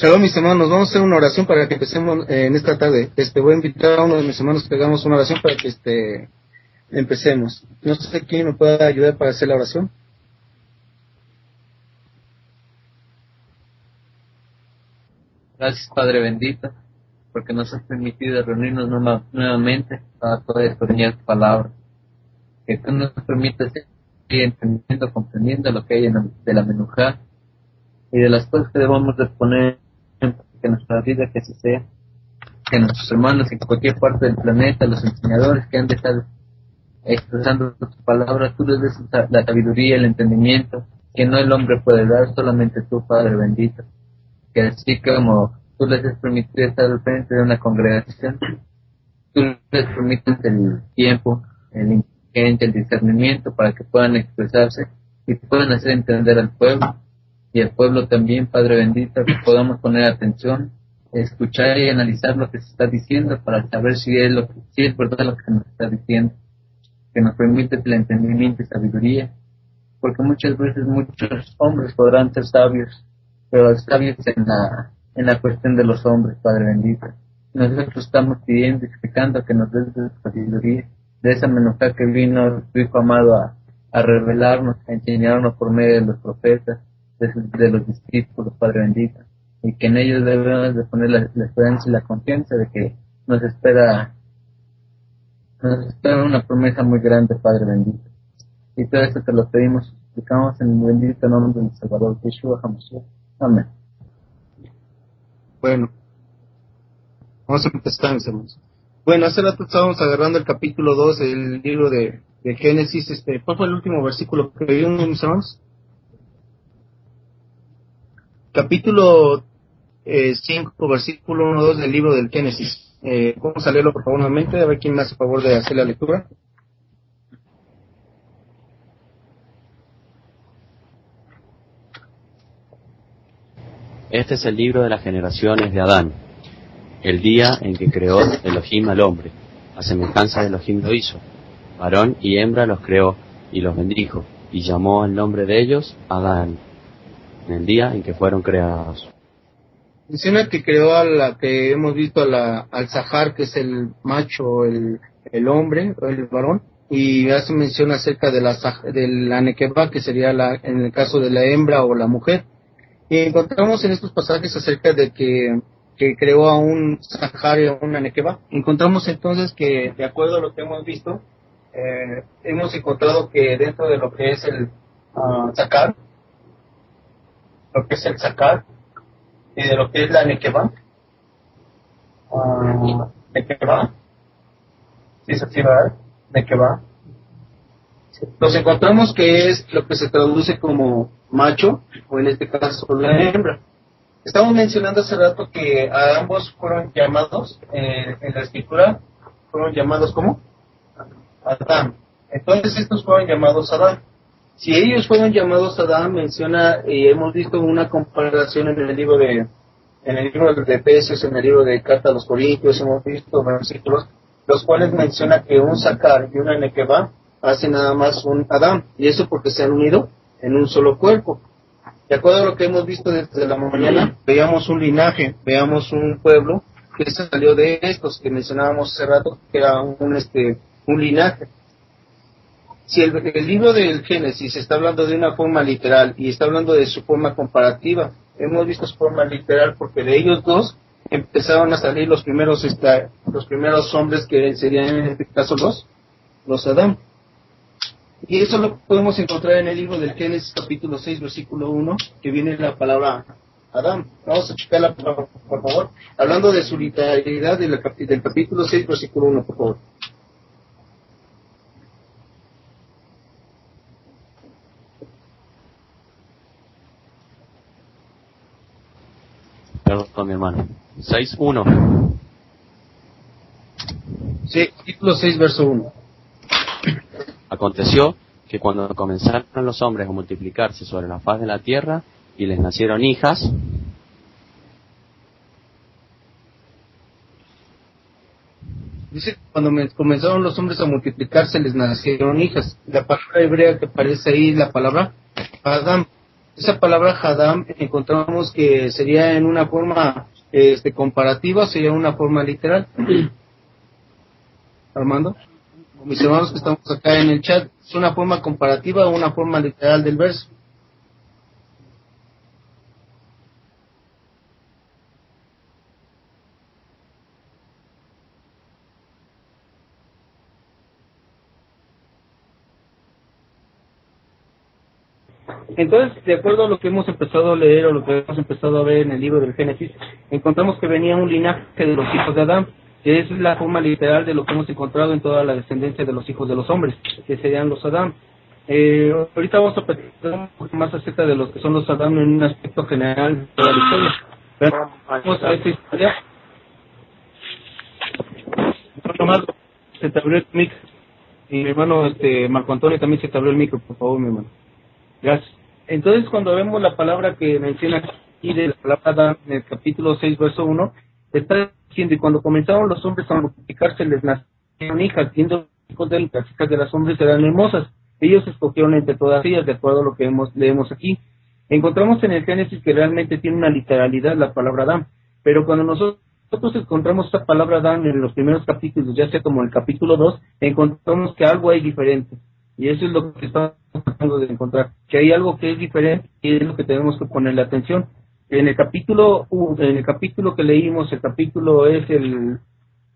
Shalom, mis hermanos. Vamos a hacer una oración para que empecemos eh, en esta tarde. Este, voy a invitar a uno de mis hermanos que hagamos una oración para que este, empecemos. No sé quién me puede ayudar para hacer la oración. Gracias, Padre bendito, porque nos has permitido reunirnos nuevamente para poder exponer tu palabra. Que tú nos permitas seguir entendiendo, comprendiendo lo que hay en de la menujá y de las cosas que debemos de poner en nuestra vida, que así sea. Que nuestros hermanos en cualquier parte del planeta, los enseñadores que han de expresando tu palabra, tú les des la sabiduría, el entendimiento, que no el hombre puede dar, solamente tú, Padre bendito que así como tú les has permitido estar al frente de una congregación, tú les permites el tiempo, el inteligente, el discernimiento para que puedan expresarse y puedan hacer entender al pueblo y al pueblo también, Padre bendito, que podamos poner atención, escuchar y analizar lo que se está diciendo para saber si es lo que, si es verdad lo que nos está diciendo, que nos permite el entendimiento y sabiduría, porque muchas veces muchos hombres podrán ser sabios, pero bien en la, en la cuestión de los hombres, Padre bendito. Nosotros estamos pidiendo y explicando que nos des sabiduría, de esa menujá que vino tu Hijo amado a, a revelarnos, a enseñarnos por medio de los profetas, de, los discípulos, Padre bendito, y que en ellos debemos de poner la, esperanza y la confianza de que nos espera nos espera una promesa muy grande, Padre bendito. Y todo esto te lo pedimos, explicamos en el bendito nombre del Salvador, Yeshua HaMashiach. Amén. Bueno, vamos a empezar, mis hermanos. Bueno, hace rato estábamos agarrando el capítulo 2 del libro de, Génesis. Este, ¿Cuál fue el último versículo que vimos, mis hermanos? Capítulo 5, eh, versículo 1, 2 del libro del Génesis. Eh, vamos a leerlo por favor nuevamente, a ver quién me hace favor de hacer la lectura. Este es el libro de las generaciones de Adán, el día en que creó Elohim al hombre, a semejanza de Elohim lo hizo. Varón y hembra los creó y los bendijo, y llamó el nombre de ellos Adán, en el día en que fueron creados. Menciona que creó a la que hemos visto al Zahar, que es el macho, el, el hombre, el varón, y hace mención acerca de la, de la Nekeba, que sería la, en el caso de la hembra o la mujer y encontramos en estos pasajes acerca de que, creó a un Sahar y a una Nekeba. Encontramos entonces que, de acuerdo a lo que hemos visto, eh, hemos encontrado que dentro de lo que es el uh, lo que es el Zakar, y de lo que es la Nekeba, uh, Nekeba, sí, es así, ¿verdad? Nekeba, nos encontramos que es lo que se traduce como macho, o en este caso la hembra. Estamos mencionando hace rato que a ambos fueron llamados, eh, en la escritura, fueron llamados como Adán. Entonces estos fueron llamados Adán. Si ellos fueron llamados Adán, menciona, y hemos visto una comparación en el libro de, en el libro de Efesios, en el libro de Carta a los Corintios, hemos visto versículos, los cuales menciona que un Sacar y una Nequeba hace nada más un Adán, y eso porque se han unido en un solo cuerpo. De acuerdo a lo que hemos visto desde la mañana, veamos un linaje, veamos un pueblo que salió de estos que mencionábamos hace rato, que era un, este, un linaje. Si el, libro del Génesis está hablando de una forma literal y está hablando de su forma comparativa, hemos visto su forma literal porque de ellos dos empezaron a salir los primeros, los primeros hombres que serían en este caso los, los Adán. Y eso lo podemos encontrar en el libro del Génesis capítulo 6, versículo 1, que viene la palabra Adán. Vamos a checarla, por favor. Hablando de su literalidad del, del capítulo 6, versículo 1, por favor. Perdón, mi hermano. 6.1. Sí, capítulo 6, verso 1. Aconteció que cuando comenzaron los hombres a multiplicarse sobre la faz de la tierra y les nacieron hijas, Dice cuando comenzaron los hombres a multiplicarse les nacieron hijas. La palabra hebrea que aparece ahí, la palabra Adam, esa palabra Hadam encontramos que sería en una forma este, comparativa, sería una forma literal. Armando, mis hermanos que estamos acá en el chat, ¿es una forma comparativa o una forma literal del verso? Entonces, de acuerdo a lo que hemos empezado a leer o lo que hemos empezado a ver en el libro del Génesis, encontramos que venía un linaje de los hijos de Adán, que es la forma literal de lo que hemos encontrado en toda la descendencia de los hijos de los hombres, que serían los Adán. Eh, ahorita vamos a platicar un poco más acerca de lo que son los Adán en un aspecto general de la historia. vamos a esta historia. Se te abrió el micro. Y mi hermano este, Marco Antonio también se te abrió el micro, por favor, mi hermano. Gracias. Entonces, cuando vemos la palabra que menciona aquí de la palabra en el capítulo 6, verso 1, está diciendo, y cuando comenzaron los hombres a multiplicarse, les nacieron hijas, siendo hijos de las hijas de las hombres eran hermosas. Ellos escogieron entre todas ellas, de acuerdo a lo que vemos, leemos aquí. Encontramos en el Génesis que realmente tiene una literalidad la palabra Adán, pero cuando nosotros encontramos esta palabra Adán en los primeros capítulos, ya sea como el capítulo 2, encontramos que algo hay diferente. Y eso es lo que estamos tratando de encontrar, que hay algo que es diferente y es lo que tenemos que ponerle atención. En el capítulo en el capítulo que leímos, el capítulo es el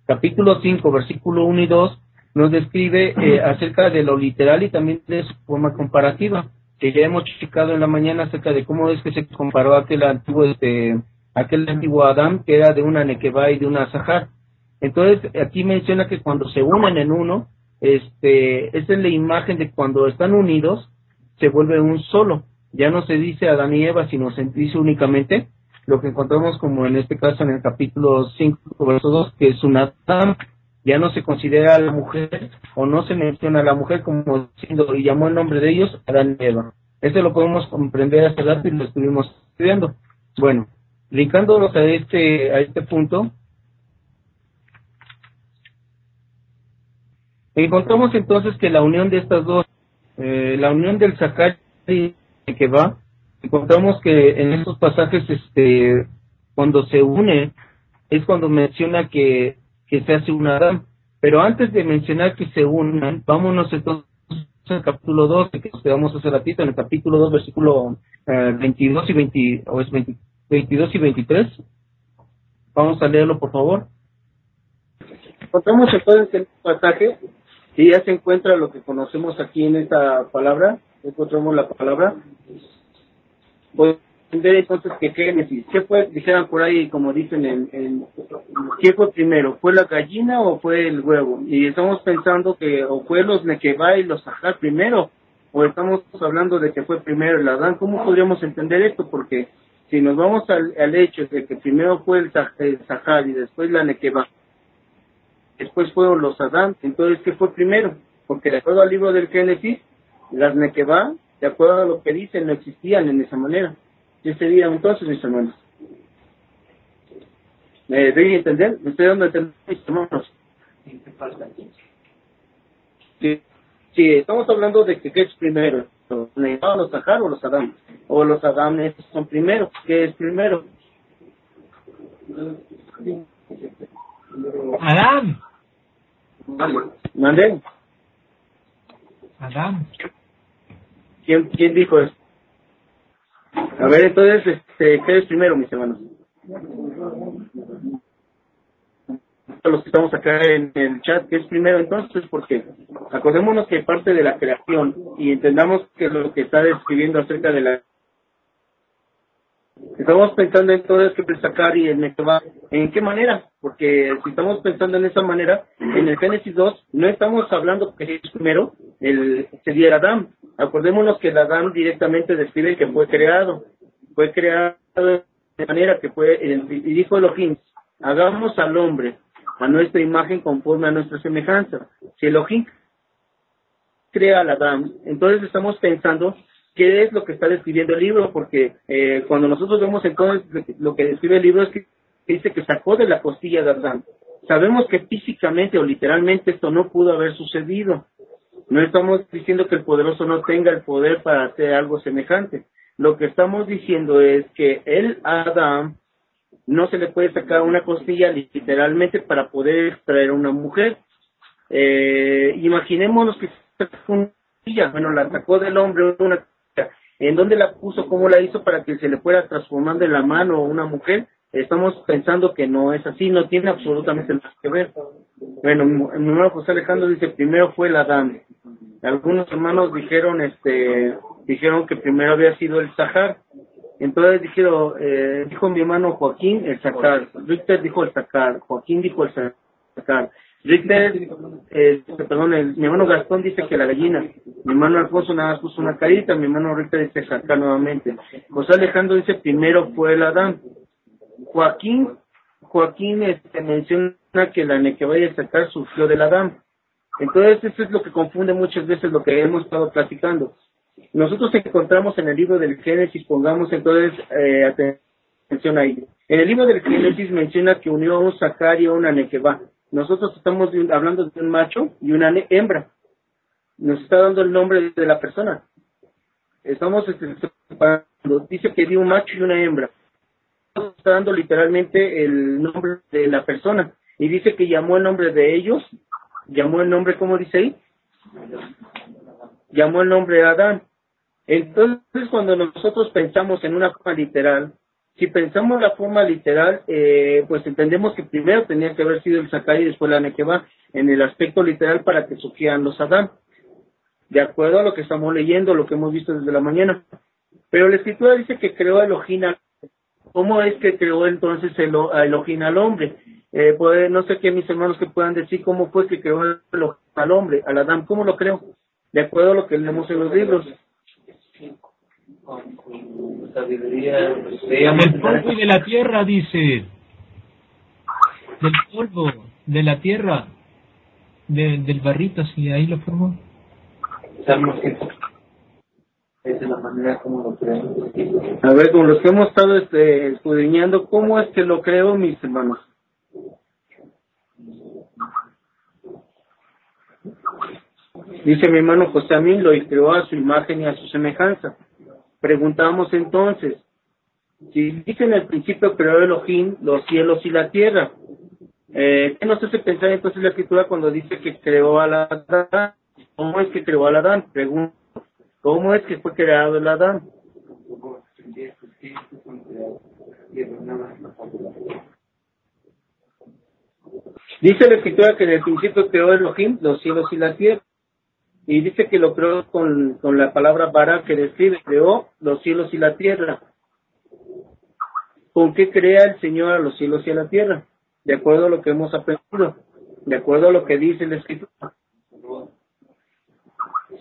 capítulo 5, versículo 1 y 2, nos describe eh, acerca de lo literal y también de su forma comparativa, que ya hemos checado en la mañana acerca de cómo es que se comparó aquel antiguo este aquel antiguo Adán que era de una Nequeba y de una Zahar. Entonces, aquí menciona que cuando se unen en uno, este, esa es la imagen de cuando están unidos, se vuelve un solo. Ya no se dice Adán y Eva, sino se dice únicamente lo que encontramos como en este caso en el capítulo 5, verso 2, que es un Adán. Ya no se considera a la mujer o no se menciona a la mujer como diciendo y llamó el nombre de ellos Adán y Eva. Eso lo podemos comprender hace rato y lo estuvimos estudiando. Bueno, brincándonos a este, a este punto, Encontramos entonces que la unión de estas dos, eh, la unión del sacar y que va, encontramos que en estos pasajes, este, cuando se une, es cuando menciona que, se hace un Adán. Pero antes de mencionar que se unan, vámonos entonces al capítulo 2, que nos quedamos hace ratito, en el capítulo 2, versículo 22 eh, y 20, o es 22 y 23. Vamos a leerlo, por favor. Encontramos entonces el pasaje si ya se encuentra lo que conocemos aquí en esta palabra, encontramos la palabra, pues entender entonces que Génesis, ¿qué fue, dijeran por ahí, como dicen, en, en, ¿qué fue primero? ¿Fue la gallina o fue el huevo? Y estamos pensando que o fue los Nequeba y los Sahar primero, o estamos hablando de que fue primero el Adán. ¿Cómo podríamos entender esto? Porque si nos vamos al, hecho de que primero fue el, el y después la Nequeba, después fueron los Adán. Entonces, ¿qué fue primero? Porque de acuerdo al libro del Génesis, las Nequeba, de acuerdo a lo que dicen, no existían en esa manera. ¿Qué sería entonces, mis hermanos? ¿Me doy a entender? ¿Me estoy dando a entender, mis hermanos? Sí, sí, estamos hablando de que qué es primero, los los Sahar o los Adán, o los Adán son primero, ¿qué es primero? Adán. ¿Mande? Adán. ¿Quién, ¿Quién dijo eso? A ver, entonces, este, ¿qué es primero, mis hermanos? Los que estamos acá en el chat, ¿qué es primero entonces? Porque acordémonos que parte de la creación y entendamos que lo que está describiendo acerca de la Estamos pensando en esto que sacar y en va ¿En qué manera? Porque si estamos pensando en esa manera, en el Génesis 2 no estamos hablando que es primero, el, sería el Adán. Acordémonos que el Adán directamente describe que fue creado. Fue creado de manera que fue, y dijo Elohim, hagamos al hombre a nuestra imagen conforme a nuestra semejanza. Si Elohim crea al Adán, entonces estamos pensando qué es lo que está describiendo el libro, porque eh, cuando nosotros vemos entonces lo que describe el libro es que dice que sacó de la costilla de Adán. Sabemos que físicamente o literalmente esto no pudo haber sucedido. No estamos diciendo que el poderoso no tenga el poder para hacer algo semejante, lo que estamos diciendo es que el Adán no se le puede sacar una costilla literalmente para poder extraer una mujer. Eh, imaginémonos que una costilla, bueno, la sacó del hombre una. ¿En dónde la puso? ¿Cómo la hizo para que se le fuera transformando en la mano una mujer? Estamos pensando que no es así, no tiene absolutamente nada que ver. Bueno, mi hermano José Alejandro dice, primero fue el Adán. Algunos hermanos dijeron, este, dijeron que primero había sido el Sahar. Entonces dijeron, eh, dijo mi hermano Joaquín el Sahar, Richter dijo el Sahar, Joaquín dijo el Sahar. Richter, eh, perdón, mi hermano Gastón dice que la gallina, mi hermano Alfonso nada más puso una carita, mi hermano Richter dice Sahar nuevamente. José Alejandro dice primero fue el Adán. Joaquín, Joaquín este, menciona que la vaya a sacar surgió del Adán. Entonces, eso es lo que confunde muchas veces lo que hemos estado platicando. Nosotros encontramos en el libro del Génesis, pongamos entonces eh, atención ahí. En el libro del Génesis menciona que unió a un sacario a una nequeba. Nosotros estamos hablando de un macho y una hembra. Nos está dando el nombre de la persona. Estamos este, dice que dio un macho y una hembra. Está dando literalmente el nombre de la persona. Y dice que llamó el nombre de ellos llamó el nombre, ¿cómo dice ahí? Llamó el nombre de Adán. Entonces, cuando nosotros pensamos en una forma literal, si pensamos la forma literal, eh, pues entendemos que primero tenía que haber sido el Sakai y después la Nekeba en el aspecto literal para que surgieran los Adán. De acuerdo a lo que estamos leyendo, lo que hemos visto desde la mañana. Pero la escritura dice que creó a Elohim. ¿Cómo es que creó entonces Elohim al hombre? Eh, pues, no sé qué mis hermanos que puedan decir cómo fue que creó al hombre, al Adán, ¿cómo lo creó? De acuerdo a lo que leemos en los libros. Del polvo y de la tierra, dice. Del polvo, de la tierra, del barrito, si ahí lo formó. Esa es la manera como lo creo. A ver, con los que hemos estado este, escudriñando, ¿cómo es que lo creo, mis hermanos? Dice mi hermano José Amín, lo creó a su imagen y a su semejanza. Preguntamos entonces, si dice en el principio creó Elohim los cielos y la tierra, eh, ¿qué nos hace pensar entonces la escritura cuando dice que creó al Adán? ¿Cómo es que creó al Adán? Pregunto, ¿cómo es que fue creado el Adán? Dice la escritura que en el principio creó Elohim los cielos y la tierra. Y dice que lo creó con, con la palabra bara que describe, creó los cielos y la tierra. ¿Con qué crea el Señor a los cielos y a la tierra? De acuerdo a lo que hemos aprendido, de acuerdo a lo que dice la escritura.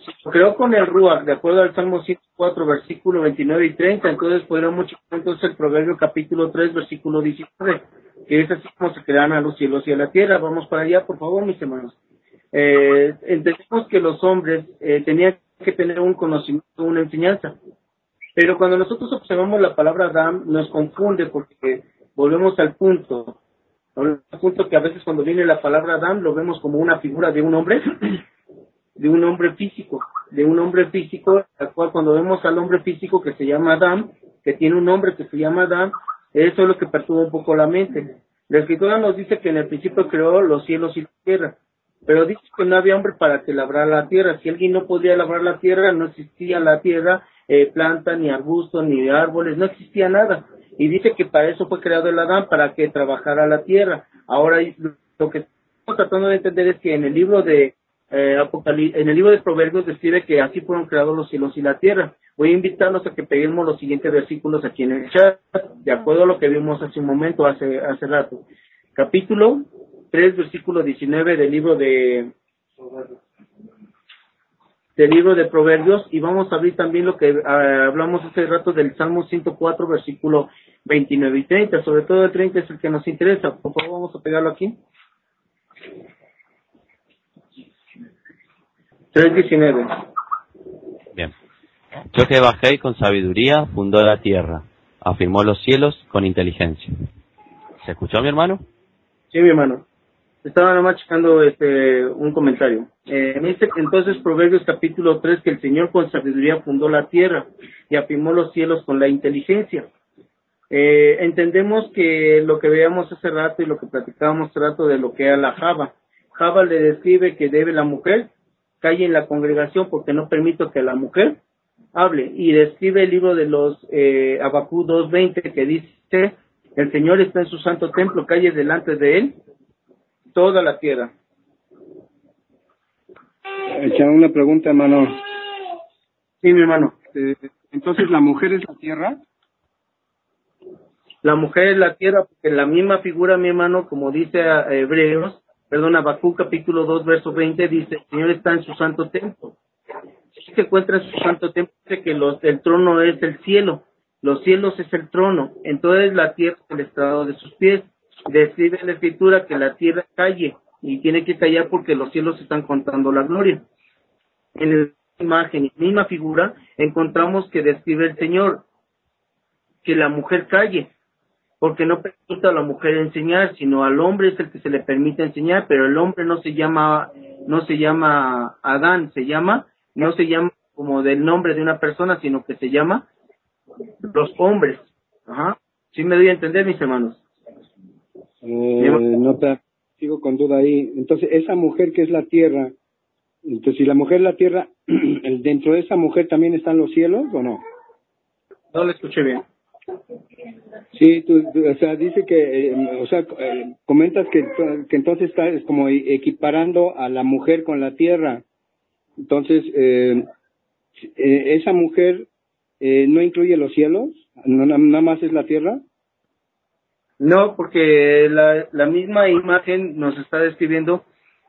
Si creó con el Ruach, de acuerdo al Salmo 104, versículo 29 y 30, entonces podríamos checar entonces el Proverbio capítulo 3, versículo 19, que es así como se crean a los cielos y a la tierra. Vamos para allá, por favor, mis hermanos eh, entendemos que los hombres eh, tenían que tener un conocimiento, una enseñanza. Pero cuando nosotros observamos la palabra Adam, nos confunde porque volvemos al punto. Al punto que a veces cuando viene la palabra Adam lo vemos como una figura de un hombre, de un hombre físico, de un hombre físico, al cual cuando vemos al hombre físico que se llama Adam, que tiene un nombre que se llama Adam, eso es lo que perturba un poco la mente. La escritura nos dice que en el principio creó los cielos y la tierra. Pero dice que no había hombre para que labrara la tierra. Si alguien no podía labrar la tierra, no existía la tierra, eh, planta, ni arbusto, ni árboles, no existía nada. Y dice que para eso fue creado el Adán, para que trabajara la tierra. Ahora, lo que estamos tratando de entender es que en el libro de eh, en el libro de Proverbios describe que así fueron creados los cielos y la tierra. Voy a invitarlos a que peguemos los siguientes versículos aquí en el chat, de acuerdo a lo que vimos hace un momento, hace, hace rato. Capítulo 3, versículo 19 del libro de del libro de Proverbios y vamos a abrir también lo que ah, hablamos hace rato del Salmo 104, versículo 29 y 30. Sobre todo el 30 es el que nos interesa. Por favor, vamos a pegarlo aquí. 3.19. Bien. Yo que bajé con sabiduría fundó la tierra, afirmó los cielos con inteligencia. ¿Se escuchó mi hermano? Sí, mi hermano. Estaba nada más checando este, un comentario. Eh, me dice entonces Proverbios capítulo 3 que el Señor con sabiduría fundó la tierra y afirmó los cielos con la inteligencia. Eh, entendemos que lo que veíamos hace rato y lo que platicábamos hace rato de lo que era la Java. Java le describe que debe la mujer calle en la congregación porque no permito que la mujer hable. Y describe el libro de los eh, Abacú 2.20 que dice, el Señor está en su santo templo, calle delante de él toda la tierra. Echar una pregunta, hermano. Sí, mi hermano. Eh, entonces, ¿la mujer es la tierra? La mujer es la tierra, porque la misma figura, mi hermano, como dice a Hebreos, perdón, Abacú capítulo 2, verso 20, dice, el Señor está en su santo templo. Si se encuentra en su santo templo, dice que los, el trono es el cielo, los cielos es el trono, entonces la tierra es el estrado de sus pies describe la escritura que la tierra calle y tiene que callar porque los cielos están contando la gloria. En la imagen y misma figura encontramos que describe el Señor que la mujer calle, porque no permite a la mujer enseñar, sino al hombre es el que se le permite enseñar, pero el hombre no se llama, no se llama Adán, se llama, no se llama como del nombre de una persona, sino que se llama los hombres. Ajá. ¿Sí me doy a entender, mis hermanos? Eh, no te sigo con duda ahí. Entonces, esa mujer que es la tierra, entonces, si la mujer es la tierra, ¿dentro de esa mujer también están los cielos o no? No lo escuché bien. Sí, tú, o sea, dice que, eh, o sea, eh, comentas que, que entonces está es como equiparando a la mujer con la tierra. Entonces, eh, esa mujer no incluye los cielos, no, nada más es la tierra. No, porque la, la misma imagen nos está describiendo,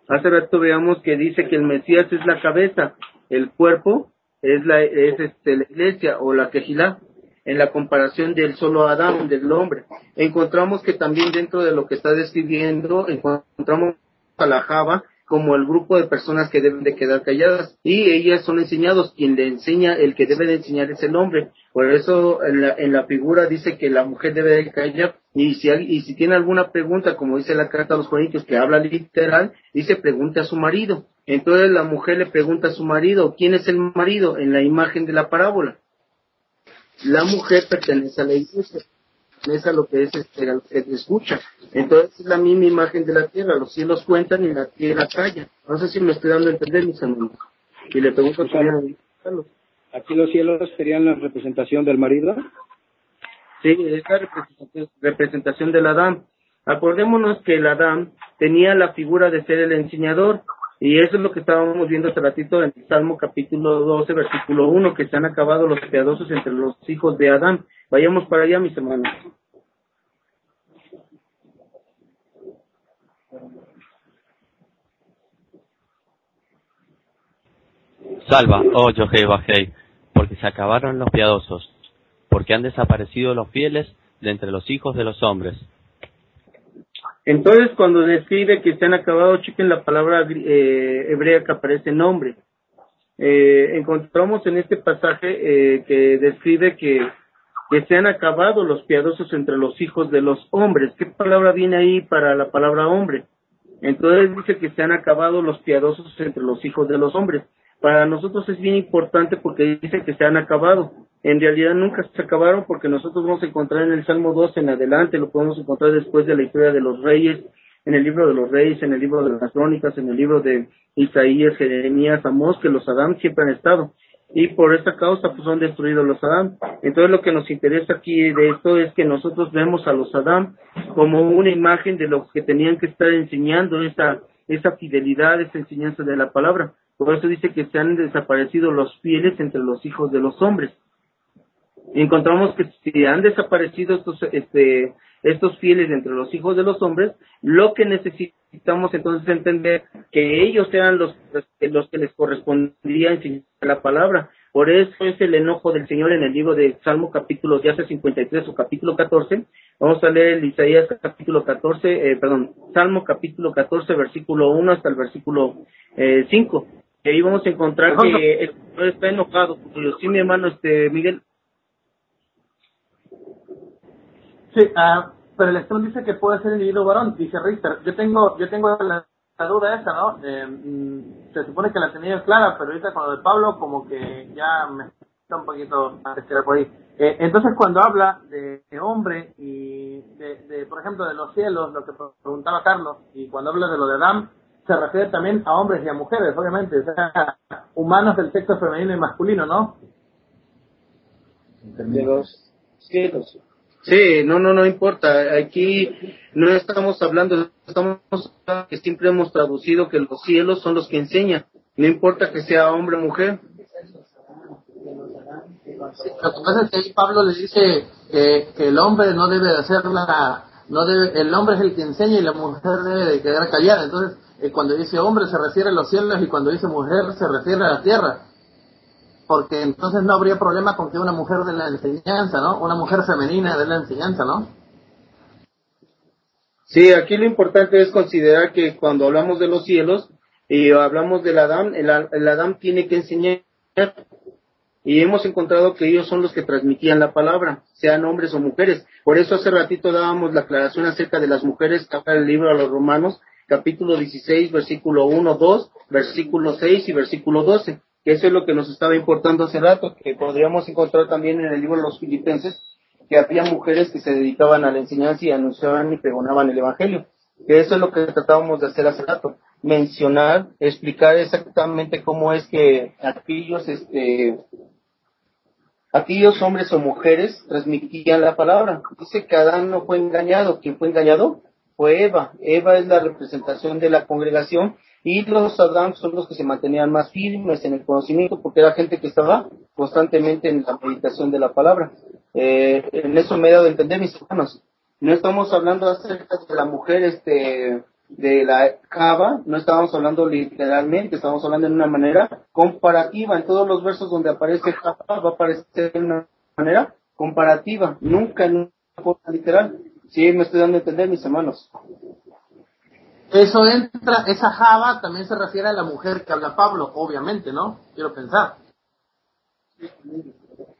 hace rato veamos que dice que el Mesías es la cabeza, el cuerpo es la, es este, la iglesia o la quejilá, en la comparación del solo Adán, del hombre. Encontramos que también dentro de lo que está describiendo, encontramos a la Java, como el grupo de personas que deben de quedar calladas. Y ellas son enseñados quien le enseña el que debe de enseñar es el hombre. Por eso en la, en la figura dice que la mujer debe de callar. Y si y si tiene alguna pregunta como dice la carta a los corintios que habla literal dice pregunte a su marido entonces la mujer le pregunta a su marido quién es el marido en la imagen de la parábola. La mujer pertenece a la iglesia es a lo que es este, lo que escucha. Entonces es la misma imagen de la tierra, los cielos cuentan y la tierra calla. No sé si me estoy dando a entender, mis amigos. Y le pregunto a Carlos. ¿Aquí los cielos serían la representación del marido? Sí, es la representación, representación del Adán. Acordémonos que el Adán tenía la figura de ser el enseñador, y eso es lo que estábamos viendo hace ratito en Salmo capítulo 12, versículo 1, que se han acabado los piadosos entre los hijos de Adán. Vayamos para allá, mis hermanos. Salva, oh Jehová porque se acabaron los piadosos, porque han desaparecido los fieles de entre los hijos de los hombres. Entonces, cuando describe que se han acabado, chequen la palabra eh, hebrea que aparece nombre. Eh, encontramos en este pasaje eh, que describe que se han acabado los piadosos entre los hijos de los hombres. ¿Qué palabra viene ahí para la palabra hombre? Entonces dice que se han acabado los piadosos entre los hijos de los hombres. Para nosotros es bien importante porque dice que se han acabado. En realidad nunca se acabaron porque nosotros vamos a encontrar en el Salmo 2 en adelante, lo podemos encontrar después de la historia de los reyes, en el libro de los reyes, en el libro de las crónicas, en el libro de Isaías, Jeremías, Amós, que los Adán siempre han estado y por esta causa pues han destruido los Adán. Entonces lo que nos interesa aquí de esto es que nosotros vemos a los Adán como una imagen de lo que tenían que estar enseñando esa, esa fidelidad, esa enseñanza de la palabra. Por eso dice que se han desaparecido los fieles entre los hijos de los hombres. Y encontramos que si han desaparecido estos, este, estos fieles entre los hijos de los hombres, lo que necesitamos entonces entender que ellos eran los, los que les correspondía enseñar la palabra. Por eso es el enojo del Señor en el libro de Salmo capítulo ya sea 53 o capítulo 14. Vamos a leer el Isaías capítulo 14, eh, perdón, Salmo capítulo 14, versículo 1 hasta el versículo eh, 5. Y ahí vamos a encontrar que el Señor está enojado. Sí, mi hermano este Miguel. Sí, ah, pero el Stone dice que puede ser individuo varón, dice Richter. Yo tengo, yo tengo la, duda esa, ¿no? Mm, se supone que la tenía clara, pero ahorita con lo de Pablo como que ya me está un poquito por ahí. Eh, entonces cuando habla de, hombre y de, de, por ejemplo, de los cielos, lo que preguntaba Carlos, y cuando habla de lo de Adam, se refiere también a hombres y a mujeres, obviamente, o sea, humanos del sexo femenino y masculino, ¿no? De los cielos. Sí, no, no, no importa. Aquí no estamos hablando, estamos que siempre hemos traducido que los cielos son los que enseñan. No importa que sea hombre o mujer. lo que pasa es que ahí Pablo le dice que, que el hombre no debe de hacer la, no debe, el hombre es el que enseña y la mujer debe de quedar callada. Entonces, eh, cuando dice hombre se refiere a los cielos y cuando dice mujer se refiere a la tierra porque entonces no habría problema con que una mujer de la enseñanza, ¿no? Una mujer femenina de la enseñanza, ¿no? Sí, aquí lo importante es considerar que cuando hablamos de los cielos y hablamos del Adán, el, el Adán tiene que enseñar y hemos encontrado que ellos son los que transmitían la palabra, sean hombres o mujeres. Por eso hace ratito dábamos la aclaración acerca de las mujeres que habla el libro a los romanos, capítulo 16, versículo 1, 2, versículo 6 y versículo 12 que eso es lo que nos estaba importando hace rato, que podríamos encontrar también en el libro de los filipenses, que había mujeres que se dedicaban a la enseñanza y anunciaban y pregonaban el Evangelio. Que eso es lo que tratábamos de hacer hace rato, mencionar, explicar exactamente cómo es que aquellos, este, aquellos hombres o mujeres transmitían la palabra. Dice que Adán no fue engañado. ¿Quién fue engañado? Fue Eva. Eva es la representación de la congregación y los Adán son los que se mantenían más firmes en el conocimiento porque era gente que estaba constantemente en la meditación de la palabra. Eh, en eso me he dado a entender, mis hermanos. No estamos hablando acerca de la mujer este, de la Java, no estamos hablando literalmente, estamos hablando de una manera comparativa. En todos los versos donde aparece Java va a aparecer de una manera comparativa, nunca en una forma literal. Sí, me estoy dando a entender, mis hermanos. Eso entra, esa Java también se refiere a la mujer que habla Pablo, obviamente, ¿no? Quiero pensar.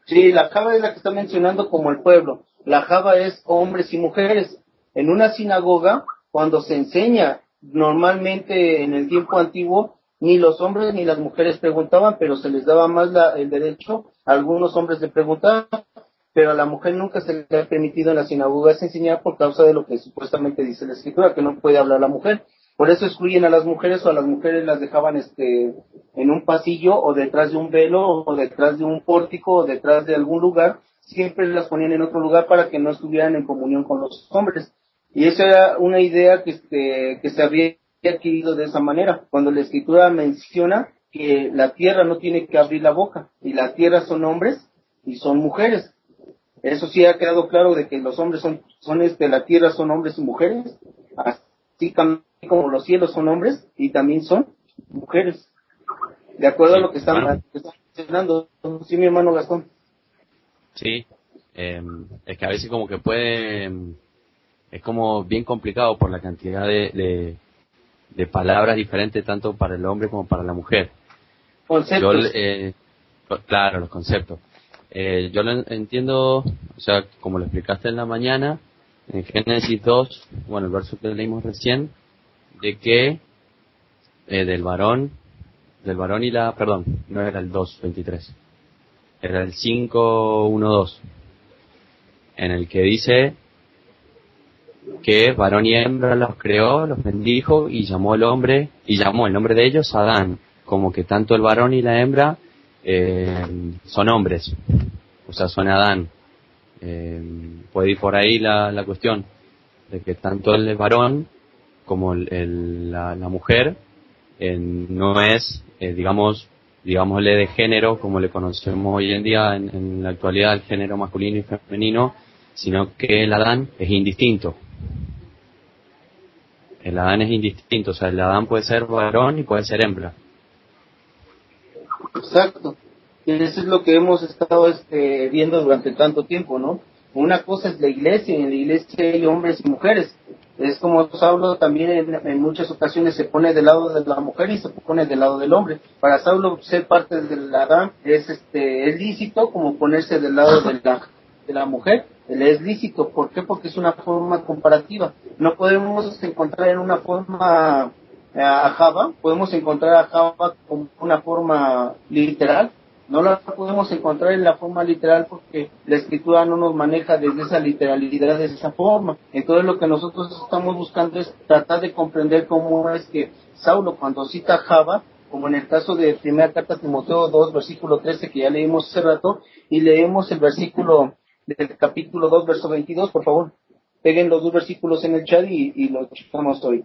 Sí, la Java es la que está mencionando como el pueblo. La Java es hombres y mujeres. En una sinagoga, cuando se enseña normalmente en el tiempo antiguo, ni los hombres ni las mujeres preguntaban, pero se les daba más el derecho a algunos hombres de preguntar pero a la mujer nunca se le ha permitido en las sinagogas enseñar por causa de lo que supuestamente dice la escritura, que no puede hablar la mujer. Por eso excluyen a las mujeres o a las mujeres las dejaban este en un pasillo o detrás de un velo o detrás de un pórtico o detrás de algún lugar, siempre las ponían en otro lugar para que no estuvieran en comunión con los hombres. Y esa era una idea que este que se había adquirido de esa manera. Cuando la escritura menciona que la tierra no tiene que abrir la boca y la tierra son hombres y son mujeres. Eso sí ha quedado claro de que los hombres son, son este, la tierra son hombres y mujeres, así como los cielos son hombres y también son mujeres. De acuerdo a lo que están, mencionando. Sí, mi hermano Gastón. Sí, em, es que a veces como que puede, em, es como bien complicado por la cantidad de, de, palabras diferentes tanto para el hombre como para la mujer. Conceptos. Eh, claro, los conceptos. Eh, yo lo entiendo, o sea, como lo explicaste en la mañana, en Génesis 2, bueno, el verso que leímos recién, de que eh, del varón, del varón y la, perdón, no era el 2.23, era el 5.1.2, en el que dice que varón y hembra los creó, los bendijo y llamó el hombre, y llamó el nombre de ellos Adán, como que tanto el varón y la hembra eh, son hombres, o sea, son Adán. Eh, puede ir por ahí la, la cuestión de que tanto el varón como el, la, mujer eh, no es, eh, digamos, digámosle de género como le conocemos hoy en día en, la actualidad el género masculino y femenino, sino que el Adán es indistinto. El Adán es indistinto, o sea, el Adán puede ser varón y puede ser hembra. Exacto. Y eso es lo que hemos estado este, viendo durante tanto tiempo, ¿no? Una cosa es la iglesia, y en la iglesia hay hombres y mujeres. Es como Saulo también en, muchas ocasiones se pone del lado de la mujer y se pone del lado del hombre. Para Saulo ser parte del Adán es este es lícito como ponerse del lado de la, de la mujer, le es lícito. ¿Por qué? Porque es una forma comparativa. No podemos encontrar en una forma a Java, podemos encontrar a Java como una forma literal, no la podemos encontrar en la forma literal porque la escritura no nos maneja desde esa literalidad, de esa forma. Entonces lo que nosotros estamos buscando es tratar de comprender cómo es que Saulo cuando cita Java, como en el caso de primera carta Timoteo 2, versículo 13, que ya leímos hace rato, y leemos el versículo del capítulo 2, verso 22, por favor. Peguen los dos versículos en el chat y, y lo checamos hoy.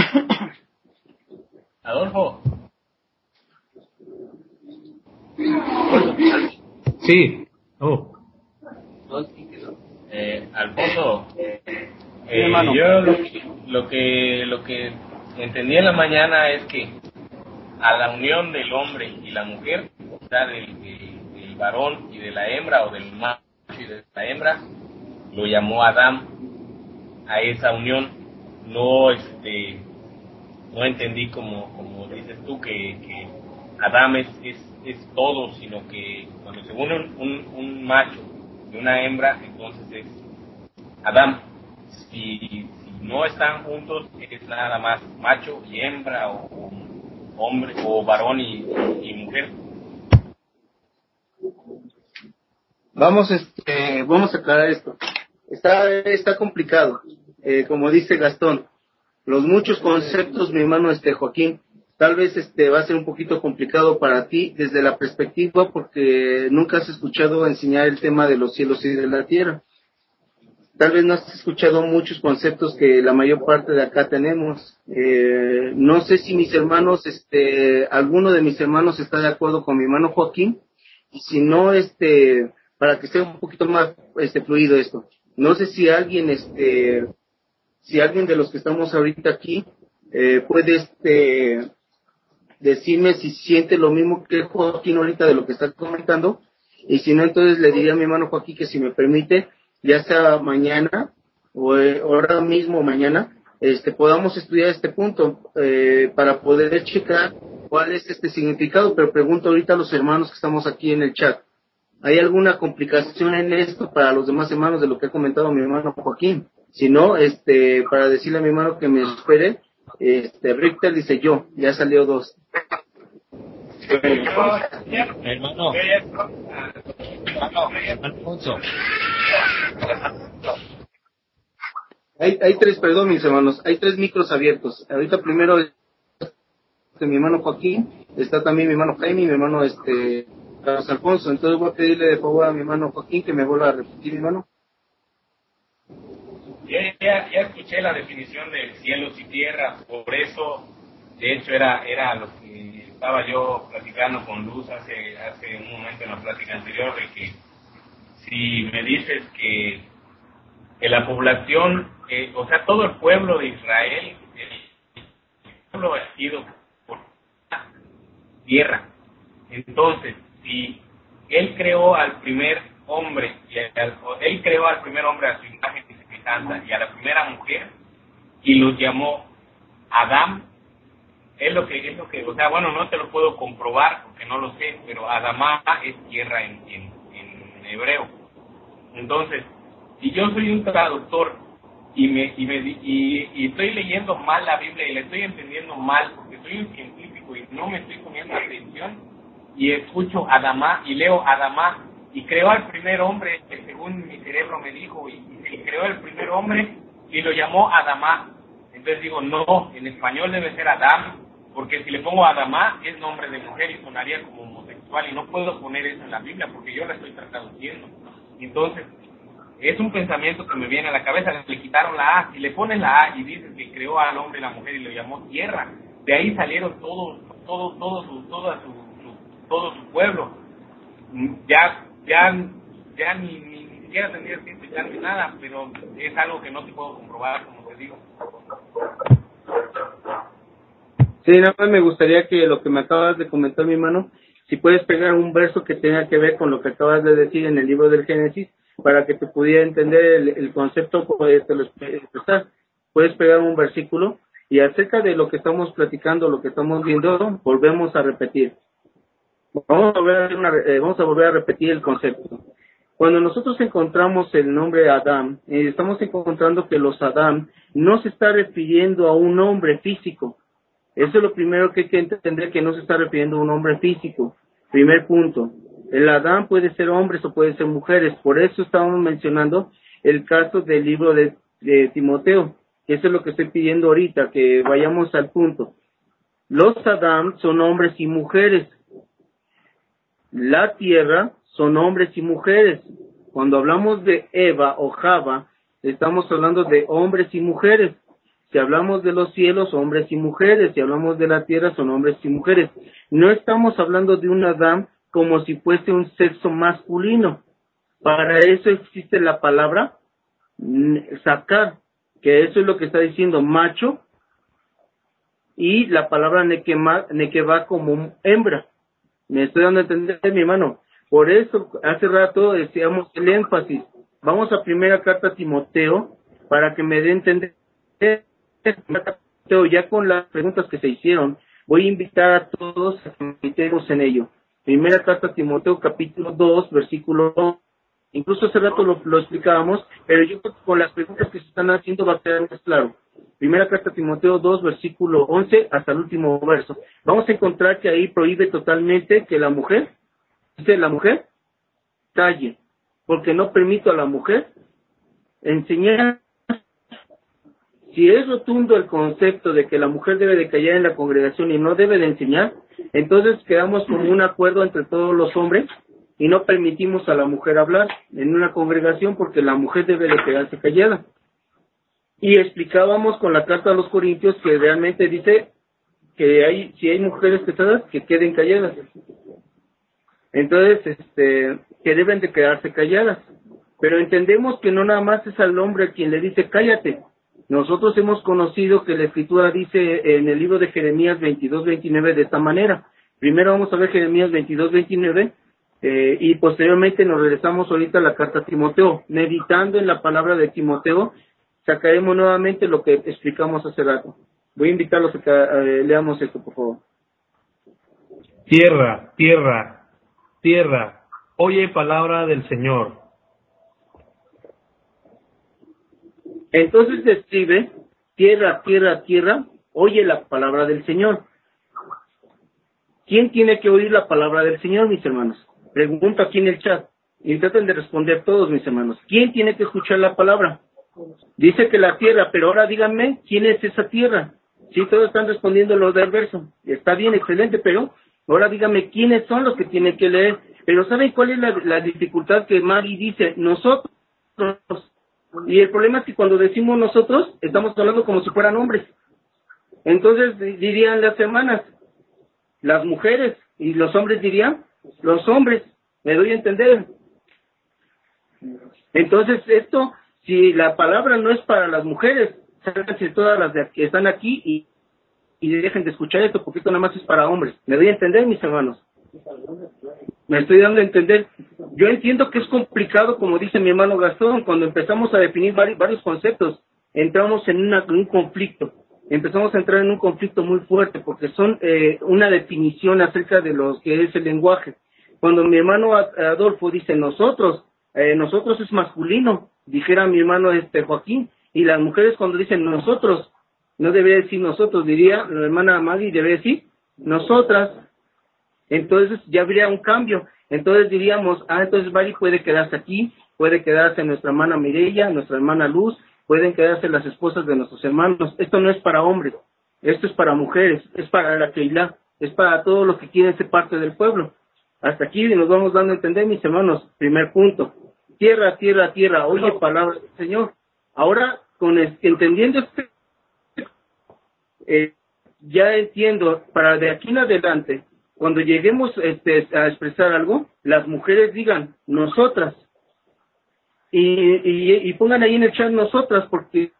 Adolfo. Sí. Oh. Eh, Alfonso, eh, yo lo, lo que lo que entendí en la mañana es que a la unión del hombre y la mujer, o sea, del, del- del varón y de la hembra, o del macho y de la hembra, lo llamó Adán a esa unión. No, este, no entendí como, como dices tú que, que Adán es, es, es todo, sino que cuando se une un, un, macho y una hembra, entonces es Adán. Si, si no están juntos, es nada más macho y hembra, o, o hombre, o varón y, y mujer. Vamos, este, vamos a aclarar esto. Está, está complicado. Eh, como dice Gastón, los muchos conceptos, mi hermano este Joaquín, tal vez este va a ser un poquito complicado para ti desde la perspectiva porque nunca has escuchado enseñar el tema de los cielos y de la tierra. Tal vez no has escuchado muchos conceptos que la mayor parte de acá tenemos. Eh, no sé si mis hermanos, este, alguno de mis hermanos está de acuerdo con mi hermano Joaquín y si no, este, para que sea un poquito más este, fluido esto. No sé si alguien, este, si alguien de los que estamos ahorita aquí eh, puede, este, decirme si siente lo mismo que Joaquín ahorita de lo que está comentando y si no, entonces le diría a mi hermano Joaquín que si me permite, ya sea mañana o eh, ahora mismo mañana, este, podamos estudiar este punto eh, para poder checar cuál es este significado, pero pregunto ahorita a los hermanos que estamos aquí en el chat. ¿Hay alguna complicación en esto para los demás hermanos de lo que ha comentado mi hermano Joaquín? Si no, este, para decirle a mi hermano que me espere, este, Richter dice yo, ya salió dos. Hermano, hermano, Alfonso. Hay, hay tres, perdón mis hermanos, hay tres micros abiertos. Ahorita primero mi hermano Joaquín, está también mi hermano Jaime y mi hermano este Carlos Alfonso. Entonces voy a pedirle de favor a mi hermano Joaquín que me vuelva a repetir, mi hermano. Ya, ya, escuché la definición de cielos y tierra, por eso, de hecho, era, era lo que estaba yo platicando con Luz hace, hace un momento en la plática anterior, de que si me dices que, que la población, eh, o sea, todo el pueblo de Israel, el pueblo ha sido por tierra. Entonces, si él creó al primer hombre, y al- él creó al primer hombre a su imagen y a la primera mujer, y los llamó Adán, es lo que, es lo que, o sea, bueno, no te lo puedo comprobar porque no lo sé, pero Adamá es tierra en, en, en hebreo. Entonces, si yo soy un traductor y me, y, me y, y estoy leyendo mal la Biblia y la estoy entendiendo mal porque soy un científico y no me estoy poniendo atención y escucho Adamá y leo Adamá y creó al primer hombre que según mi cerebro me dijo y, y creó el primer hombre y lo llamó Adamá. Entonces digo no en español debe ser Adam porque si le pongo Adamá es nombre de mujer y sonaría como homosexual y no puedo poner eso en la Biblia porque yo la estoy traduciendo. Entonces es un pensamiento que me viene a la cabeza, le quitaron la A, si le pones la A y dices que creó al hombre y la mujer y lo llamó tierra, de ahí salieron todos, todos, todos su, toda su, su- todo su pueblo. Ya, ya, ya ni, ni, ni siquiera tendrías que explicarme nada, pero es algo que no te puedo comprobar, como te digo. Sí, nada más me gustaría que lo que me acabas de comentar, mi hermano, si puedes pegar un verso que tenga que ver con lo que acabas de decir en el libro del Génesis, para que te pudiera entender el, concepto, pues, te lo expresar. Puedes pegar un versículo y acerca de lo que estamos platicando, lo que estamos viendo, volvemos a repetir. Vamos a hacer una- eh, vamos a, volver a repetir el concepto. Cuando nosotros encontramos el nombre Adán, eh, estamos encontrando que los Adán no se está refiriendo a un hombre físico. Eso es lo primero que hay que entender, que no se está refiriendo a un hombre físico. Primer punto. El Adán puede ser hombres o puede ser mujeres. Por eso estábamos mencionando el caso del libro de, de Timoteo. Eso es lo que estoy pidiendo ahorita, que vayamos al punto. Los Adán son hombres y mujeres. La tierra son hombres y mujeres. Cuando hablamos de Eva o Java, estamos hablando de hombres y mujeres. Si hablamos de los cielos, hombres y mujeres. Si hablamos de la tierra, son hombres y mujeres. No estamos hablando de un Adán como si fuese un sexo masculino. Para eso existe la palabra sacar, que eso es lo que está diciendo macho, y la palabra nequeva como hembra. Me estoy dando a entender, mi hermano. Por eso, hace rato decíamos el énfasis. Vamos a primera carta a Timoteo para que me dé entender. Ya con las preguntas que se hicieron, voy a invitar a todos a que meditemos en ello. Primera carta a Timoteo, capítulo 2, versículo Incluso hace rato lo, explicábamos, pero yo creo que con las preguntas que se están haciendo va a quedar más claro. Primera carta a Timoteo 2, versículo 11 hasta el último verso. Vamos a encontrar que ahí prohíbe totalmente que la mujer, dice la mujer, calle, porque no permito a la mujer enseñar. Si es rotundo el concepto de que la mujer debe de callar en la congregación y no debe de enseñar, entonces quedamos con un acuerdo entre todos los hombres y no permitimos a la mujer hablar en una congregación porque la mujer debe de quedarse callada. Y explicábamos con la carta a los Corintios que realmente dice que hay, si hay mujeres casadas, que queden calladas. Entonces, este, que deben de quedarse calladas. Pero entendemos que no nada más es al hombre quien le dice cállate. Nosotros hemos conocido que la escritura dice en el libro de Jeremías 22, 29 de esta manera. Primero vamos a ver Jeremías 22, 29 eh, y posteriormente nos regresamos ahorita a la carta a Timoteo. Meditando en la palabra de Timoteo, sacaremos nuevamente lo que explicamos hace rato. Voy a invitarlos a que eh, leamos esto, por favor. Tierra, tierra, tierra, oye palabra del Señor. Entonces describe, tierra, tierra, tierra, oye la palabra del Señor. ¿Quién tiene que oír la palabra del Señor, mis hermanos? Pregunto aquí en el chat y traten de responder todos mis hermanos. ¿Quién tiene que escuchar la palabra? Dice que la tierra, pero ahora díganme, ¿quién es esa tierra? Sí, todos están respondiendo lo del verso. Está bien, excelente, pero ahora díganme quiénes son los que tienen que leer. Pero ¿saben cuál es la, la dificultad que Mari dice? Nosotros. Y el problema es que cuando decimos nosotros, estamos hablando como si fueran hombres. Entonces dirían las hermanas, las mujeres, y los hombres dirían los hombres, me doy a entender. Entonces, esto, si la palabra no es para las mujeres, sálganse todas las que están aquí y, y dejen de escuchar esto, porque esto nada más es para hombres. Me doy a entender, mis hermanos. Me estoy dando a entender. Yo entiendo que es complicado, como dice mi hermano Gastón, cuando empezamos a definir varios, conceptos, entramos en, una, en un conflicto empezamos a entrar en un conflicto muy fuerte porque son eh, una definición acerca de lo que es el lenguaje. Cuando mi hermano Adolfo dice nosotros, eh, nosotros es masculino, dijera mi hermano este Joaquín, y las mujeres cuando dicen nosotros, no debería decir nosotros, diría la hermana Maggie, debería decir nosotras. Entonces ya habría un cambio. Entonces diríamos, ah, entonces Bari puede quedarse aquí, puede quedarse nuestra hermana Mireya, nuestra hermana Luz, pueden quedarse las esposas de nuestros hermanos. Esto no es para hombres, esto es para mujeres, es para la Keilah, es para todos los que quieren ser parte del pueblo. Hasta aquí nos vamos dando a entender, mis hermanos. Primer punto. Tierra, tierra, tierra, oye palabra del Señor. Ahora, con entendiendo este, eh, ya entiendo, para de aquí en adelante, cuando lleguemos este, a expresar algo, las mujeres digan, nosotras, y, y, pongan ahí en el chat nosotras, porque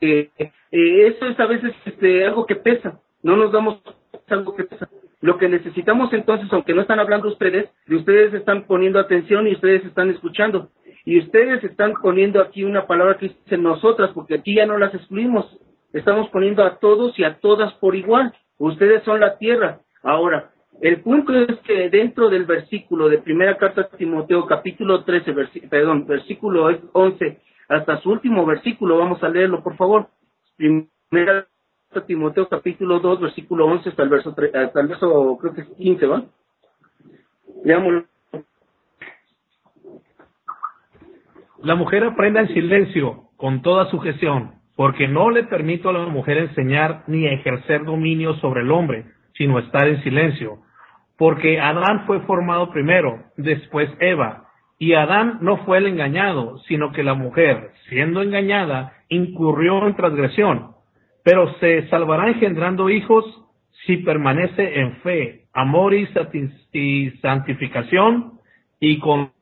eh, eh, eso es a veces este, algo que pesa, no nos damos algo que pesa. Lo que necesitamos entonces, aunque no están hablando ustedes, de ustedes están poniendo atención y ustedes están escuchando. Y ustedes están poniendo aquí una palabra que dice nosotras, porque aquí ya no las excluimos. Estamos poniendo a todos y a todas por igual. Ustedes son la tierra. Ahora, El punto es que dentro del versículo de primera carta a Timoteo, capítulo 13, perdón, versículo 11, hasta su último versículo, vamos a leerlo, por favor. Primera carta a Timoteo, capítulo 2, versículo 11 hasta el verso, hasta el verso creo que es 15, ¿va? Leámoslo. La mujer aprenda en silencio, con toda sujeción, porque no le permito a la mujer enseñar ni ejercer dominio sobre el hombre, sino estar en silencio. Porque Adán fue formado primero, después Eva, y Adán no fue el engañado, sino que la mujer, siendo engañada, incurrió en transgresión. Pero se salvará engendrando hijos si permanece en fe, amor y, santificación y con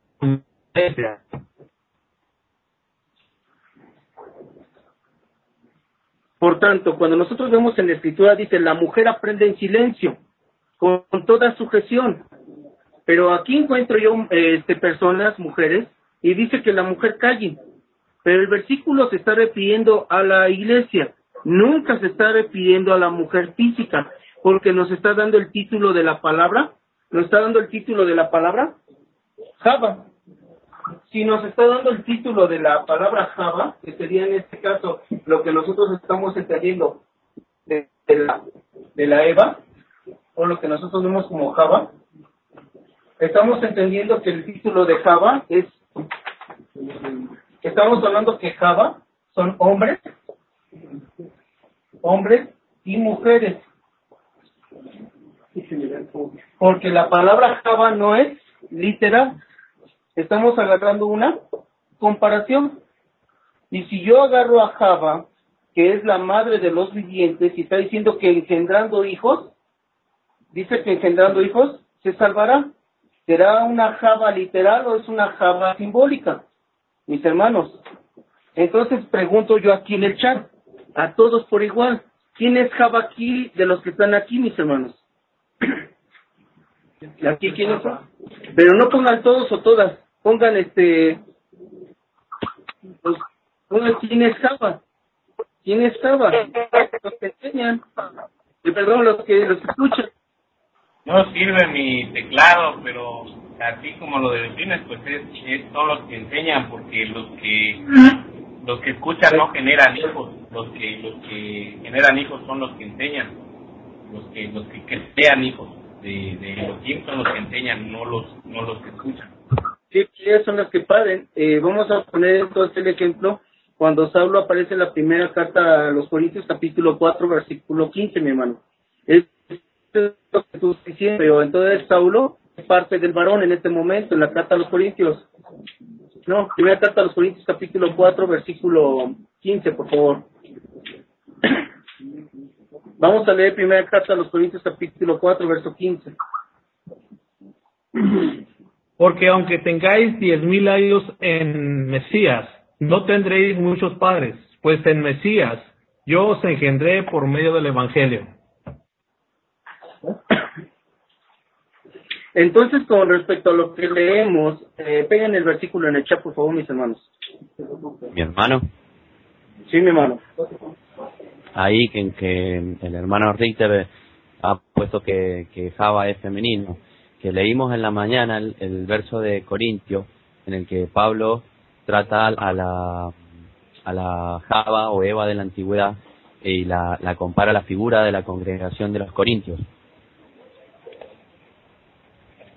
Por tanto, cuando nosotros vemos en la escritura, dice, la mujer aprende en silencio, con, toda sujeción. Pero aquí encuentro yo este, personas, mujeres, y dice que la mujer calle. Pero el versículo se está refiriendo a la iglesia, nunca se está refiriendo a la mujer física, porque nos está dando el título de la palabra, nos está dando el título de la palabra, Java si nos está dando el título de la palabra Java, que sería en este caso lo que nosotros estamos entendiendo de, la, de la Eva, o lo que nosotros vemos como Java, estamos entendiendo que el título de Java es, estamos hablando que Java son hombres, hombres y mujeres. Porque la palabra Java no es literal, estamos agarrando una comparación. Y si yo agarro a Java, que es la madre de los vivientes, y está diciendo que engendrando hijos, dice que engendrando hijos se salvará. ¿Será una Java literal o es una Java simbólica? Mis hermanos. Entonces pregunto yo aquí en el chat, a todos por igual, ¿quién es Java aquí de los que están aquí, mis hermanos? ¿Aquí quiénes son? Pero no pongan todos o todas pongan este, pues, quién estaba, quién estaba, los que enseñan, y perdón, los que los escuchan. No sirve mi teclado, pero así como lo defines, pues es, son los que enseñan, porque los que los que escuchan no generan hijos, los que los que generan hijos son los que enseñan, los que los que crean hijos de, de los son los que enseñan, no los no los que escuchan. Sí, ellas son las que paren. Eh, vamos a poner entonces el ejemplo cuando Saulo aparece en la primera carta a los Corintios, capítulo 4, versículo 15, mi hermano. Es lo entonces Saulo es parte del varón en este momento, en la carta a los Corintios. No, primera carta a los Corintios, capítulo 4, versículo 15, por favor. Vamos a leer primera carta a los Corintios, capítulo 4, verso 15. Porque aunque tengáis diez mil años en Mesías, no tendréis muchos padres, pues en Mesías yo os engendré por medio del Evangelio. Entonces, con respecto a lo que leemos, eh, peguen el versículo en el chat, por favor, mis hermanos. Mi hermano. Sí, mi hermano. Ahí que, que el hermano Richter ha puesto que, que Java es femenino que leímos en la mañana el, verso de Corintio en el que Pablo trata a la, a la Java o Eva de la antigüedad y la, la compara a la figura de la congregación de los Corintios.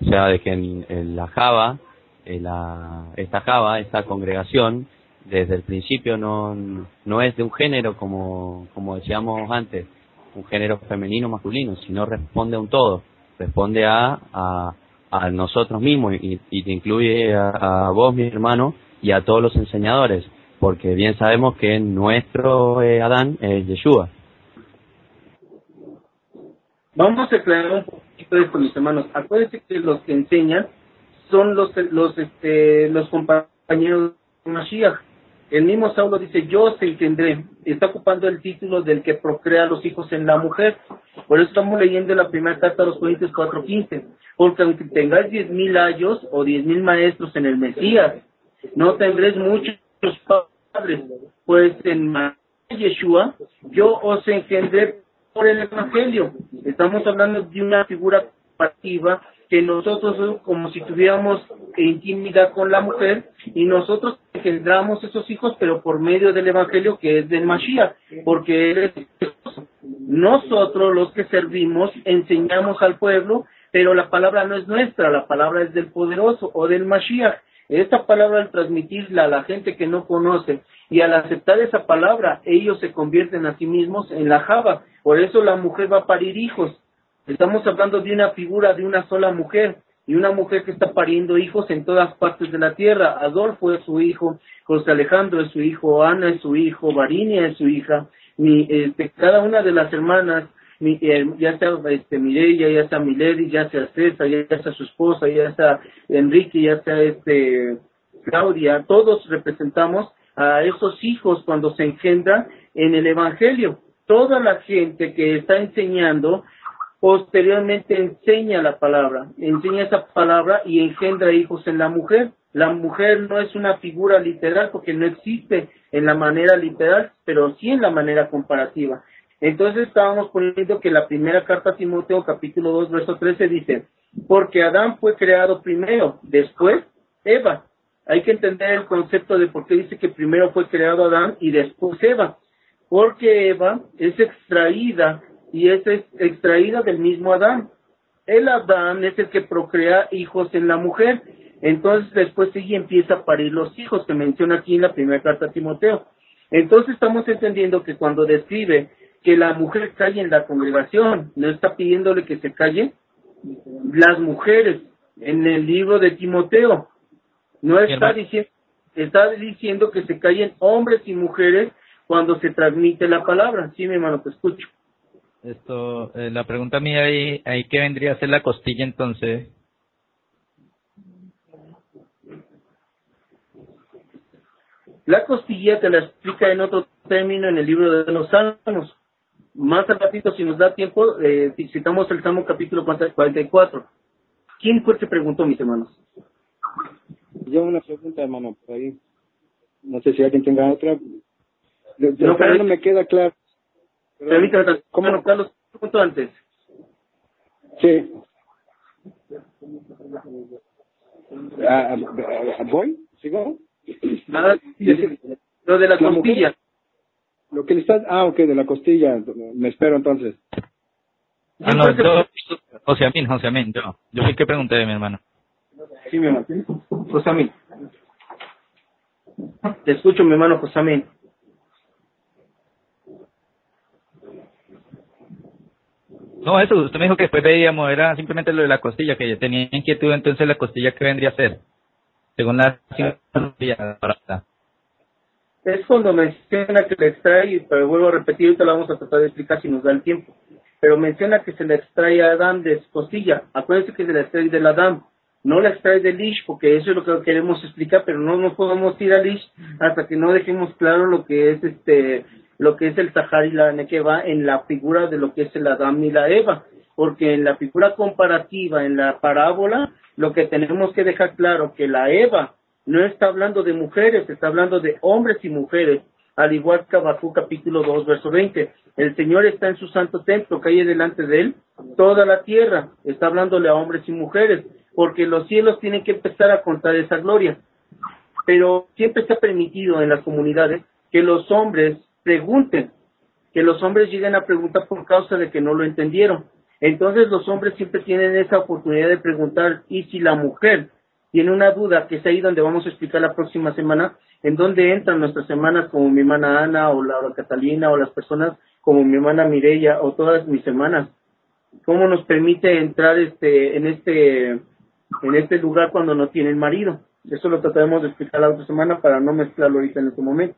O sea, de que en, la Java, en la, esta Java, esta congregación, desde el principio no, no es de un género como, como decíamos antes, un género femenino masculino, sino responde a un todo responde a, a, a nosotros mismos y, y te incluye a, vos, mi hermano, y a todos los enseñadores, porque bien sabemos que nuestro eh, Adán es Yeshua. Vamos a aclarar un poquito esto, mis hermanos. Acuérdense que los que enseñan son los los este, los compañeros de Mashiach. El mismo Saulo dice, yo se engendré. Está ocupando el título del que procrea los hijos en la mujer. Por eso estamos leyendo la primera carta a los Corintios 4.15. Porque aunque tengáis diez mil años o diez mil maestros en el Mesías, no tendréis muchos padres. Pues en Yeshua yo os engendré por el Evangelio. Estamos hablando de una figura comparativa que nosotros como si tuviéramos intimidad con la mujer y nosotros engendramos esos hijos pero por medio del evangelio que es del Mashiach porque él es nosotros los que servimos enseñamos al pueblo pero la palabra no es nuestra la palabra es del poderoso o del Mashiach esta palabra al transmitirla a la gente que no conoce y al aceptar esa palabra ellos se convierten a sí mismos en la Java por eso la mujer va a parir hijos Estamos hablando de una figura de una sola mujer y una mujer que está pariendo hijos en todas partes de la tierra. Adolfo es su hijo, José Alejandro es su hijo, Ana es su hijo, Varinia es su hija, mi, este, cada una de las hermanas, mi, eh, ya sea este, Mireya, ya sea Milady, ya sea César, ya sea su esposa, ya sea Enrique, ya sea este Claudia, todos representamos a esos hijos cuando se engendran en el Evangelio. Toda la gente que está enseñando posteriormente enseña la palabra, enseña esa palabra y engendra hijos en la mujer. La mujer no es una figura literal porque no existe en la manera literal, pero sí en la manera comparativa. Entonces estábamos poniendo que la primera carta a Timoteo capítulo 2 verso 13 dice, porque Adán fue creado primero, después Eva. Hay que entender el concepto de por qué dice que primero fue creado Adán y después Eva. Porque Eva es extraída y es extraída del mismo Adán. El Adán es el que procrea hijos en la mujer. Entonces después ella empieza a parir los hijos que menciona aquí en la primera carta a Timoteo. Entonces estamos entendiendo que cuando describe que la mujer calle en la congregación, no está pidiéndole que se calle las mujeres en el libro de Timoteo. No está diciendo, está diciendo que se callen hombres y mujeres cuando se transmite la palabra. Sí, mi hermano, te escucho. Esto, eh, la pregunta mía ahí, ahí que vendría a ser la costilla entonces. La costilla te la explica en otro término en el libro de los Salmos. Más al ratito, si nos da tiempo, eh, citamos el Salmo capítulo 44. ¿Quién fue el que preguntó, mis hermanos? Yo una pregunta, hermano, por ahí. No sé si alguien tenga otra. no, pero no me queda claro. Permítame, ¿cómo no, Carlos? punto antes. Sí. Ah, ah, ¿Voy? ¿Sigo? Nada, lo de la, costilla. Lo que le está... Ah, ok, de la costilla. Me espero entonces. Ah, no, yo, José Amín, José Amín, yo. Yo fui que pregunté de mi hermano. Sí, mi hermano. José Amín. Te escucho, mi hermano José Amín. No, eso, usted me dijo que después veíamos, era simplemente lo de la costilla, que yo tenía inquietud, entonces la costilla que vendría a ser, según la Es cuando menciona que le extrae, pero vuelvo a repetir, ahorita lo vamos a tratar de explicar si nos da el tiempo, pero menciona que se le extrae a Adán de costilla, acuérdense que se le extrae del Adán, no la extrae del Ish, porque eso es lo que queremos explicar, pero no nos podemos ir al Ish hasta que no dejemos claro lo que es este lo que es el Sahar y la Nekeva en la figura de lo que es el Adán y la Eva, porque en la figura comparativa, en la parábola, lo que tenemos que dejar claro que la Eva no está hablando de mujeres, está hablando de hombres y mujeres, al igual que Abacú capítulo 2, verso 20. El Señor está en su santo templo, cae delante de él toda la tierra, está hablándole a hombres y mujeres, porque los cielos tienen que empezar a contar esa gloria. Pero siempre está permitido en las comunidades que los hombres pregunten, que los hombres lleguen a preguntar por causa de que no lo entendieron. Entonces los hombres siempre tienen esa oportunidad de preguntar, y si la mujer tiene una duda, que es ahí donde vamos a explicar la próxima semana, en dónde entran nuestras hermanas como mi hermana Ana o Laura Catalina o las personas como mi hermana Mireya o todas mis hermanas. ¿Cómo nos permite entrar este en este en este lugar cuando no tienen marido? Eso lo trataremos de explicar la otra semana para no mezclarlo ahorita en este momento.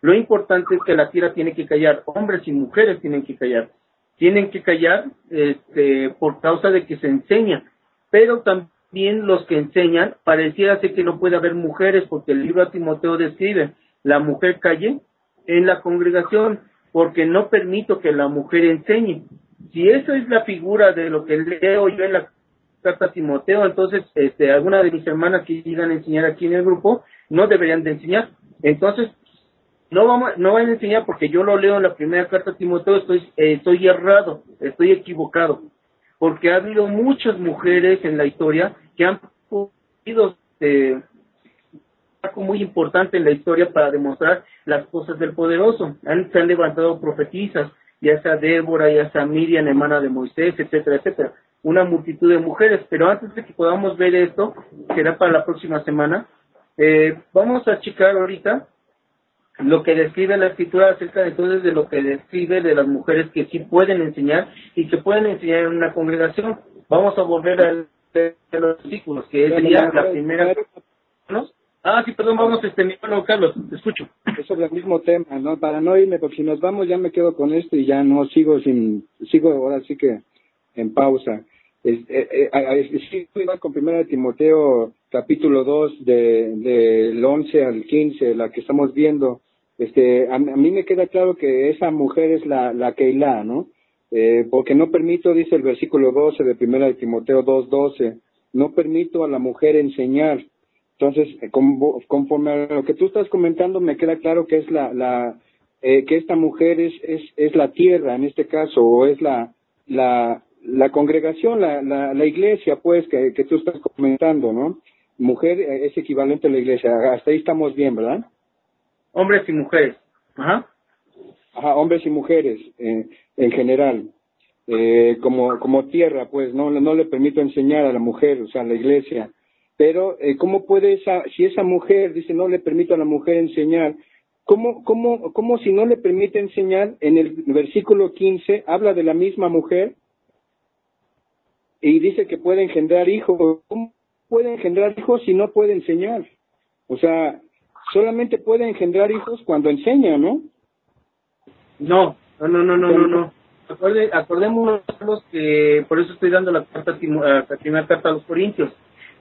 Lo importante es que la tierra tiene que callar, hombres y mujeres tienen que callar. Tienen que callar este, por causa de que se enseña, pero también los que enseñan, pareciera ser que no puede haber mujeres, porque el libro de Timoteo describe, la mujer calle en la congregación, porque no permito que la mujer enseñe. Si esa es la figura de lo que leo yo en la carta a Timoteo, entonces este, alguna de mis hermanas que llegan a enseñar aquí en el grupo no deberían de enseñar. Entonces, no vamos, no van a enseñar porque yo lo leo en la primera carta a Timoteo, estoy, eh, estoy errado, estoy equivocado. Porque ha habido muchas mujeres en la historia que han podido eh, muy importante en la historia para demostrar las cosas del poderoso. Han, se han levantado profetisas, ya sea Débora, ya sea Miriam, hermana de Moisés, etcétera, etcétera. Una multitud de mujeres. Pero antes de que podamos ver esto, será para la próxima semana, eh, vamos a checar ahorita lo que describe la escritura acerca de entonces de lo que describe de las mujeres que sí pueden enseñar y que pueden enseñar en una congregación. Vamos a volver a los versículos, que sería la primera. Ah, sí, perdón, vamos, este, mi hermano Carlos, te escucho. Es sobre el mismo tema, ¿no? Para no irme, porque si nos vamos ya me quedo con esto y ya no sigo sin, sigo ahora sí que en pausa. Es, eh, eh, igual con primera de Timoteo, capítulo 2, del de, 11 al 15, la que estamos viendo, este, a, mí me queda claro que esa mujer es la, la Keilah, ¿no? Eh, porque no permito, dice el versículo 12 de primera de Timoteo 2, 12, no permito a la mujer enseñar, entonces, eh, conforme a lo que tú estás comentando, me queda claro que es la, la eh, que esta mujer es, es, es la tierra en este caso, o es la, la, la congregación, la, la, la iglesia, pues, que, que tú estás comentando, ¿no? Mujer eh, es equivalente a la iglesia. Hasta ahí estamos bien, ¿verdad? Hombres y mujeres. Ajá. Ajá, hombres y mujeres en general. Eh, como, como tierra, pues, no, no le permito enseñar a la mujer, o sea, a la iglesia pero, eh, ¿cómo puede esa, si esa mujer dice no le permito a la mujer enseñar, ¿cómo, cómo, cómo si no le permite enseñar, en el versículo 15 habla de la misma mujer y dice que puede engendrar hijos? ¿Cómo puede engendrar hijos si no puede enseñar? O sea, solamente puede engendrar hijos cuando enseña, ¿no? No, no, no, no, no, no. Acuerde, acordémonos que por eso estoy dando la, carta, la primera carta a los Corintios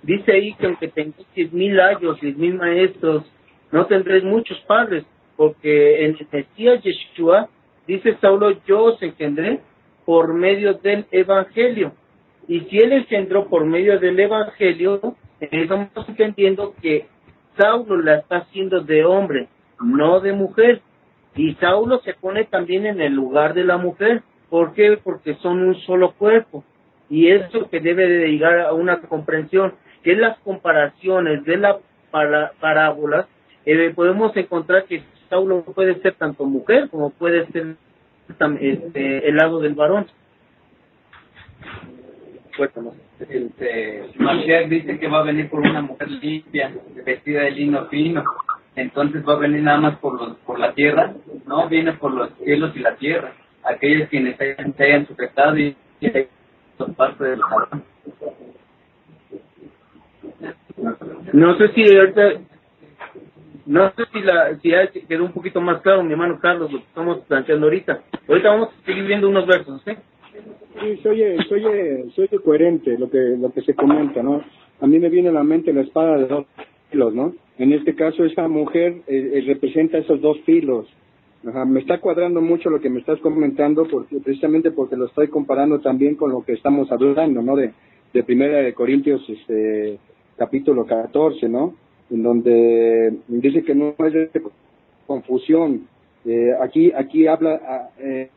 Dice ahí que aunque tengáis diez mil años, diez mil maestros, no tendréis muchos padres, porque en el Mesías Yeshua, dice Saulo, yo os engendré por medio del Evangelio. Y si él engendró por medio del Evangelio, estamos entendiendo que Saulo la está haciendo de hombre, no de mujer. Y Saulo se pone también en el lugar de la mujer. ¿Por qué? Porque son un solo cuerpo. Y eso que debe de llegar a una comprensión que las comparaciones de las parábolas, eh, podemos encontrar que Saulo puede ser tanto mujer como puede ser este, el lado del varón. Este, dice que va a venir por una mujer limpia, vestida de lino fino, entonces va a venir nada más por los, por la tierra, no viene por los cielos y la tierra, aquellos quienes se hayan sujetado y, son parte del varón. No sé si ahorita, no sé si la si ya quedó un poquito más claro, mi hermano Carlos, lo que estamos planteando ahorita. Ahorita vamos a seguir viendo unos versos, ¿sí? Sí, soy, soy, soy coherente lo que, lo que se comenta, ¿no? A mí me viene a la mente la espada de dos filos, ¿no? En este caso, esa mujer eh, eh, representa esos dos filos. Me está cuadrando mucho lo que me estás comentando, porque precisamente porque lo estoy comparando también con lo que estamos hablando, ¿no? De, de Primera de Corintios, este, capítulo 14, ¿no? En donde dice que no es de confusión. Eh, aquí, aquí habla, ah, eh,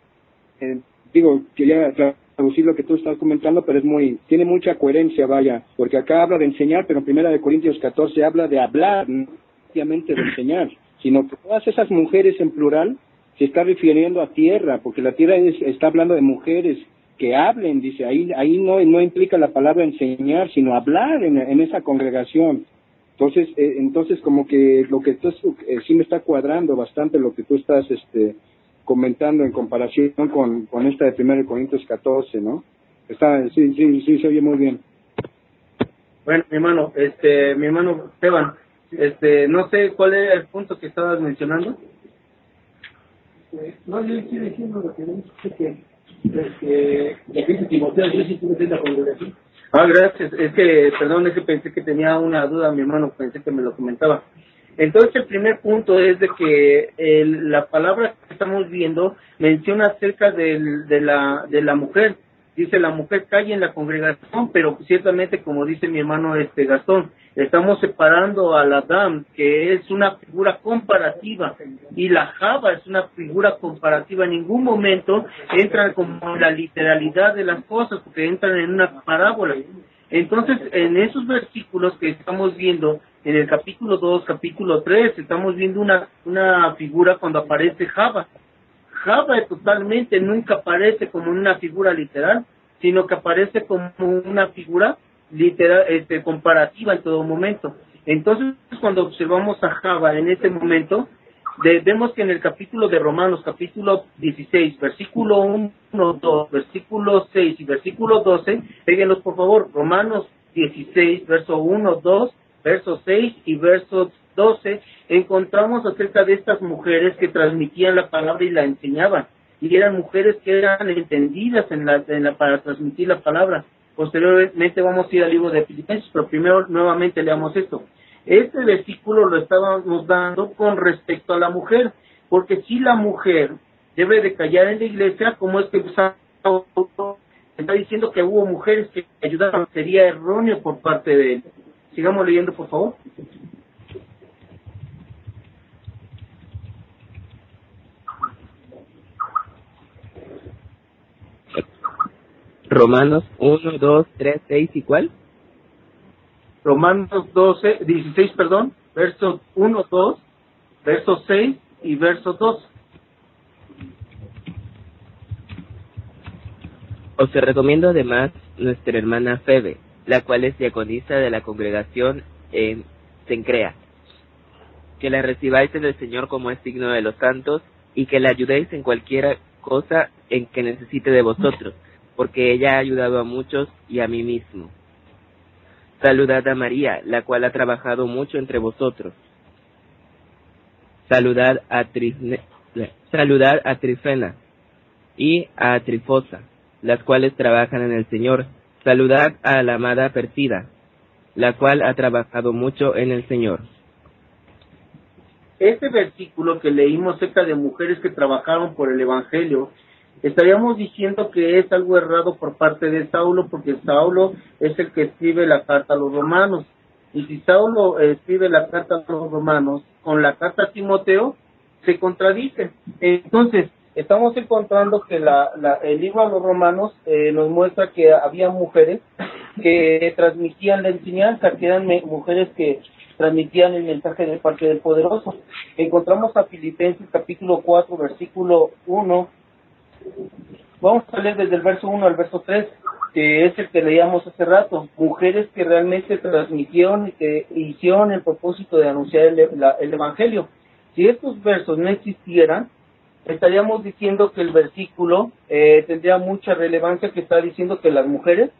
eh, digo, quería traducir lo que tú estás comentando, pero es muy, tiene mucha coherencia, vaya, porque acá habla de enseñar, pero en Primera de Corintios 14 habla de hablar, no obviamente de enseñar, sino que todas esas mujeres en plural se está refiriendo a tierra, porque la tierra está hablando de mujeres que hablen, dice, ahí, ahí no, no implica la palabra enseñar, sino hablar en, en esa congregación. Entonces, eh, entonces como que lo que tú, eh, sí me está cuadrando bastante lo que tú estás este, comentando en comparación con, con esta de 1 Corintios 14, ¿no? Está, sí, sí, sí, se oye muy bien. Bueno, mi hermano, este, mi hermano Esteban, este, no sé cuál era el punto que estabas mencionando. No, yo estoy diciendo lo que dice que este, Ah, gracias. Es que, perdón, es que pensé que tenía una duda, mi hermano, pensé que me lo comentaba. Entonces, el primer punto es de que la palabra que estamos viendo menciona acerca del, de, la, de la mujer. Dice, la mujer cae en la congregación, pero ciertamente, como dice mi hermano este Gastón, Estamos separando al Adam, que es una figura comparativa, y la Java es una figura comparativa. En ningún momento entran como la literalidad de las cosas, porque entran en una parábola. Entonces, en esos versículos que estamos viendo, en el capítulo 2, capítulo 3, estamos viendo una, una figura cuando aparece Java. Java totalmente nunca aparece como una figura literal, sino que aparece como una figura literal, este, comparativa en todo momento. Entonces, cuando observamos a Java en ese momento, vemos que en el capítulo de Romanos, capítulo 16, versículo 1, 2, versículo 6 y versículo 12, péguenlos por favor, Romanos 16, verso 1, 2, verso 6 y verso 12, encontramos acerca de estas mujeres que transmitían la palabra y la enseñaban. Y eran mujeres que eran entendidas en la, en la, para transmitir la palabra. Posteriormente vamos a ir al libro de Filipenses, pero primero nuevamente leamos esto. Este versículo lo estábamos dando con respecto a la mujer, porque si la mujer debe de callar en la iglesia, como es que está diciendo que hubo mujeres que ayudaron, sería erróneo por parte de él. Sigamos leyendo, por favor. Romanos 1, 2, 3, 6 y cuál? Romanos 12, 16, perdón, versos 1, 2, verso 6 y verso 2. Os recomiendo además nuestra hermana Febe, la cual es diaconisa de la congregación en Sencrea. Que la recibáis en el Señor como es digno de los santos y que la ayudéis en cualquier cosa en que necesite de vosotros porque ella ha ayudado a muchos y a mí mismo. Saludad a María, la cual ha trabajado mucho entre vosotros. Saludad a, saludad a Trifena y a Trifosa, las cuales trabajan en el Señor. Saludad a la amada Persida, la cual ha trabajado mucho en el Señor. Este versículo que leímos cerca de mujeres que trabajaron por el Evangelio estaríamos diciendo que es algo errado por parte de Saulo, porque Saulo es el que escribe la carta a los romanos. Y si Saulo escribe la carta a los romanos con la carta a Timoteo, se contradice. Entonces, estamos encontrando que la, el libro a los romanos eh, nos muestra que había mujeres que transmitían la enseñanza, que eran mujeres que transmitían el mensaje de parte del poderoso. Encontramos a Filipenses capítulo 4, versículo 1 Vamos a leer desde el verso 1 al verso 3, que es el que leíamos hace rato. Mujeres que realmente transmitieron y que hicieron el propósito de anunciar el, Evangelio. Si estos versos no existieran, estaríamos diciendo que el versículo eh, tendría mucha relevancia que está diciendo que las mujeres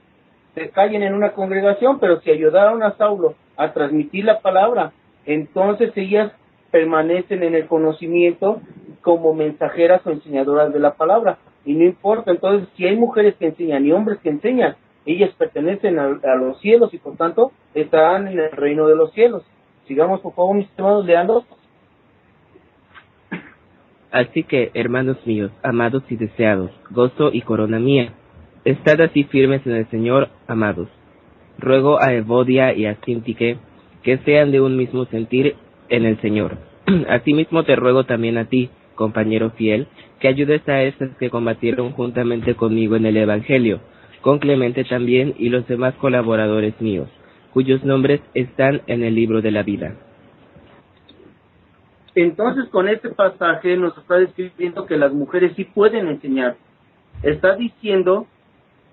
se callen en una congregación, pero si ayudaron a Saulo a transmitir la palabra, entonces ellas permanecen en el conocimiento como mensajeras o enseñadoras de la palabra. Y no importa, entonces, si hay mujeres que enseñan y hombres que enseñan, ellas pertenecen a, los cielos y por tanto estarán en el reino de los cielos. Sigamos, por favor, mis estimados, leando. Así que, hermanos míos, amados y deseados, gozo y corona mía, estad así firmes en el Señor, amados. Ruego a Evodia y a Sintique que sean de un mismo sentir en el Señor. Asimismo te ruego también a ti, compañero fiel, que ayudes a esas que combatieron juntamente conmigo en el Evangelio, con Clemente también y los demás colaboradores míos, cuyos nombres están en el libro de la vida. Entonces con este pasaje nos está describiendo que las mujeres sí pueden enseñar. Está diciendo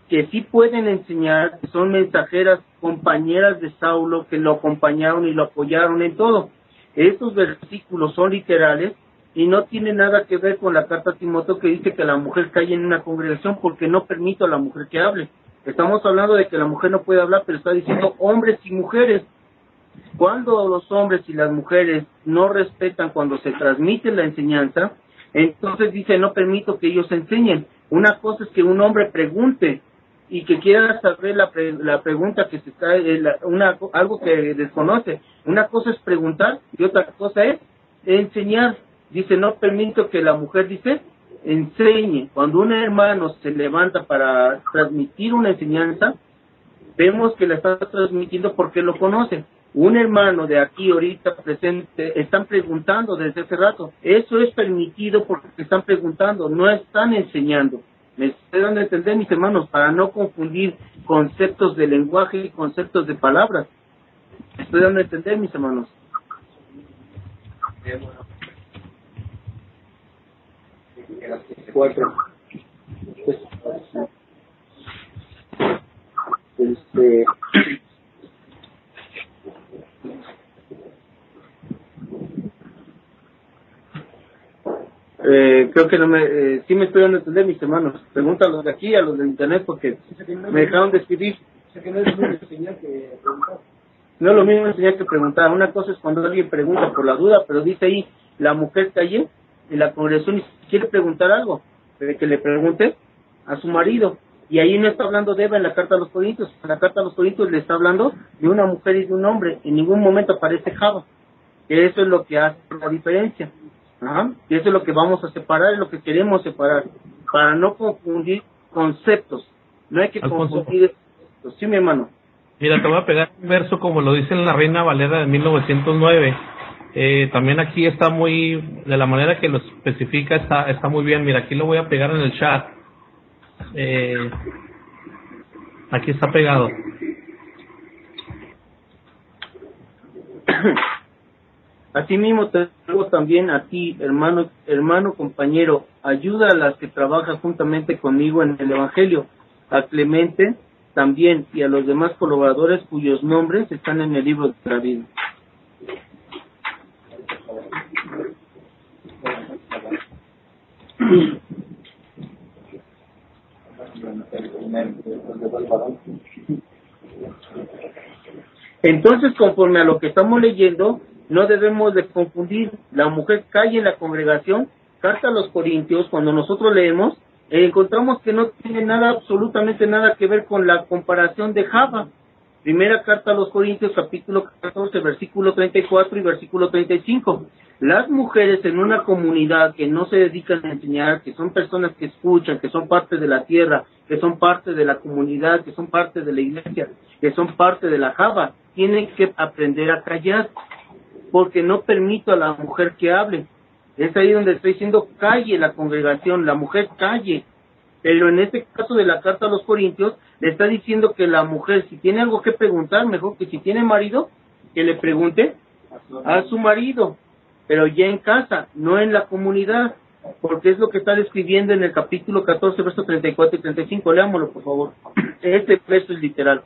que sí pueden enseñar, son mensajeras, compañeras de Saulo, que lo acompañaron y lo apoyaron en todo. Estos versículos son literales y no tiene nada que ver con la carta a Timoteo que dice que la mujer cae en una congregación porque no permito a la mujer que hable. Estamos hablando de que la mujer no puede hablar, pero está diciendo hombres y mujeres. Cuando los hombres y las mujeres no respetan cuando se transmite la enseñanza, entonces dice no permito que ellos enseñen. Una cosa es que un hombre pregunte y que quiera saber la, la pregunta que se está, eh, una, algo que desconoce. Una cosa es preguntar y otra cosa es enseñar dice, no permito que la mujer, dice, enseñe. Cuando un hermano se levanta para transmitir una enseñanza, vemos que la está transmitiendo porque lo conoce. un hermano de aquí ahorita presente, están preguntando desde hace rato. Eso es permitido porque están preguntando, no están enseñando. Me estoy dando entender, mis hermanos, para no confundir conceptos de lenguaje y conceptos de palabras. Me estoy dando a entender, mis hermanos. Cuatro. Este, Eh, creo que no me, eh, sí me estoy dando a entender, mis hermanos. Pregúntalos de aquí a los de internet porque me dejaron de escribir. No es lo mismo enseñar que preguntar. Una cosa es cuando alguien pregunta por la duda, pero dice ahí, la mujer calle en la congregación y quiere preguntar algo, que le pregunte a su marido. Y ahí no está hablando de Eva en la carta a los Corintios. En la carta a los Corintios le está hablando de una mujer y de un hombre. En ningún momento aparece Java. Que eso es lo que hace la diferencia. Ajá. Y eso es lo que vamos a separar, es lo que queremos separar, para no confundir conceptos. No hay que confundir Sí, mi hermano. Mira, te voy a pegar un verso como lo dice en la Reina Valera de 1909. Eh, también aquí está muy, de la manera que lo especifica, está, está muy bien. Mira, aquí lo voy a pegar en el chat. Eh, aquí está pegado. Asimismo, te ruego también a ti, hermano, hermano, compañero, ayuda a las que trabajan juntamente conmigo en el Evangelio, a Clemente también y a los demás colaboradores cuyos nombres están en el libro de la vida. Entonces, conforme a lo que estamos leyendo, no debemos de confundir. La mujer cae en la congregación, carta a los Corintios, cuando nosotros leemos, encontramos que no tiene nada, absolutamente nada que ver con la comparación de Java. Primera carta a los Corintios, capítulo 14, versículo 34 y versículo 35. Las mujeres en una comunidad que no se dedican a enseñar, que son personas que escuchan, que son parte de la tierra, que son parte de la comunidad, que son parte de la iglesia, que son parte de la Java, tienen que aprender a callar porque no permito a la mujer que hable. Es ahí donde estoy diciendo calle la congregación, la mujer calle. Pero en este caso de la carta a los Corintios, le está diciendo que la mujer, si tiene algo que preguntar, mejor que si tiene marido, que le pregunte a su marido, pero ya en casa, no en la comunidad, porque es lo que está describiendo en el capítulo 14, versos 34 y 35. Leámoslo, por favor. Este verso es literal.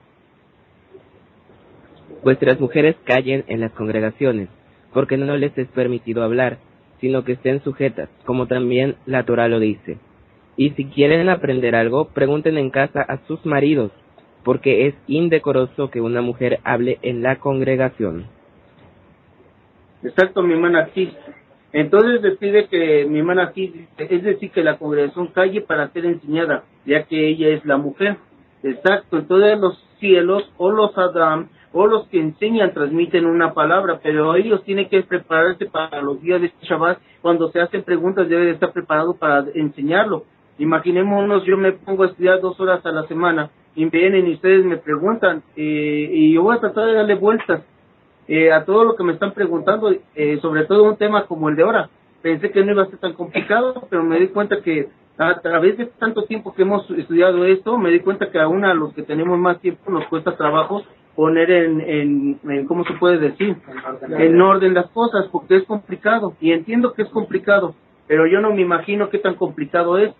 Vuestras mujeres callen en las congregaciones, porque no les es permitido hablar, sino que estén sujetas, como también la Torah lo dice. Y si quieren aprender algo, pregunten en casa a sus maridos, porque es indecoroso que una mujer hable en la congregación. Exacto, mi hermana aquí. Entonces decide que mi hermana aquí, es decir, que la congregación calle para ser enseñada, ya que ella es la mujer. Exacto, entonces los cielos o los Adam o los que enseñan transmiten una palabra, pero ellos tienen que prepararse para los días de Shabbat. Cuando se hacen preguntas deben estar preparados para enseñarlo. Imaginémonos, yo me pongo a estudiar dos horas a la semana y vienen y ustedes me preguntan eh, y yo voy a tratar de darle vueltas eh, a todo lo que me están preguntando, eh, sobre todo un tema como el de ahora. Pensé que no iba a ser tan complicado, pero me di cuenta que a través de tanto tiempo que hemos estudiado esto, me di cuenta que aún a los que tenemos más tiempo nos cuesta trabajo poner en, en, ¿cómo se puede decir? En orden las cosas, porque es complicado. Y entiendo que es complicado, pero yo no me imagino qué tan complicado es.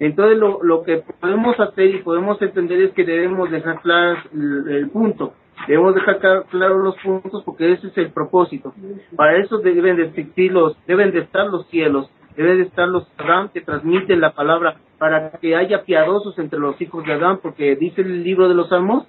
Entonces lo, lo que podemos hacer y podemos entender es que debemos dejar claro el, punto. Debemos dejar claro los puntos porque ese es el propósito. Para eso deben de existir los, deben de estar los cielos, deben de estar los Adán que transmiten la palabra para que haya piadosos entre los hijos de Adán, porque dice el libro de los Salmos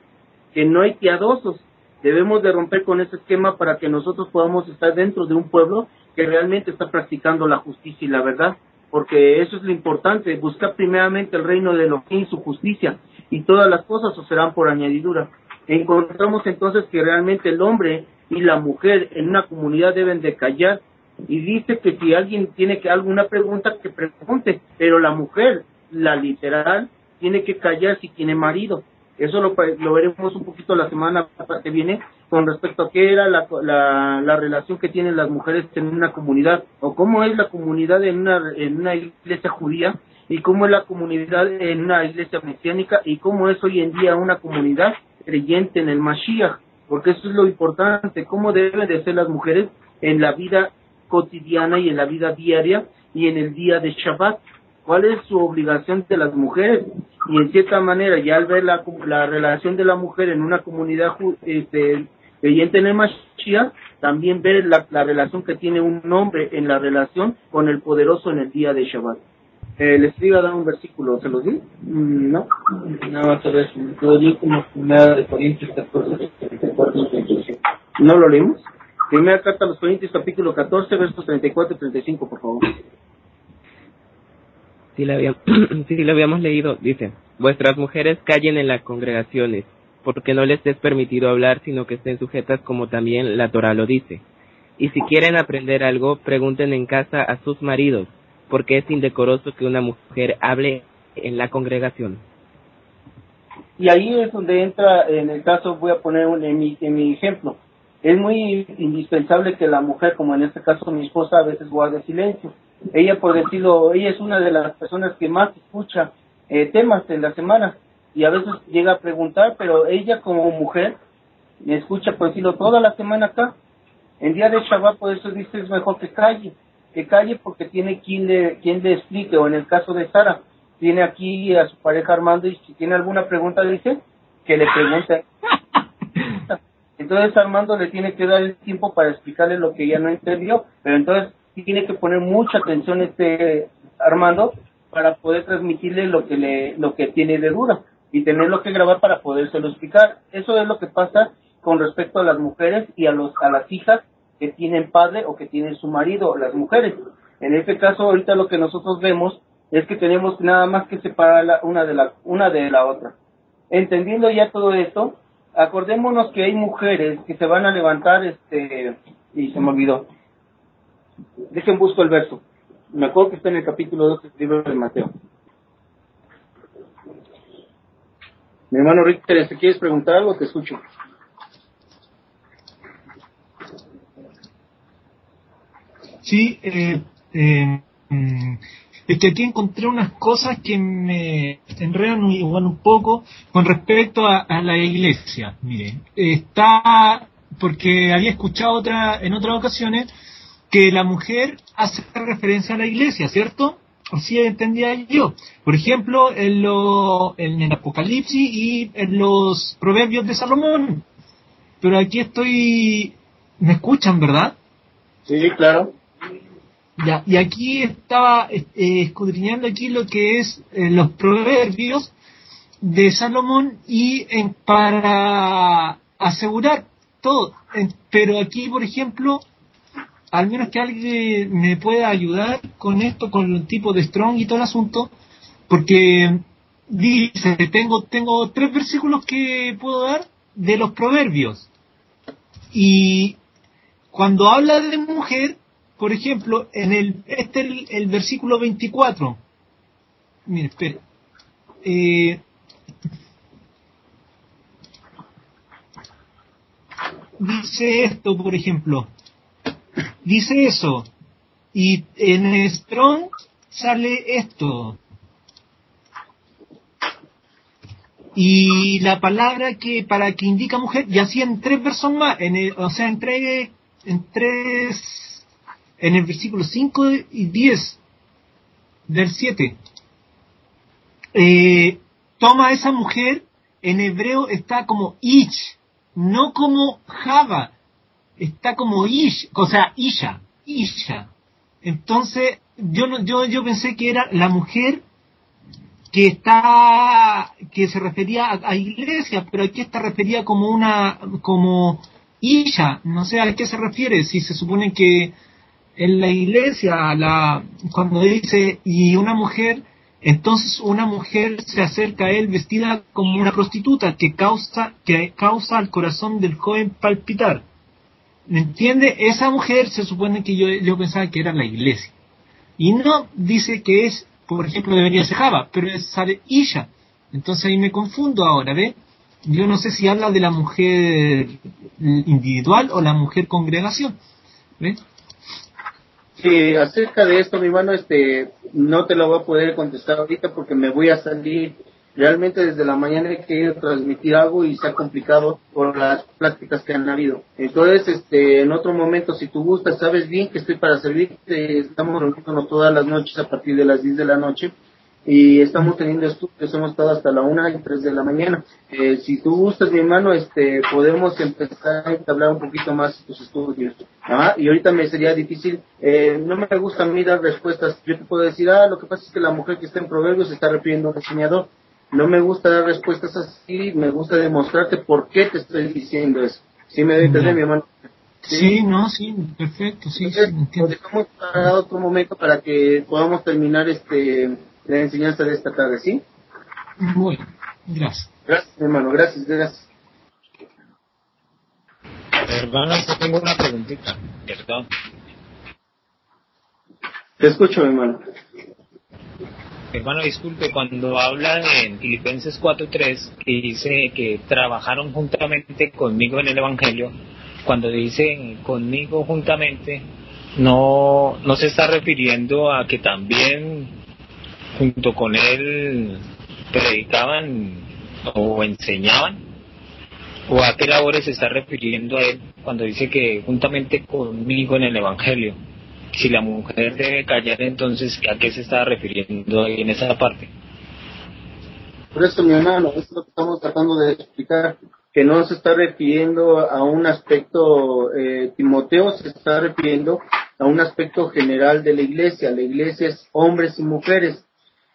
que no hay piadosos. Debemos de romper con ese esquema para que nosotros podamos estar dentro de un pueblo que realmente está practicando la justicia y la verdad, porque eso es lo importante, buscar primeramente el reino de Elohim y su justicia, y todas las cosas os serán por añadidura. Encontramos entonces que realmente el hombre y la mujer en una comunidad deben de callar, y dice que si alguien tiene que alguna pregunta, que pregunte, pero la mujer, la literal, tiene que callar si tiene marido, Eso lo, lo veremos un poquito la semana que viene con respecto a qué era la, la, la, relación que tienen las mujeres en una comunidad o cómo es la comunidad en una, en una iglesia judía y cómo es la comunidad en una iglesia mesiánica y cómo es hoy en día una comunidad creyente en el Mashiach, porque eso es lo importante, cómo deben de ser las mujeres en la vida cotidiana y en la vida diaria y en el día de Shabbat cuál es su obligación de las mujeres y en cierta manera ya al ver la, la relación de la mujer en una comunidad este, creyente en el Mashiach, también ver la, la, relación que tiene un hombre en la relación con el poderoso en el día de Shabbat. Eh, les iba a dar un versículo, ¿se los di? Mm, no, nada más a ver, lo di como primera de Corintios 14, 34 y 35. ¿No lo leímos? Primera carta a los Corintios capítulo 14, versos 34 y 35, por favor si lo, habíamos, lo habíamos leído, dice, vuestras mujeres callen en las congregaciones, porque no les es permitido hablar, sino que estén sujetas como también la Torah lo dice. Y si quieren aprender algo, pregunten en casa a sus maridos, porque es indecoroso que una mujer hable en la congregación. Y ahí es donde entra, en el caso, voy a poner un, en, mi, en mi ejemplo, es muy indispensable que la mujer, como en este caso mi esposa, a veces guarde silencio ella, por decirlo, ella es una de las personas que más escucha eh, temas en la semana y a veces llega a preguntar, pero ella como mujer me escucha, por decirlo, toda la semana acá. En día de Shabbat, por eso dice, es mejor que calle, que calle porque tiene quien le, quien le explique, o en el caso de Sara, tiene aquí a su pareja Armando y si tiene alguna pregunta, dice, que le pregunte. Entonces Armando le tiene que dar el tiempo para explicarle lo que ella no entendió, pero entonces tiene que poner mucha atención este Armando para poder transmitirle lo que le lo que tiene de duda y tenerlo que grabar para podérselo explicar. Eso es lo que pasa con respecto a las mujeres y a los a las hijas que tienen padre o que tienen su marido, las mujeres. En este caso ahorita lo que nosotros vemos es que tenemos nada más que separar la, una de la una de la otra. Entendiendo ya todo esto, acordémonos que hay mujeres que se van a levantar este y se me olvidó Dejen busco el verso. Me acuerdo que está en el capítulo 2 del libro de Mateo. Mi hermano Richter, ¿te quieres preguntar algo? Te escucho. Sí, eh, eh, es que aquí encontré unas cosas que me enredan un poco con respecto a, a la iglesia. Miren, está, porque había escuchado otra en otras ocasiones que la mujer hace referencia a la iglesia, ¿cierto? Así entendía yo. Por ejemplo, en, lo, en el Apocalipsis y en los Proverbios de Salomón. Pero aquí estoy... ¿Me escuchan, verdad? Sí, claro. Ya, y aquí estaba eh, escudriñando aquí lo que es eh, los Proverbios de Salomón y en, para asegurar todo. pero aquí, por ejemplo, al menos que alguien me pueda ayudar con esto, con el tipo de Strong y todo el asunto, porque dice, tengo, tengo tres versículos que puedo dar de los proverbios. Y cuando habla de mujer, por ejemplo, en el, este el, el versículo 24, mire, espere, eh, dice esto, por ejemplo, dice eso. Y en Strong sale esto. Y la palabra que para que indica mujer, y así en tres versos más, en el, o sea, en tres, en tres, en el versículo 5 y 10 del 7, eh, toma esa mujer, en hebreo está como ich, no como Java, está como ish, o sea, isha, isha. Entonces, yo yo, yo pensé que era la mujer que está, que se refería a, iglesia, pero aquí está referida como una, como isha, no sé a qué se refiere, si se supone que en la iglesia, la, cuando dice, y una mujer, entonces una mujer se acerca a él vestida como una prostituta que causa, que causa al corazón del joven palpitar. ¿Me entiende? Esa mujer se supone que yo, pensaba que era la iglesia. Y no dice que es, por ejemplo, debería ser Java, pero sale Isha. Entonces ahí me confundo ahora, ¿ve? yo no sé si habla de la mujer individual o la mujer congregación. ¿Ve? Sí, acerca de esto, mi hermano, este, no te lo voy a poder contestar ahorita porque me voy a salir. Realmente desde la mañana he querido transmitir algo y se ha complicado por las prácticas que han habido. Entonces, este, en otro momento, si tú gustas, sabes bien que estoy para servirte. Estamos reuniéndonos todas las noches a partir de las 10 de la noche y estamos teniendo estudios, hemos estado hasta la una y tres de la mañana. Eh, si tú gustas, mi hermano, este, podemos empezar a hablar un poquito más de tus estudios. Ah, y ahorita me sería difícil, eh, no me gusta a mí dar respuestas. Yo te puedo decir, ah, lo que pasa es que la mujer que está en Proverbios está refiriendo a un diseñador. No me gusta dar respuestas así, me gusta demostrarte por qué te estoy diciendo eso. ¿Sí me doy entender, mi hermano? Sí, no, sí, perfecto, sí, sí, Lo dejamos para otro momento para que podamos terminar este la enseñanza de esta tarde, ¿sí? Muy bien, gracias. Gracias, hermano, gracias, gracias. Hermano, tengo una preguntita, perdón. Te escucho, hermano. Hermano, disculpe, cuando habla en Filipenses 4.3, que dice que trabajaron juntamente conmigo en el Evangelio, cuando dicen conmigo juntamente, no, no se está refiriendo a que también junto con él predicaban o enseñaban? ¿O a qué labores se está refiriendo a él cuando dice que juntamente conmigo en el Evangelio? Si la mujer debe callar, entonces, ¿a qué se está refiriendo ahí en esa parte? Por eso, mi hermano, es lo que estamos tratando de explicar, que no se está refiriendo a un aspecto, eh, Timoteo se está refiriendo a un aspecto general de la iglesia. La iglesia es hombres y mujeres.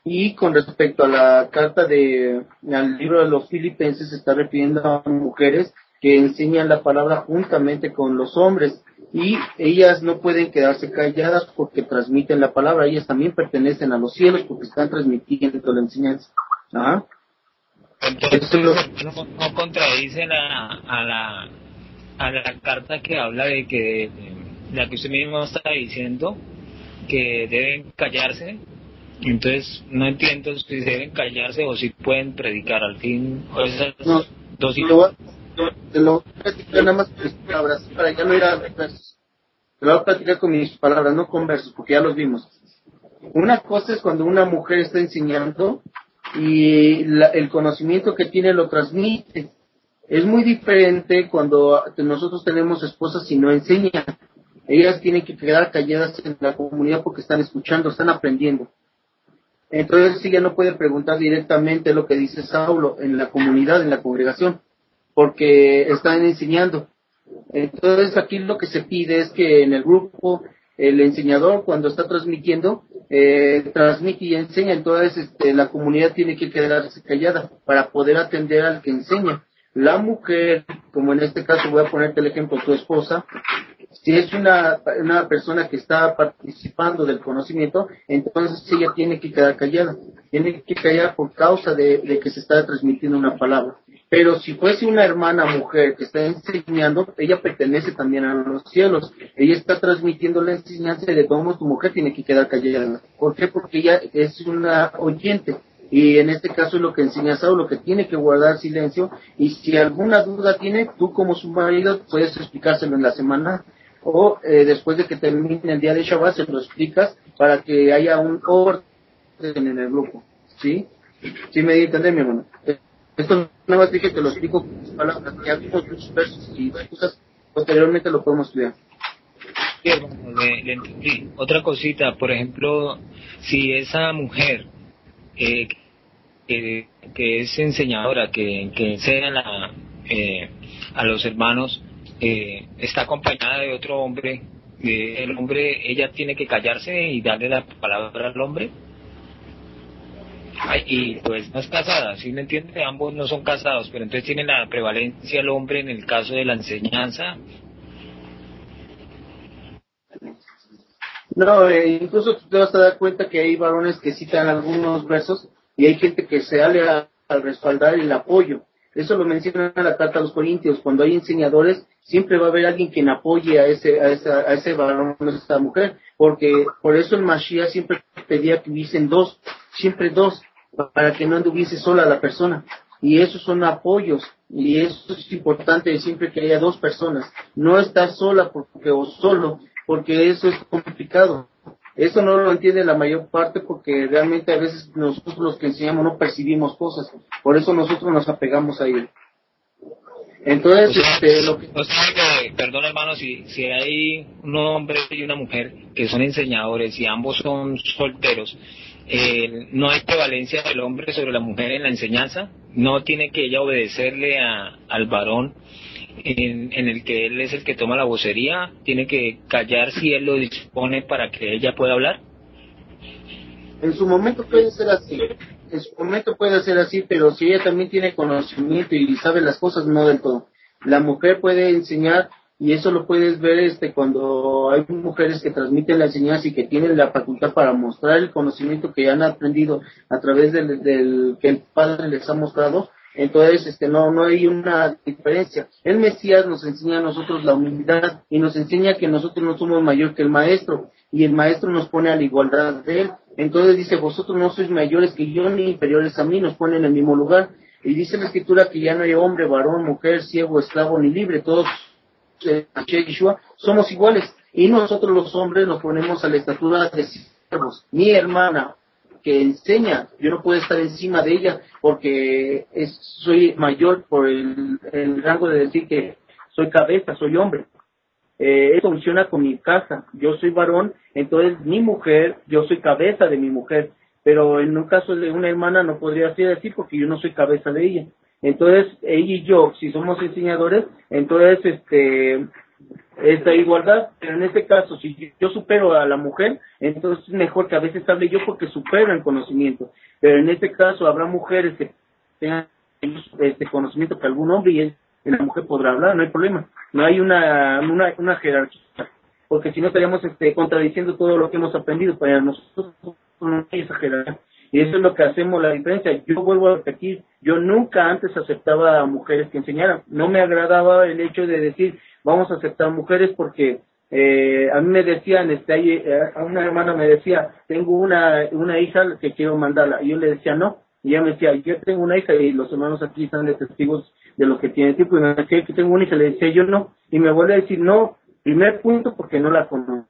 Y con respecto a la carta de, al libro de los filipenses, se está refiriendo a mujeres que enseñan la palabra juntamente con los hombres y ellas no pueden quedarse calladas porque transmiten la palabra, ellas también pertenecen a los cielos porque están transmitiendo la enseñanza. ¿Ah? Entonces, no, no contradice la, a, la, a la carta que habla de que, la que usted mismo está diciendo, que deben callarse. Entonces, no entiendo si deben callarse o si pueden predicar al fin. O esas No, dos te lo voy a- platicar nada más con mis palabras, para ya no ir a versos. Te lo voy a platicar con mis palabras, no con versos, porque ya los vimos. Una cosa es cuando una mujer está enseñando y la- el conocimiento que tiene lo transmite. Es muy diferente cuando nosotros tenemos esposas y no enseñan. Ellas tienen que quedar calladas en la comunidad porque están escuchando, están aprendiendo. Entonces ella no puede preguntar directamente lo que dice Saulo en la comunidad, en la congregación, porque están enseñando. Entonces aquí lo que se pide es que en el grupo el enseñador cuando está transmitiendo eh, transmite y enseña, entonces este, la comunidad tiene que quedarse callada para poder atender al que enseña. La mujer, como en este caso voy a ponerte el ejemplo, tu esposa, si es una, una persona que está participando del conocimiento, entonces ella tiene que quedar callada. Tiene que callar por causa de, de que se está transmitiendo una palabra. Pero si fuese una hermana mujer que está enseñando, ella pertenece también a los cielos. Ella está transmitiendo la enseñanza de modos tu mujer tiene que quedar callada. ¿Por qué? Porque ella es una oyente. Y en este caso es lo que enseña Saulo, que tiene que guardar silencio. Y si alguna duda tiene, tú como su marido puedes explicárselo en la semana o eh, después de que termine el día de Shabbat se lo explicas para que haya un orden en el grupo. ¿Sí? ¿Sí me di a entender, mi hermano? Esto nada más dije que lo explico con mis palabras. Ya vimos muchos versos y cosas, posteriormente lo podemos estudiar. Entendí. Otra cosita, por ejemplo, si esa mujer eh, que, que es enseñadora, que, que enseña la, eh, a los hermanos, eh, está acompañada de otro hombre, el hombre, ella tiene que callarse y darle la palabra al hombre. Y pues no es casada, ¿sí me entiende? Ambos no son casados, pero entonces tiene la prevalencia el hombre en el caso de la enseñanza. No, eh, incluso tú te vas a dar cuenta que hay varones que citan algunos versos y hay gente que se sale a- al respaldar el apoyo. Eso lo menciona la carta a los Corintios. Cuando hay enseñadores, siempre va a haber alguien quien apoye a ese, a esa, a ese varón, a esa mujer, porque por eso el Mashiach siempre pedía que hubiesen dos, siempre dos, para que no anduviese sola la persona. y esos son apoyos y eso es importante siempre que haya dos personas. No estar sola porque o solo porque eso es complicado. Eso no lo entiende la mayor parte porque realmente a veces nosotros los que enseñamos no percibimos cosas. Por eso nosotros nos apegamos a él. Entonces, este, lo que... perdón hermano, si, si hay un hombre y una mujer que son enseñadores y ambos son solteros, eh, no hay prevalencia del hombre sobre la mujer en la enseñanza, no tiene que ella obedecerle a, al varón en, el que él es el que toma la vocería, tiene que callar si él lo dispone para que ella pueda hablar. En su momento puede ser así, en su momento puede ser así, pero si ella también tiene conocimiento y sabe las cosas, no del todo. La mujer puede enseñar y eso lo puedes ver este cuando hay mujeres que transmiten la enseñanza y que tienen la facultad para mostrar el conocimiento que han aprendido a través del, del que el padre les ha mostrado entonces este no no hay una diferencia. El Mesías nos enseña a nosotros la humildad y nos enseña que nosotros no somos mayor que el maestro y el maestro nos pone a la igualdad de él. Entonces dice vosotros no sois mayores que yo ni inferiores a mí nos pone en el mismo lugar. Y dice la escritura que ya no hay hombre varón mujer ciego esclavo ni libre. Todos somos iguales. Y nosotros los hombres nos ponemos a la estatura de siervos. Mi hermana que enseña, yo no puedo estar encima de ella porque es, soy mayor por el, rango de decir que soy cabeza, soy hombre. Eh, eso funciona con mi casa. Yo soy varón, entonces mi mujer, yo soy cabeza de mi mujer. Pero en un caso de una hermana no podría ser así porque yo no soy cabeza de ella. Entonces, ella y yo, si somos enseñadores, entonces, este, esta igualdad, pero en este caso, si yo supero a la mujer, entonces es mejor que a veces hable yo porque supero el conocimiento. Pero en este caso habrá mujeres que tengan este conocimiento que algún hombre y, la mujer podrá hablar, no hay problema. No hay una, una, una jerarquía, porque si no estaríamos este, contradiciendo todo lo que hemos aprendido. Para nosotros no hay esa jerarquía. Y eso es lo que hacemos la diferencia. Yo vuelvo a repetir, yo nunca antes aceptaba a mujeres que enseñaran. No me agradaba el hecho de decir, vamos a aceptar mujeres porque eh, a mí me decían, este, eh, a una hermana me decía, tengo una, una hija que quiero mandarla. Y yo le decía, no. Y ella me decía, yo tengo una hija y los hermanos aquí están de testigos de lo que tiene tiempo. Y me decía que tengo una hija, le decía yo no. Y me vuelve a decir, no, primer punto porque no la conozco.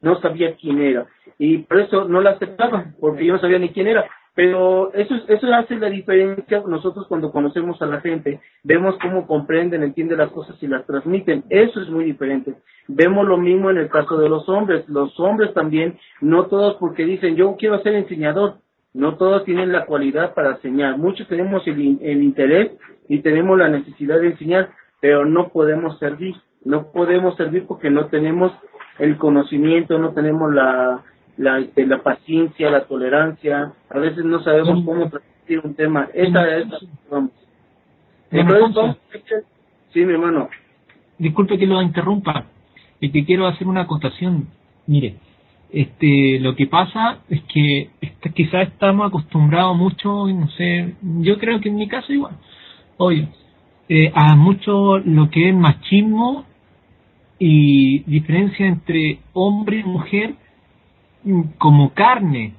No sabía quién era y por eso no la aceptaban, porque yo no sabía ni quién era. Pero eso, eso hace la diferencia nosotros cuando conocemos a la gente, vemos cómo comprenden, entienden las cosas y las transmiten. Eso es muy diferente. Vemos lo mismo en el caso de los hombres. Los hombres también, no todos porque dicen yo quiero ser enseñador, no todos tienen la cualidad para enseñar. Muchos tenemos el, el interés y tenemos la necesidad de enseñar, pero no podemos servir. No podemos servir porque no tenemos el conocimiento, no tenemos la, la, este, la paciencia, la tolerancia, a veces no sabemos cómo transmitir un tema. Esa es vamos. Entonces, sí, mi hermano. Disculpe que lo interrumpa, y que quiero hacer una acotación. Mire, este, lo que pasa es que este, quizás estamos acostumbrados mucho, no sé, yo creo que en mi caso igual, oye, eh, a mucho lo que es machismo y diferencia entre hombre y mujer como carne,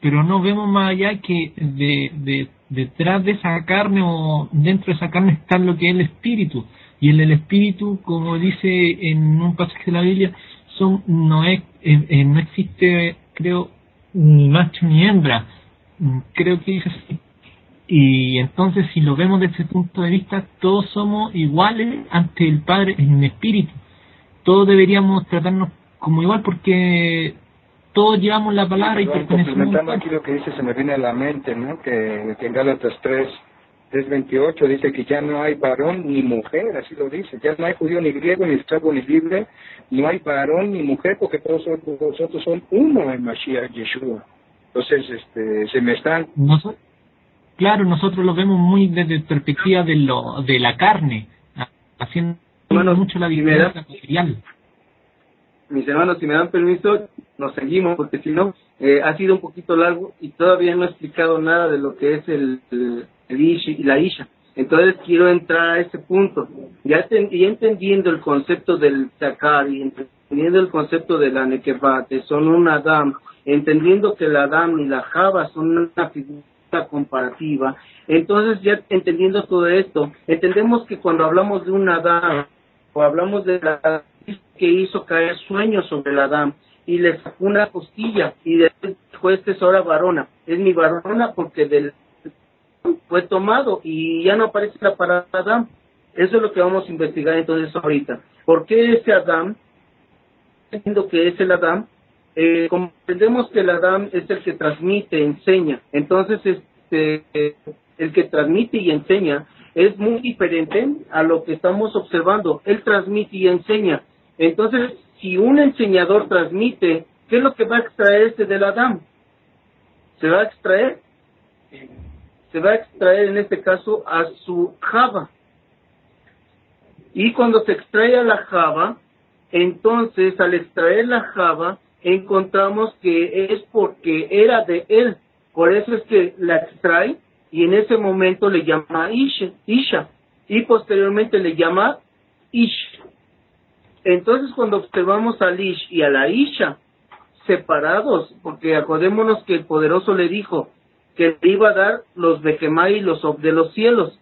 pero no vemos más allá que de, de, detrás de esa carne o dentro de esa carne está lo que es el espíritu. Y en el espíritu, como dice en un pasaje de la Biblia, son no es eh, eh, no existe, creo, ni macho ni hembra. Creo que dice así. Y entonces, si lo vemos desde ese punto de vista, todos somos iguales ante el Padre en espíritu. Todos deberíamos tratarnos como igual porque todos llevamos la palabra y pertenecemos aquí lo que dice se me viene a la mente, ¿no? Que, en Gálatas 3, 3.28 dice que ya no hay varón ni mujer, así lo dice, ya no hay judío ni griego, ni esclavo ni libre, no hay varón ni mujer, porque todos nosotros son uno en Mashiach Yeshua. Entonces, este, se me están... claro, nosotros lo vemos muy desde perspectiva de, lo, de la carne, haciendo mucho la material mis hermanos, si me dan permiso, nos seguimos, porque si no, eh, ha sido un poquito largo y todavía no he explicado nada de lo que es el, el, y la Isha. Entonces quiero entrar a ese punto. Ya, y entendiendo el concepto del Takar y entendiendo el concepto de la Nekebate, son un Adam, entendiendo que el Adam y la Java son una figura la comparativa. Entonces, ya entendiendo todo esto, entendemos que cuando hablamos de un Adán, o hablamos de la que hizo caer sueños sobre el Adán, y le sacó una costilla, y dijo, esta es ahora varona, es mi varona porque del fue tomado, y ya no aparece la palabra Adán. Eso es lo que vamos a investigar entonces ahorita. ¿Por qué ese Adán, entiendo que es el Adán, eh, comprendemos que el Adán es el que transmite, enseña. Entonces, este, el que transmite y enseña es muy diferente a lo que estamos observando. Él transmite y enseña. Entonces, si un enseñador transmite, ¿qué es lo que va a extraerse del Adán? Se va a extraer, se va a extraer en este caso a su Java. Y cuando se extrae a la Java, entonces al extraer la Java, encontramos que es porque era de él. Por eso es que la extrae y en ese momento le llama Isha, Isha y posteriormente le llama Ish. Entonces cuando observamos al Ish y a la Isha separados, porque acordémonos que el poderoso le dijo que le iba a dar los Bekemai y los de los cielos,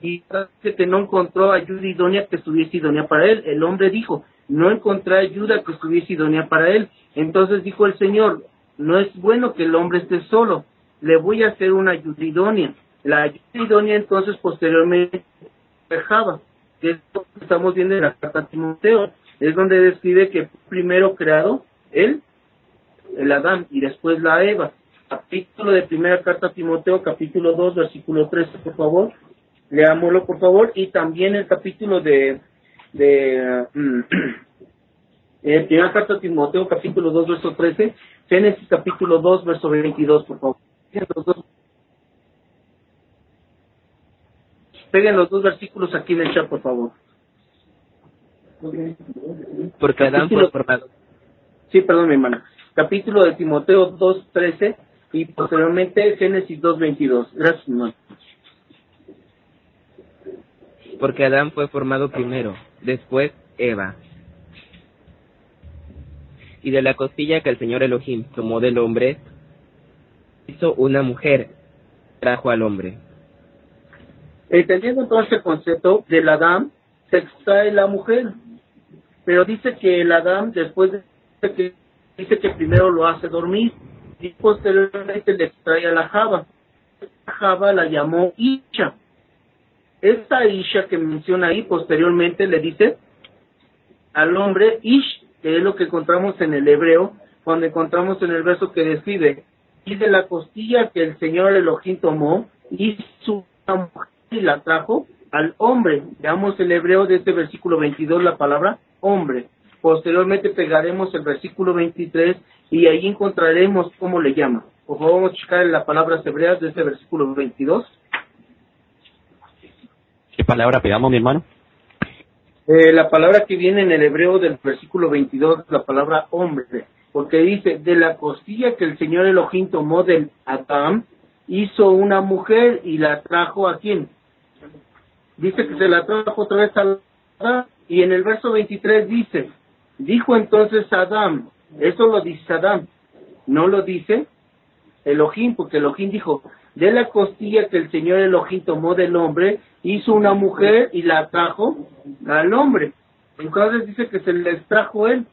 y que no encontró ayuda idónea que estuviese idónea para él. El hombre dijo, no encontré ayuda que estuviese idónea para él. Entonces dijo el Señor, no es bueno que el hombre esté solo, le voy a hacer una ayuda idónea. La ayuda idónea entonces posteriormente dejaba, que es lo que estamos viendo en la carta de Timoteo, es donde describe que primero creado él, el Adán, y después la Eva. Capítulo de primera carta a Timoteo, capítulo 2, versículo 13, por favor. Leámoslo, por favor. Y también el capítulo de de mm, eh, primera carta a Timoteo, capítulo 2, verso 13, Génesis capítulo 2, verso 22, por favor. Peguen los dos versículos aquí en el chat, por favor. Porque Adán fue formado. Sí, perdón, mi hermana. Capítulo de Timoteo 2, 13 y posteriormente Génesis 2, 22. Gracias, hermano. Porque Adán fue formado primero, después Eva. Y de la costilla que el Señor Elohim tomó del hombre, hizo una mujer, trajo al hombre. Entendiendo entonces el concepto del Adán, se extrae la mujer. Pero dice que el Adán, después de que dice que primero lo hace dormir y posteriormente le extrae a la Java. La Java la llamó Isha. Esta Isha que menciona ahí posteriormente le dice al hombre Ish, que es lo que encontramos en el hebreo, cuando encontramos en el verso que describe, y de la costilla que el Señor Elohim tomó, hizo una mujer y la trajo al hombre. Veamos el hebreo de este versículo 22, la palabra hombre. Posteriormente pegaremos el versículo 23 y ahí encontraremos cómo le llama. Por favor, vamos a checar las palabras hebreas de este versículo 22. ¿Qué palabra pegamos, mi hermano? Eh, la palabra que viene en el hebreo del versículo 22 es la palabra hombre, porque dice, de la costilla que el Señor Elohim tomó del Adán, hizo una mujer y la trajo a quién? Dice que se la trajo otra vez a Adán, y en el verso 23 dice, dijo entonces Adán, eso lo dice Adán, no lo dice Elohim, porque Elohim dijo, de la costilla que el Señor Elohim tomó del hombre, hizo una mujer y la trajo al hombre. Entonces dice que se le trajo él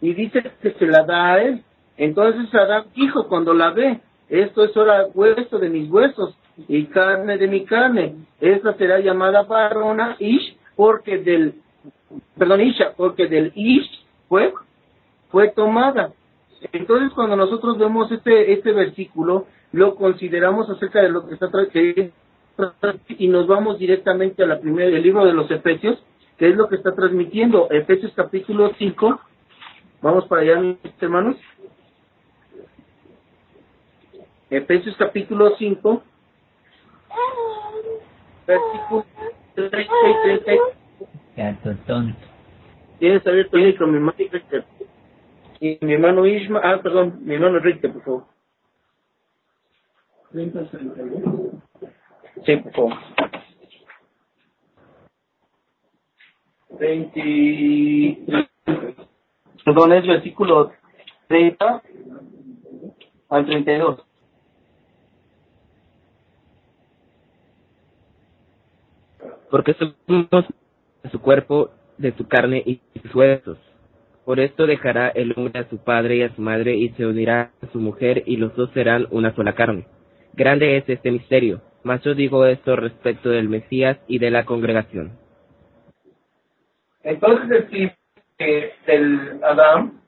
y dice que se la da a él. Entonces Adán dijo cuando la ve, esto es ahora hueso de mis huesos y carne de mi carne. Esta será llamada varona Ish porque del, perdón, Isha, porque del Ish fue, fue tomada. Entonces cuando nosotros vemos este, este versículo, lo consideramos acerca de lo que está y nos vamos directamente a la primera del libro de los Efesios, que es lo que está transmitiendo Efesios capítulo 5. Vamos para allá, mis hermanos. Efesios capítulo 5, versículo 30 y 30. Tienes abierto el micro, mi hermano Richter. Y mi hermano Isma, ah, perdón, mi hermano Richter, por favor. 30 32. Sí, por favor. 20, perdón, es versículo 30 al 32. Porque somos de su cuerpo de su carne y sus huesos. Por esto dejará el hombre a su padre y a su madre y se unirá a su mujer y los dos serán una sola carne. Grande es este misterio, mas yo digo esto respecto del Mesías y de la congregación. Entonces, si que del Adán,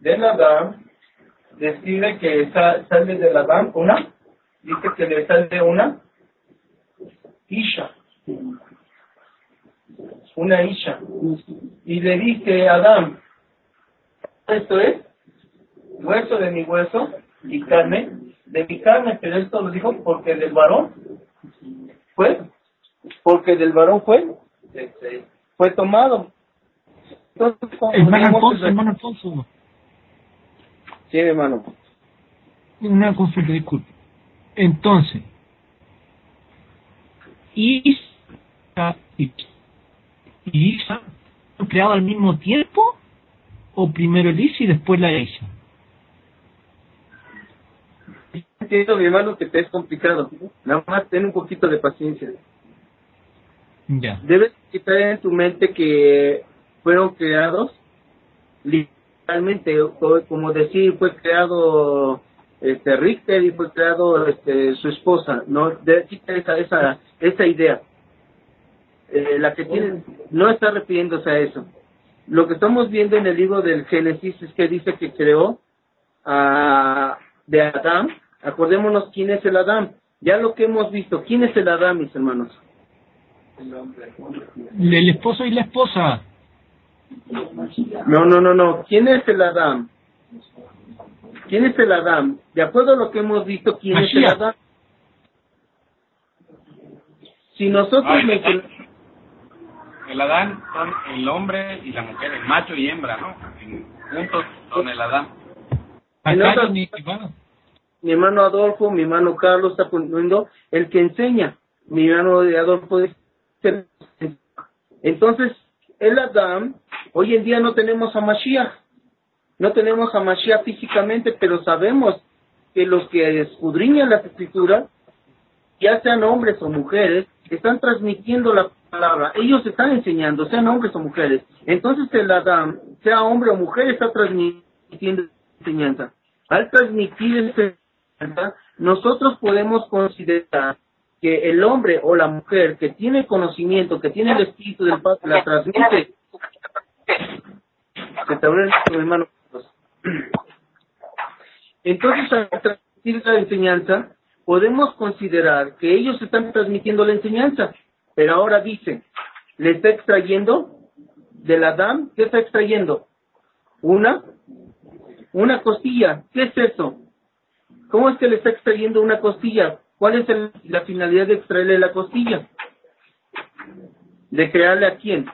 del Adán, describe que sa- sale del Adán una, dice que le sale una Isha, una Isha, y le dice a Adán, esto es hueso de mi hueso y carne de mi carne, pero esto lo dijo porque del varón fue, porque del varón fue, fue tomado. Entonces, Hermano Alfonso, hermano Alfonso, Sí, hermano. una consulta, disculpe. Entonces, Isa y Isa fueron creados al mismo tiempo o primero el Isa y después la Isha? Entiendo, mi hermano, que te es complicado. Nada más ten un poquito de paciencia. Ya. Debes quitar en tu mente que fueron creados literalmente, como decir, fue creado este Richter y fue creado este, su esposa. No, de, esa, esa, esa idea. Eh, la que tiene, no está refiriéndose a eso. Lo que estamos viendo en el libro del Génesis es que dice que creó a, de Adán. Acordémonos quién es el Adán. Ya lo que hemos visto, ¿quién es el Adán, mis hermanos? El esposo y la esposa. No, no, no, no. ¿Quién es el Adán? ¿Quién es el Adán? De acuerdo a lo que hemos visto, ¿quién es el. Adán? Si nosotros Ay, mencionamos... El Adán son el hombre y la mujer, el macho y hembra, ¿no? Juntos son el Adán. En otras- mi hermano Adolfo, mi hermano Carlos está poniendo el que enseña. Mi hermano de Adolfo dice, entonces el Adán, hoy en día no tenemos a Mashiach, no tenemos a Mashiach físicamente, pero sabemos que los que escudriñan las escrituras, ya sean hombres o mujeres, están transmitiendo la palabra, ellos están enseñando, sean hombres o mujeres. Entonces el Adán, sea hombre o mujer, está transmitiendo enseñanza. Al transmitir esa enseñanza, nosotros podemos considerar que el hombre o la mujer que tiene conocimiento, que tiene el espíritu del Padre, la transmite. Entonces, al transmitir la enseñanza, podemos considerar que ellos están transmitiendo la enseñanza, pero ahora dice, le está extrayendo del Adán, ¿qué está extrayendo? Una, una costilla, ¿qué es eso? ¿Cómo es que le está extrayendo una costilla? ¿Cuál es el- la finalidad de extraerle la costilla? ¿De crearle a quién?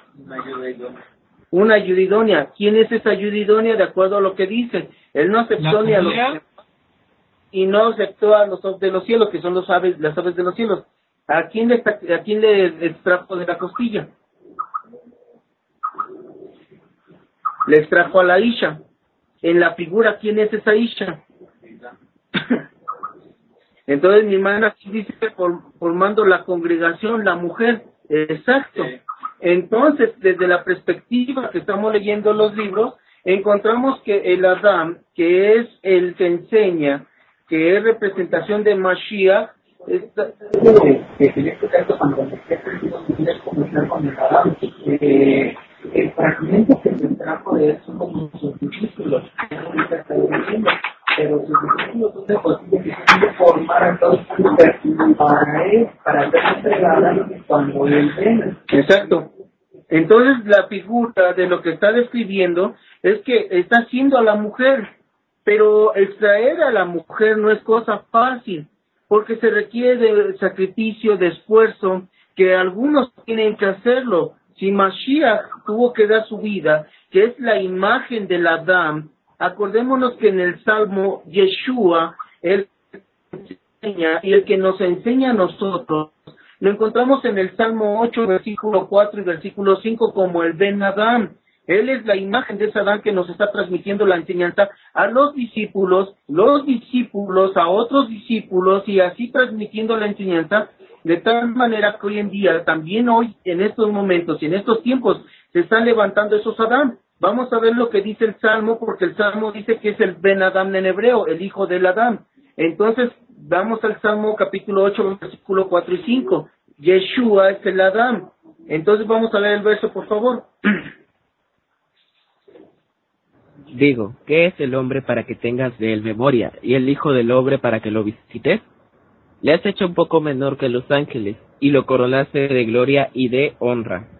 Una ayuda idónea. ¿Quién es esa ayuda idónea? De acuerdo a lo que dice. Él no aceptó ni a los y no aceptó a los de los cielos, que son los aves, las aves de los cielos. ¿A quién le, a quién le extrajo de la costilla? Le extrajo a la Isha. En la figura, ¿quién es esa Isha? Entonces mi hermana dice for- formando la congregación, la mujer, exacto. Entonces, desde la perspectiva que estamos leyendo los libros, encontramos que el Adán, que es el que enseña, que es representación de Mashiach, en este me eh, el fragmento que se trajo de eso como sus pero sus discípulos son de para él, para cuando él venga. Exacto. Entonces la figura de lo que está describiendo es que está haciendo a la mujer, pero extraer a la mujer no es cosa fácil, porque se requiere de sacrificio, de esfuerzo, que algunos tienen que hacerlo. Si Mashiach tuvo que dar su vida, que es la imagen del Adán, acordémonos que en el Salmo Yeshua, él enseña y el que nos enseña a nosotros lo encontramos en el Salmo 8, versículo 4 y versículo 5 como el Ben Adán. Él es la imagen de ese Adán que nos está transmitiendo la enseñanza a los discípulos, los discípulos a otros discípulos y así transmitiendo la enseñanza. De tal manera que hoy en día, también hoy, en estos momentos y en estos tiempos, se están levantando esos Adán. Vamos a ver lo que dice el Salmo, porque el Salmo dice que es el Ben Adam en hebreo, el hijo del Adán. Entonces, vamos al Salmo capítulo 8, versículo 4 y 5. Yeshua es el Adán. Entonces, vamos a ver el verso, por favor. Digo, ¿qué es el hombre para que tengas de él memoria y el hijo del hombre para que lo visites? Le has hecho un poco menor que los ángeles y lo coronaste de gloria y de honra.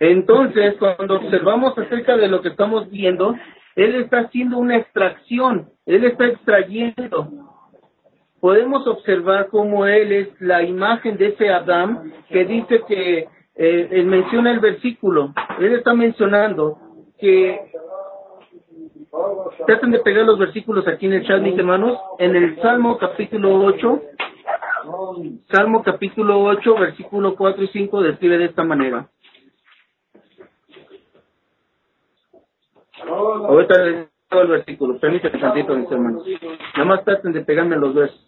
Entonces, cuando observamos acerca de lo que estamos viendo, él está haciendo una extracción, él está extrayendo. Podemos observar cómo él es la imagen de ese Adán que dice que eh, él menciona el versículo, él está mencionando que traten de pegar los versículos aquí en el chat, mis hermanos, en el Salmo capítulo 8, Salmo capítulo 8, versículo 4 y 5 describe de esta manera. Ahorita les digo el versículo, permítame tantito, mis hermanos. Nada más traten de pegarme los versos.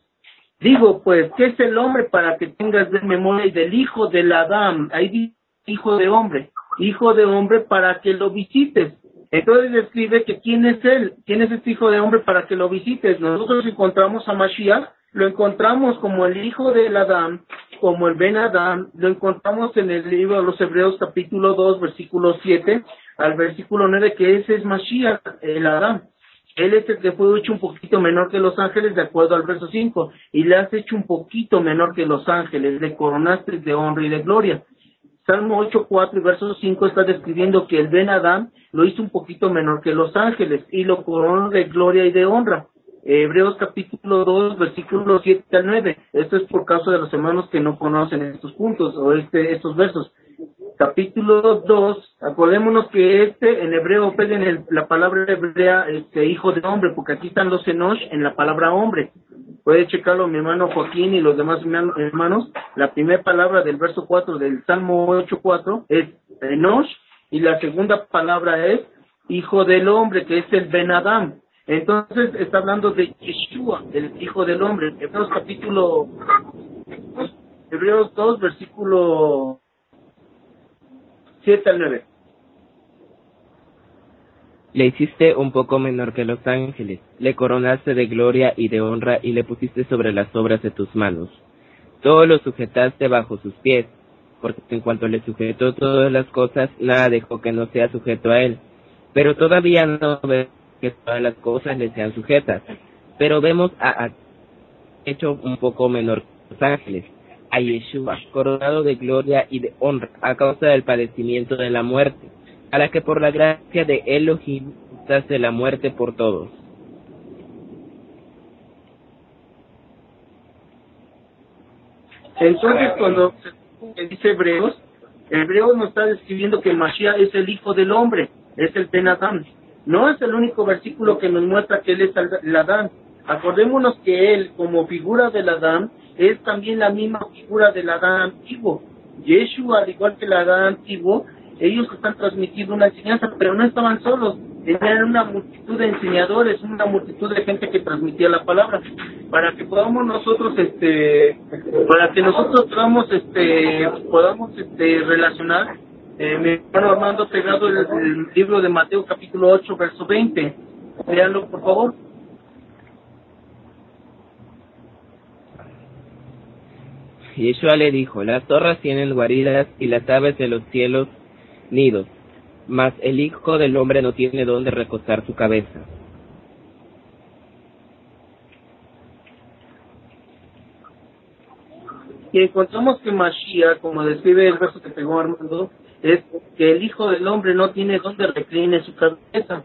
Digo, pues, ¿qué es el hombre para que tengas de memoria y del hijo del Adán? Ahí dice hijo de hombre, hijo de hombre para que lo visites. Entonces describe que quién es él, quién es este hijo de hombre para que lo visites. Nosotros encontramos a Mashiach, lo encontramos como el hijo del Adán, como el Ben Adán, lo encontramos en el libro de los Hebreos capítulo 2, versículo 7 al versículo 9, que ese es Mashiach, el Adán. Él es el que fue hecho un poquito menor que los ángeles, de acuerdo al verso 5, y le has hecho un poquito menor que los ángeles, le coronaste de honra y de gloria. Salmo 8, 4 y verso 5 está describiendo que el Ben Adán lo hizo un poquito menor que los ángeles y lo coronó de gloria y de honra. Hebreos capítulo 2, versículo 7 al 9. Esto es por causa de los hermanos que no conocen estos puntos o este, estos versos capítulo 2, acordémonos que este en hebreo peguen la palabra hebrea este hijo de hombre, porque aquí están los enosh en la palabra hombre. Puede checarlo mi hermano Joaquín y los demás hermanos. La primera palabra del verso 4 del Salmo 8.4 es enosh y la segunda palabra es hijo del hombre, que es el Ben Adam. Entonces está hablando de Yeshua, el hijo del hombre. Hebreos capítulo Hebreos 2, versículo 7 al 9. Le hiciste un poco menor que los ángeles, le coronaste de gloria y de honra y le pusiste sobre las obras de tus manos. Todo lo sujetaste bajo sus pies, porque en cuanto le sujetó todas las cosas, nada dejó que no sea sujeto a él. Pero todavía no ve que todas las cosas le sean sujetas. Pero vemos a, a hecho un poco menor que los ángeles, a Yeshua, coronado de gloria y de honra a causa del padecimiento de la muerte, a la que por la gracia de Elohim hace la muerte por todos. Entonces, cuando se dice Hebreos, Hebreos nos está describiendo que Mashiach es el hijo del hombre, es el Penadán. No es el único versículo que nos muestra que él es el Adán. Acordémonos que él, como figura del Adán, es también la misma figura del Adán antiguo. Yeshua, al igual que el Adán antiguo, ellos están transmitiendo una enseñanza, pero no estaban solos, tenían una multitud de enseñadores, una multitud de gente que transmitía la palabra, para que podamos nosotros, este, para que nosotros podamos, este, podamos, este, relacionar, eh, mi hermano Armando pegado el, el libro de Mateo capítulo 8, verso 20. Leanlo, por favor. Yeshua le dijo, las zorras tienen guaridas y las aves de los cielos nidos, mas el Hijo del Hombre no tiene dónde recostar su cabeza. Y encontramos que Mashiach, como describe el verso que pegó Armando, es que el Hijo del Hombre no tiene dónde recline su cabeza.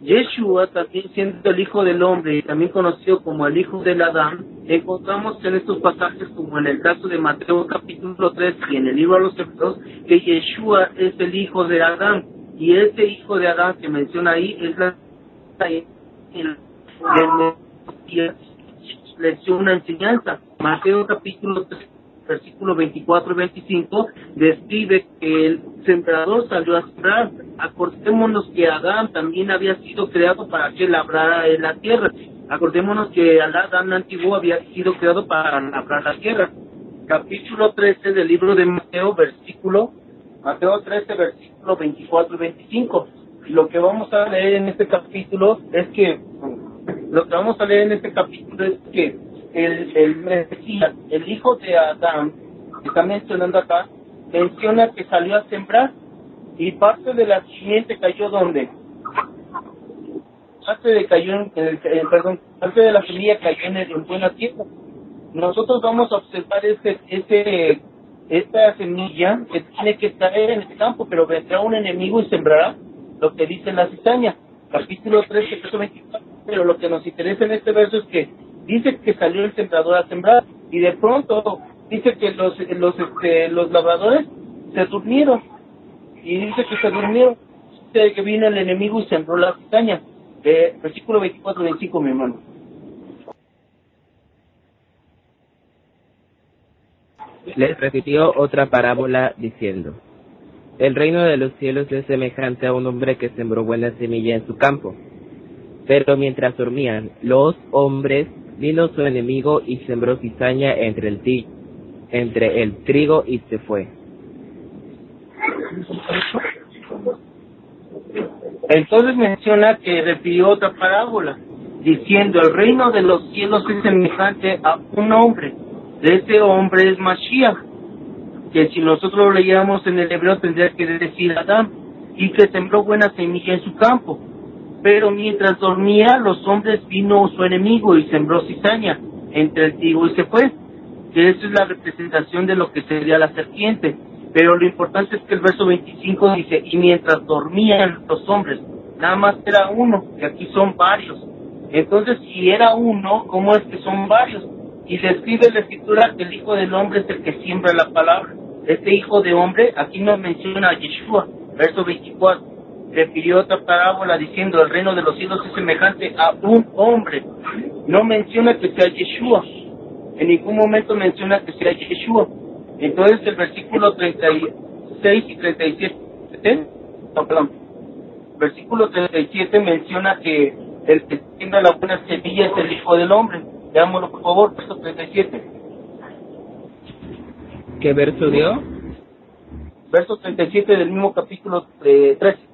Yeshua, también siendo el Hijo del Hombre y también conocido como el Hijo del Adán, encontramos en estos pasajes, como en el caso de Mateo capítulo 3 y en el libro de los Hebreos, que Yeshua es el Hijo de Adán. Y ese Hijo de Adán que menciona ahí es la lección, una enseñanza. Mateo capítulo 3 versículo 24 y 25, describe que el sembrador salió a sembrar. Acordémonos que Adán también había sido creado para que labrara la tierra. Acordémonos que Adán antiguo había sido creado para labrar la tierra. Capítulo 13 del libro de Mateo, versículo, Mateo 13, versículo 24 y 25. Y lo que vamos a leer en este capítulo es que, lo que vamos a leer en este capítulo es que el, el Mesías, el hijo de Adán, que está mencionando acá, menciona que salió a sembrar y parte de la simiente cayó donde parte de cayó en, el, perdón parte de la semilla cayó en, el, en buena tierra. Nosotros vamos a observar este este esta semilla que tiene que caer en el campo pero vendrá un enemigo y sembrará lo que dice la cizaña. Capítulo 13 verso 24 pero lo que nos interesa en este verso es que dice que salió el sembrador a sembrar y de pronto dice que los los este, los labradores se durmieron y dice que se durmieron dice que vino el enemigo y sembró la cizaña eh, versículo 24 25 mi hermano. Les repitió otra parábola diciendo el reino de los cielos es semejante a un hombre que sembró buena semilla en su campo pero mientras dormían los hombres vino su enemigo y sembró cizaña entre el trigo entre el trigo y se fue. Entonces menciona que repitió otra parábola, diciendo, el reino de los cielos es semejante a un hombre. Ese hombre es Mashiach, que si nosotros lo leyéramos en el hebreo tendría que decir Adán, y que sembró buena semilla en su campo. Pero mientras dormía, los hombres vino su enemigo y sembró cizaña entre el trigo y se fue que eso es la representación de lo que sería la serpiente. Pero lo importante es que el verso 25 dice, y mientras dormían los hombres, nada más era uno, que aquí son varios. Entonces, si era uno, ¿cómo es que son varios? Y describe la escritura que el Hijo del Hombre es el que siembra la palabra. Este Hijo de Hombre, aquí nos menciona a Yeshua, verso 24. Refirió otra parábola diciendo, el reino de los cielos es semejante a un hombre. No menciona que sea Yeshua, en ningún momento menciona que sea Yeshua. Entonces el versículo 36 y 37, no, perdón, versículo 37 menciona que el que tiene la buena semilla es el Hijo del Hombre. Veámoslo por favor, verso 37. ¿Qué verso dio? Verso 37 del mismo capítulo eh, 13.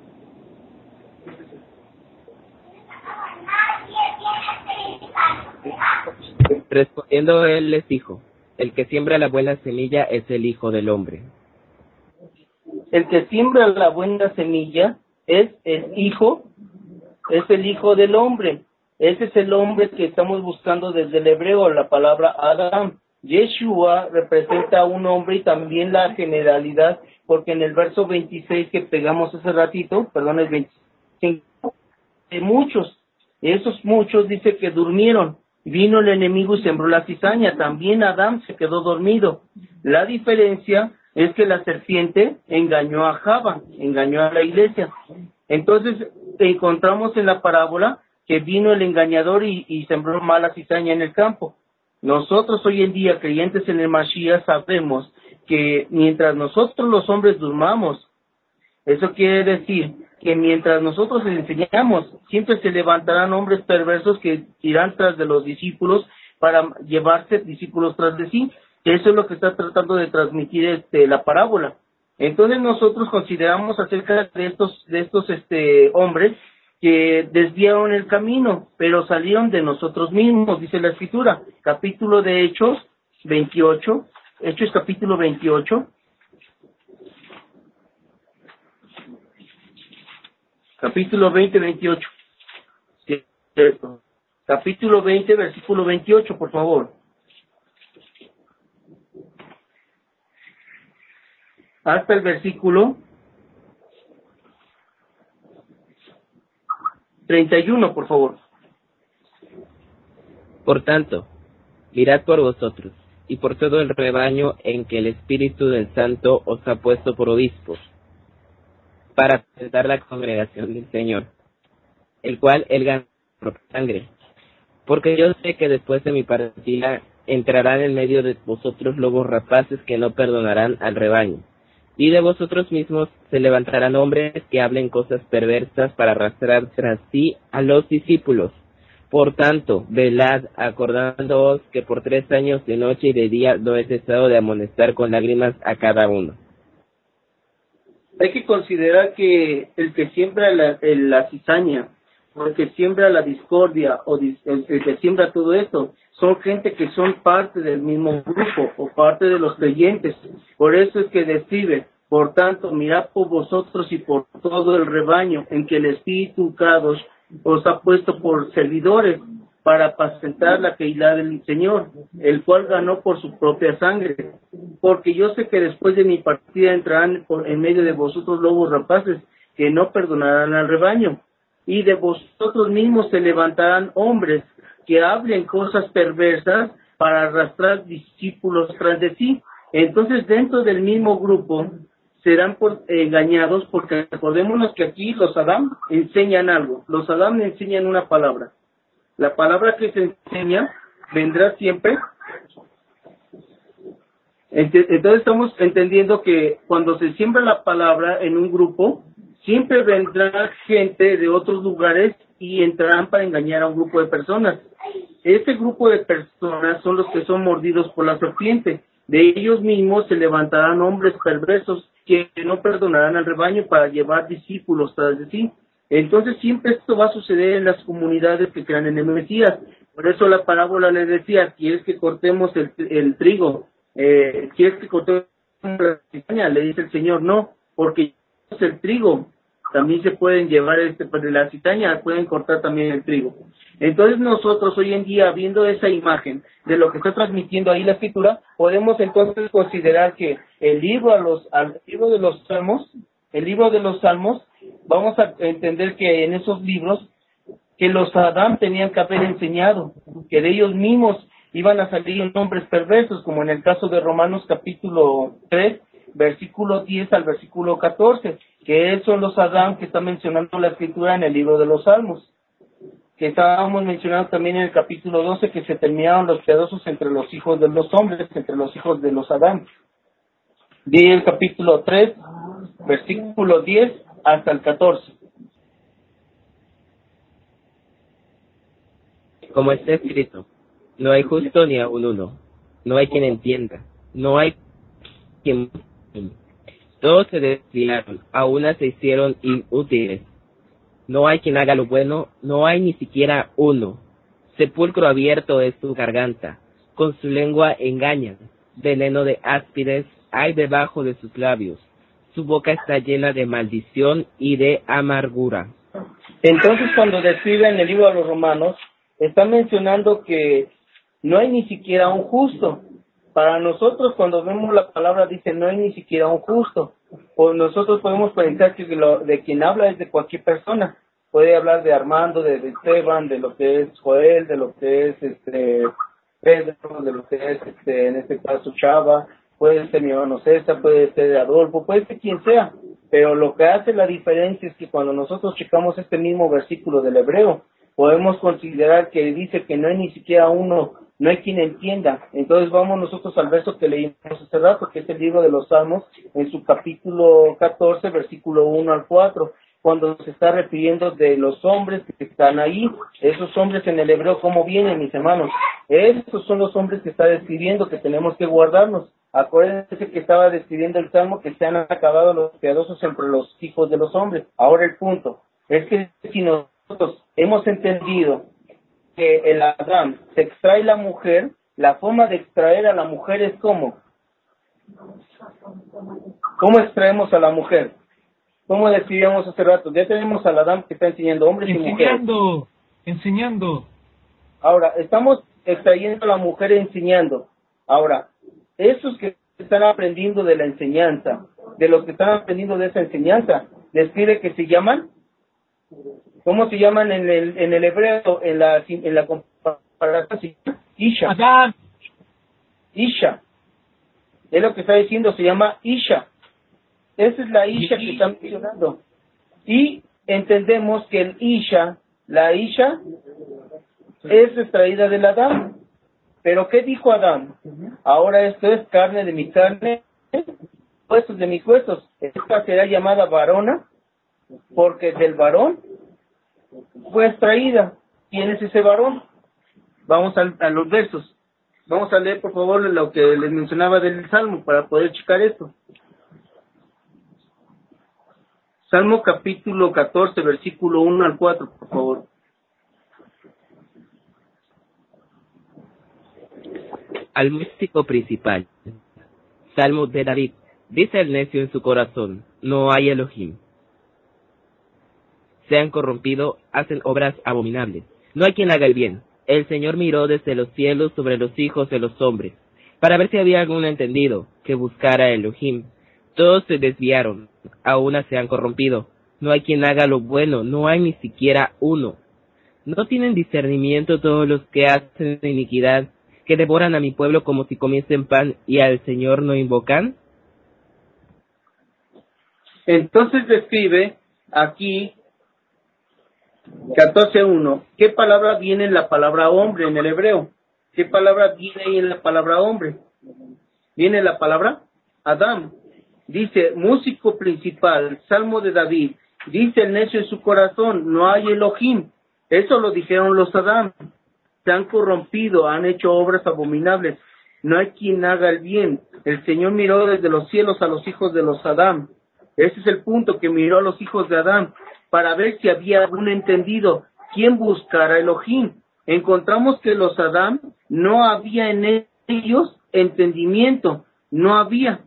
Respondiendo él les dijo, el que siembra la buena semilla es el Hijo del Hombre. El que siembra la buena semilla es el Hijo, es el Hijo del Hombre. Ese es el hombre que estamos buscando desde el hebreo, la palabra Adam. Yeshua representa a un hombre y también la generalidad, porque en el verso 26 que pegamos hace ratito, perdón, el 25, de muchos, esos muchos dice que durmieron, Vino el enemigo y sembró la cizaña. También Adán se quedó dormido. La diferencia es que la serpiente engañó a Java, engañó a la iglesia. Entonces encontramos en la parábola que vino el engañador y, sembró mala cizaña en el campo. Nosotros hoy en día, creyentes en el Mashiach, sabemos que mientras nosotros los hombres durmamos, eso quiere decir que mientras nosotros les enseñamos, siempre se levantarán hombres perversos que irán tras de los discípulos para llevarse discípulos tras de sí. Eso es lo que está tratando de transmitir este, la parábola. Entonces nosotros consideramos acerca de estos, de estos este, hombres que desviaron el camino, pero salieron de nosotros mismos, dice la escritura. Capítulo de Hechos 28, Hechos capítulo 28, capítulo 20, 28. Capítulo 20, versículo 28, por favor. Hasta el versículo 31, por favor. Por tanto, mirad por vosotros y por todo el rebaño en que el Espíritu del Santo os ha puesto por obispos para presentar la congregación del Señor, el cual él ganó por sangre. Porque yo sé que después de mi partida entrarán en medio de vosotros lobos rapaces que no perdonarán al rebaño. Y de vosotros mismos se levantarán hombres que hablen cosas perversas para arrastrar tras sí a los discípulos. Por tanto, velad, acordándoos que por tres años de noche y de día no he cesado de amonestar con lágrimas a cada uno. Hay que considerar que el que siembra la, cizaña, el que siembra la discordia, o dis- el, el que siembra todo esto, son gente que son parte del mismo grupo, o parte de los creyentes. Por eso es que describe, por tanto, mirad por vosotros y por todo el rebaño, en que el Espíritu Kadosh os ha puesto por servidores para apacentar la Keilah del Señor, el cual ganó por su propia sangre. Porque yo sé que después de mi partida entrarán por en medio de vosotros lobos rapaces que no perdonarán al rebaño. Y de vosotros mismos se levantarán hombres que hablen cosas perversas para arrastrar discípulos tras de sí. Entonces, dentro del mismo grupo serán por- engañados porque recordémonos que aquí los Adam enseñan algo. Los Adam enseñan una palabra. La palabra que se enseña vendrá siempre. Entonces estamos entendiendo que cuando se siembra la palabra en un grupo, siempre vendrá gente de otros lugares y entrarán para engañar a un grupo de personas. Este grupo de personas son los que son mordidos por la serpiente. De ellos mismos se levantarán hombres perversos que no perdonarán al rebaño para llevar discípulos tras de sí. Entonces siempre esto va a suceder en las comunidades que crean en el Mesías. Por eso la parábola le decía, ¿quieres que cortemos el, el trigo? Eh, ¿Quieres que cortemos la cizaña? Le dice el Señor, no, porque el trigo. También se pueden llevar este, pues, la cizaña, pueden cortar también el trigo. Entonces nosotros hoy en día, viendo esa imagen de lo que está transmitiendo ahí la escritura, podemos entonces considerar que el libro, a los, al libro de los salmos, el libro de los salmos, vamos a entender que en esos libros, que los Adán tenían que haber enseñado, que de ellos mismos iban a salir hombres perversos, como en el caso de Romanos capítulo 3, versículo 10 al versículo 14, que son los Adán que está mencionando la escritura en el libro de los Salmos que estábamos mencionando también en el capítulo 12 que se terminaron los piadosos entre los hijos de los hombres, entre los hijos de los Adán. Di el capítulo 3, versículo 10 hasta el 14. Como está escrito, no hay justo ni aun uno, no hay quien entienda, no hay quien... Todos se desviaron, a se hicieron inútiles. No hay quien haga lo bueno, no hay ni siquiera uno. Sepulcro abierto es su garganta, con su lengua engañan. Veneno de áspides hay debajo de sus labios. Su boca está llena de maldición y de amargura. Entonces, cuando describe en el libro de los Romanos, está mencionando que no hay ni siquiera un justo. Para nosotros, cuando vemos la palabra, dice no hay ni siquiera un justo. O nosotros podemos pensar que lo, de quien habla es de cualquier persona. Puede hablar de Armando, de, de Esteban, de lo que es Joel, de lo que es este Pedro, de lo que es este, en este caso Chava, puede ser mi hermano César, puede ser Adolfo, puede ser quien sea. Pero lo que hace la diferencia es que cuando nosotros checamos este mismo versículo del hebreo, podemos considerar que dice que no hay ni siquiera uno, no hay quien entienda. Entonces vamos nosotros al verso que leímos hace rato, que es el libro de los Salmos, en su capítulo 14, versículo 1 al 4, cuando se está refiriendo de los hombres que están ahí. Esos hombres en el hebreo, ¿cómo vienen, mis hermanos? Esos son los hombres que está describiendo que tenemos que guardarnos. Acuérdense que estaba describiendo el Salmo que se han acabado los piadosos entre los hijos de los hombres. Ahora el punto es que si nosotros hemos entendido que el Adán se extrae la mujer, la forma de extraer a la mujer es cómo. ¿Cómo extraemos a la mujer? ¿Cómo describíamos hace rato? Ya tenemos al Adán que está enseñando hombres y mujeres. Enseñando, enseñando. Ahora, estamos extrayendo a la mujer enseñando. Ahora, esos que están aprendiendo de la enseñanza, de los que están aprendiendo de esa enseñanza, describe que se llaman, ¿cómo se llaman en el, en el hebreo, en la, en la comparación? Isha. Adán. Isha. Es lo que está diciendo, se llama Isha. Esa es la Isha que están mencionando. Y entendemos que el Isha, la Isha, es extraída del Adán. Pero ¿qué dijo Adán? Ahora esto es carne de mi carne, huesos de mis huesos. Esta será llamada varona, porque del varón fue extraída. quién es ese varón. Vamos a, a los versos. Vamos a leer, por favor, lo que les mencionaba del Salmo para poder checar esto. Salmo capítulo 14, versículo 1 al 4, por favor. Al músico principal. Salmo de David. Dice el necio en su corazón, no hay Elohim. Se han corrompido, hacen obras abominables. No hay quien haga el bien. El Señor miró desde los cielos sobre los hijos de los hombres, para ver si había algún entendido que buscara Elohim. Todos se desviaron, a una se han corrompido. No hay quien haga lo bueno, no hay ni siquiera uno. ¿No tienen discernimiento todos los que hacen iniquidad, que devoran a mi pueblo como si comiesen pan y al Señor no invocan? Entonces describe aquí 14.1. ¿Qué palabra viene en la palabra hombre en el hebreo? ¿Qué palabra viene ahí en la palabra hombre? Viene la palabra Adam. Dice, músico principal, Salmo de David. Dice el necio en su corazón, no hay Elohim. Eso lo dijeron los Adam. Se han corrompido, han hecho obras abominables. No hay quien haga el bien. El Señor miró desde los cielos a los hijos de los Adam. Ese es el punto que miró a los hijos de Adán para ver si había algún entendido. ¿Quién buscara Elohim? Encontramos que los Adán no había en ellos entendimiento, no había.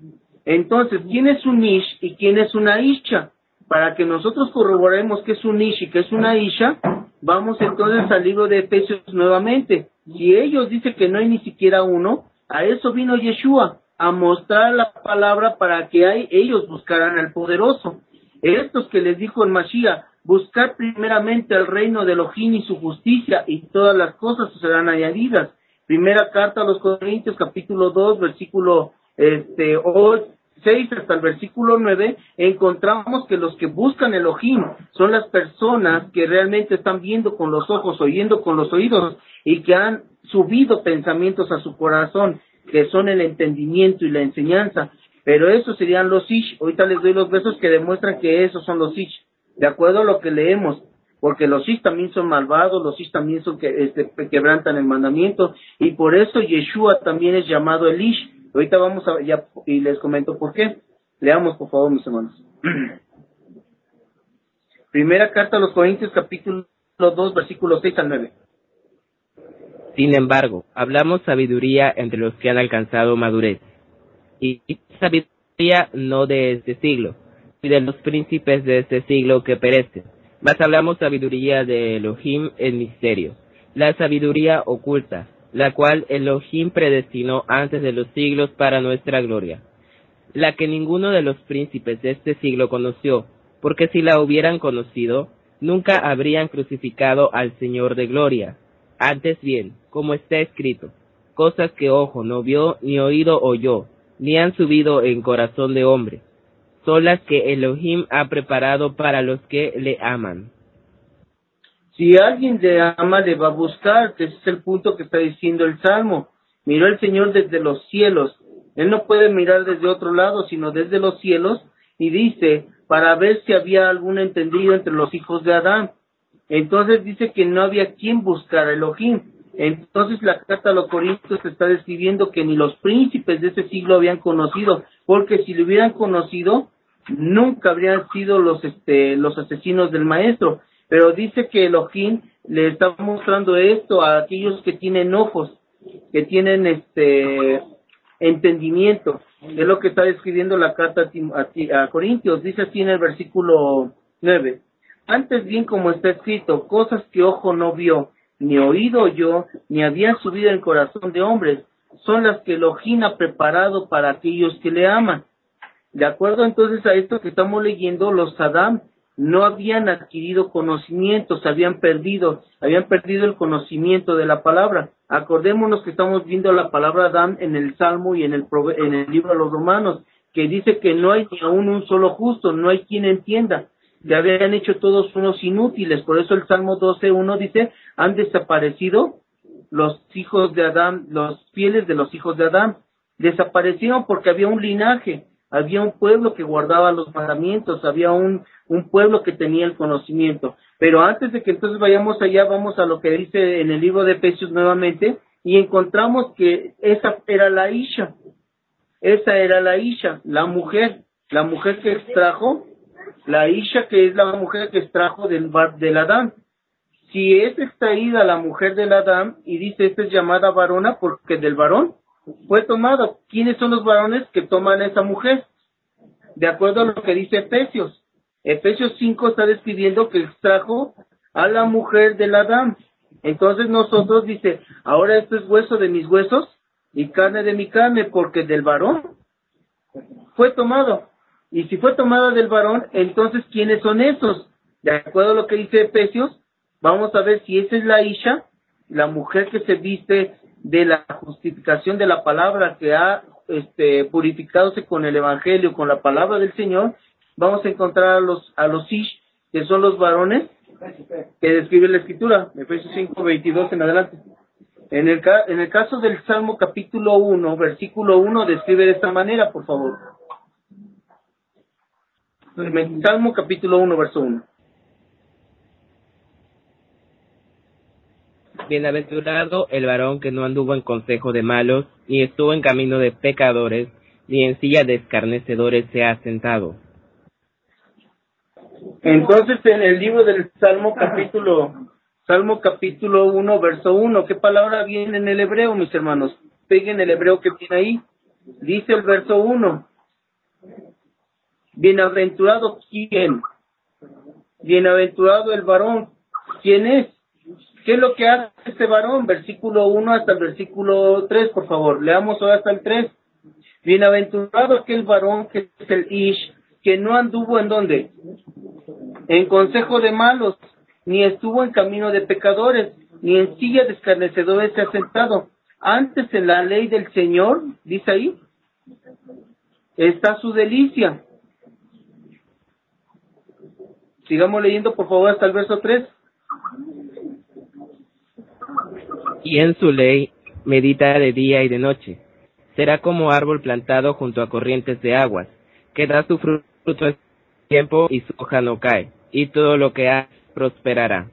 Entonces, ¿quién es un Ish y quién es una Isha? Para que nosotros corroboremos que es un Ish y que es una Isha, vamos entonces al libro de Efesios nuevamente. Si ellos dicen que no hay ni siquiera uno, a eso vino Yeshua, a mostrar la palabra para que hay, ellos buscaran al poderoso. Estos que les dijo el Mashiach, buscar primeramente el reino de Elohim y su justicia y todas las cosas serán añadidas. Primera carta a los Corintios, capítulo 2, versículo este, 6 hasta el versículo 9, encontramos que los que buscan Elohim son las personas que realmente están viendo con los ojos, oyendo con los oídos y que han subido pensamientos a su corazón, que son el entendimiento y la enseñanza. Pero esos serían los ish. Ahorita les doy los versos que demuestran que esos son los ish. De acuerdo a lo que leemos. Porque los ish también son malvados, los ish también son que este, quebrantan el mandamiento. Y por eso Yeshua también es llamado el ish. Ahorita vamos a ya y les comento por qué. Leamos por favor, mis hermanos. Primera carta a los Corintios, capítulo 2, versículos 6 al 9. Sin embargo, hablamos sabiduría entre los que han alcanzado madurez y sabiduría no de este siglo, y de los príncipes de este siglo que perecen. Mas hablamos sabiduría de Elohim en misterio, la sabiduría oculta, la cual Elohim predestinó antes de los siglos para nuestra gloria, la que ninguno de los príncipes de este siglo conoció, porque si la hubieran conocido, nunca habrían crucificado al Señor de gloria. Antes bien, como está escrito, cosas que ojo no vio ni oído oyó, ni han subido en corazón de hombre, son las que Elohim ha preparado para los que le aman. Si alguien le ama, le va a buscar, ese es el punto que está diciendo el Salmo. Miró el Señor desde los cielos. Él no puede mirar desde otro lado, sino desde los cielos, y dice, para ver si había algún entendido entre los hijos de Adán. Entonces dice que no había quien buscar a Elohim. Entonces la carta a los Corintios está describiendo que ni los príncipes de ese siglo habían conocido, porque si lo hubieran conocido, nunca habrían sido los este los asesinos del maestro. Pero dice que Elohim le está mostrando esto a aquellos que tienen ojos, que tienen este entendimiento. Es lo que está describiendo la carta a, Corintios. Dice así en el versículo 9. Antes bien como está escrito, cosas que ojo no vio, ni oído yo, ni había subido en corazón de hombres, son las que Elohim ha preparado para aquellos que le aman. De acuerdo entonces a esto que estamos leyendo, los Adam no habían adquirido conocimiento, se habían perdido, habían perdido el conocimiento de la palabra. Acordémonos que estamos viendo la palabra Adam en el Salmo y en el, en el libro de los Romanos, que dice que no hay ni aún un solo justo, no hay quien entienda ya habían hecho todos unos inútiles. Por eso el Salmo 12.1 dice, han desaparecido los hijos de Adán, los fieles de los hijos de Adán. Desaparecieron porque había un linaje, había un pueblo que guardaba los mandamientos, había un, un pueblo que tenía el conocimiento. Pero antes de que entonces vayamos allá, vamos a lo que dice en el libro de Efesios nuevamente y encontramos que esa era la Isha. Esa era la Isha, la mujer, la mujer que extrajo, la Isha que es la mujer que extrajo del, del Adán. Si es extraída la mujer del Adán y dice esta es llamada varona porque del varón fue tomado. ¿Quiénes son los varones que toman a esa mujer? De acuerdo a lo que dice Efesios. Efesios 5 está describiendo que extrajo a la mujer del Adán. Entonces nosotros dice, ahora esto es hueso de mis huesos y carne de mi carne, porque del varón fue tomado. Y si fue tomada del varón, entonces ¿quiénes son esos? De acuerdo a lo que dice Efesios, vamos a ver si esa es la Isha, la mujer que se viste de la justificación de la palabra, que ha este, purificadose con el Evangelio, con la palabra del Señor, vamos a encontrar a los, a los Ish, que son los varones que describe la Escritura, Efesios 5, 22 en adelante. En el, en el caso del Salmo capítulo 1, versículo 1, describe de esta manera, por favor. Salmo capítulo 1, verso 1. Bienaventurado el varón que no anduvo en consejo de malos, ni estuvo en camino de pecadores, ni en silla de escarnecedores se ha sentado. Entonces, en el libro del Salmo capítulo, Salmo capítulo 1, verso 1, ¿qué palabra viene en el hebreo, mis hermanos? Peguen el hebreo que viene ahí. Dice el verso 1. Bienaventurado quién? Bienaventurado el varón. ¿Quién es? ¿Qué es lo que hace este varón? Versículo 1 hasta el versículo 3, por favor. Leamos hoy hasta el 3. Bienaventurado aquel varón que es el Ish, que no anduvo en dónde? En consejo de malos, ni estuvo en camino de pecadores, ni en silla de escarnecedores se ha sentado. Antes en la ley del Señor, dice ahí, está su delicia. Sigamos leyendo, por favor, hasta el verso 3 y en su ley medita de día y de noche. Será como árbol plantado junto a corrientes de aguas, que da su fruto en tiempo y su hoja no cae, y todo lo que hace prosperará.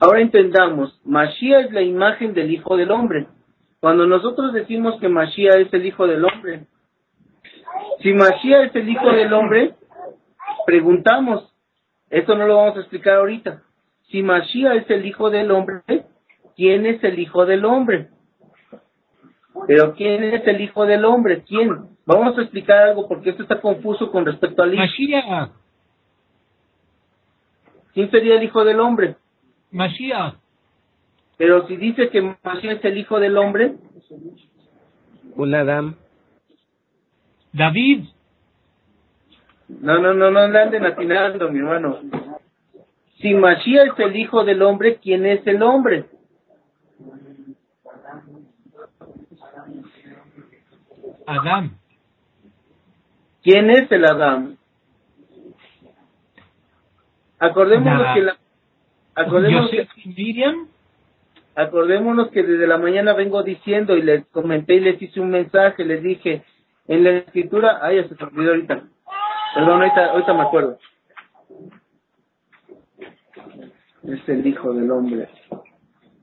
Ahora entendamos, Mashiach es la imagen del Hijo del Hombre. Cuando nosotros decimos que Mashiach es el Hijo del Hombre, si Mashiach es el Hijo del Hombre, preguntamos, esto no lo vamos a explicar ahorita, si Mashiach es el Hijo del Hombre, ¿quién es el Hijo del Hombre? Pero ¿quién es el Hijo del Hombre? ¿Quién? Vamos a explicar algo porque esto está confuso con respecto al Hijo. Mashiach. ¿Quién sería el Hijo del Hombre? Mashiach. Pero si dice que Mashiach es el Hijo del Hombre. Un Adam. David. No, no, no, no anden atinando, mi hermano. Si Mashiach es el Hijo del Hombre, ¿quién es el hombre? Adán. ¿Quién es el Adán? Acordémonos Nada. que la, acordémonos que, Miriam. acordémonos que desde la mañana vengo diciendo y les comenté y les hice un mensaje, les dije, en la escritura, ay, ya se olvidó ahorita. Perdón, ahorita, ahorita me acuerdo. Es el Hijo del Hombre.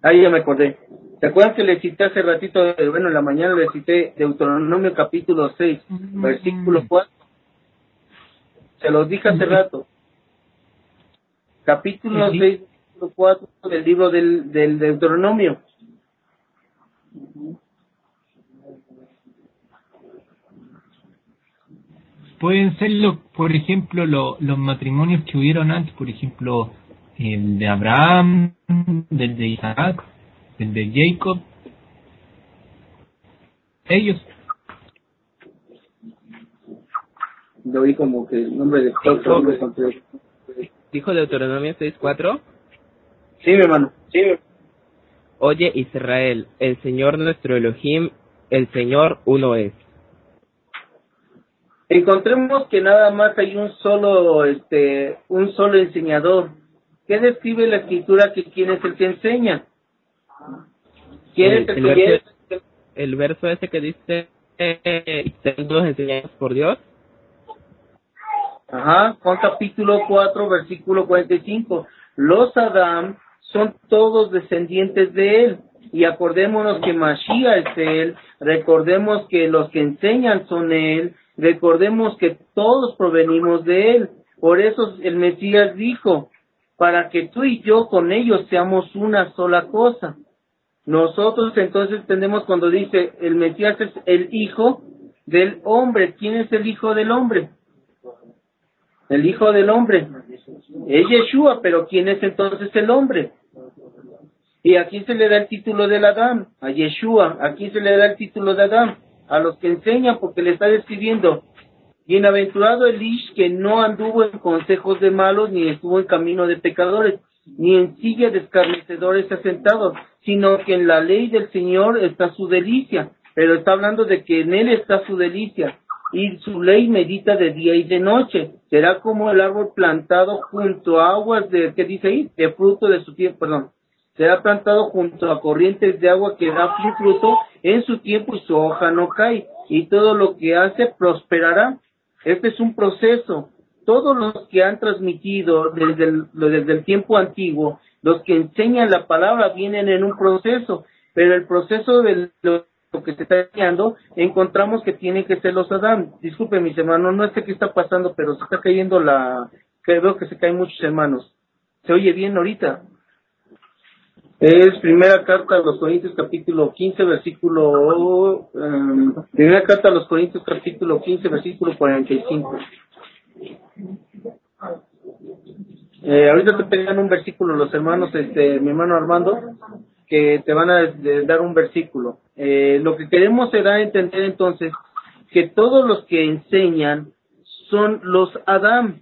Ahí ya me acordé. ¿Se acuerdan que le cité hace ratito, eh, bueno, en la mañana le cité Deuteronomio capítulo 6, versículo 4? Se los dije hace rato. Capítulo Sí. 6, versículo 4 del libro del, del Deuteronomio. Pueden ser, lo, por ejemplo, lo- los matrimonios que hubieron antes, por ejemplo, de Abraham, del de Isaac, el de Jacob. Ellos. Lo oí como que el nombre de cuatro hombres ante- Dijo Deuteronomio 6.4. Sí, mi hermano. Sí, mi- Oye Israel, el Señor nuestro Elohim, el Señor uno es. Encontremos que nada más hay un solo, este, un solo enseñador. ¿Qué describe la escritura que quién es el que enseña? ¿Quién El, es el el que verso, el verso ese que dice, eh, "Estén todos enseñados por Dios. Ajá, Juan capítulo 4, versículo 45. Los Adam son todos descendientes de él. Y acordémonos que Mashiach es él, recordemos que los que enseñan son él, recordemos que todos provenimos de él. Por eso el Mesías dijo, para que tú y yo con ellos seamos una sola cosa. Nosotros entonces tenemos cuando dice el Mesías es el hijo del hombre. ¿Quién es el hijo del hombre? El hijo del hombre. Es Yeshua, pero ¿quién es entonces el hombre? Y aquí se le da el título del Adán, a Yeshua, aquí se le da el título de Adán, a los que enseñan porque le está describiendo, bienaventurado el Ish que no anduvo en consejos de malos, ni estuvo en camino de pecadores, ni en silla de escarnecedores asentados, sino que en la ley del Señor está su delicia, pero está hablando de que en él está su delicia, y su ley medita de día y de noche. Será como el árbol plantado junto a aguas de, ¿qué dice ahí? De fruto de su tiempo, perdón. Será plantado junto a corrientes de agua que da su fruto en su tiempo y su hoja no cae. Y todo lo que hace prosperará. Este es un proceso. Todos los que han transmitido desde el, desde el tiempo antiguo, los que enseñan la palabra vienen en un proceso, pero el proceso de lo que se está enseñando, encontramos que tienen que ser los Adán. Disculpe, mis hermanos, no sé qué está pasando, pero se está cayendo la... veo que se caen muchos hermanos. ¿Se oye bien ahorita? Es primera carta a los Corintios capítulo 15 versículo um, primera carta a los Corintios capítulo 15 versículo 45. Eh, ahorita te pegan un versículo los hermanos, este, mi hermano Armando, que te van a dar un versículo. Eh, lo que queremos será entender entonces que todos los que enseñan son los Adam,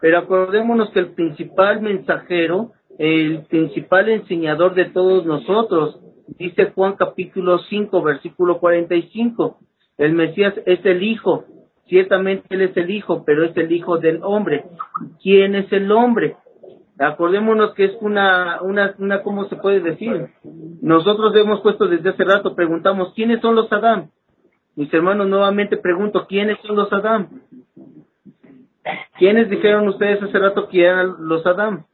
pero acordémonos que el principal mensajero el principal enseñador de todos nosotros. Dice Juan capítulo 5, versículo 45. El Mesías es el Hijo. Ciertamente Él es el Hijo, pero es el Hijo del hombre. ¿Quién es el hombre? Acordémonos que es una, una, una, ¿cómo se puede decir? Nosotros hemos puesto desde hace rato, preguntamos, ¿quiénes son los Adán? Mis hermanos, nuevamente pregunto, ¿quiénes son los Adán? ¿Quiénes dijeron ustedes hace rato que eran los Adán?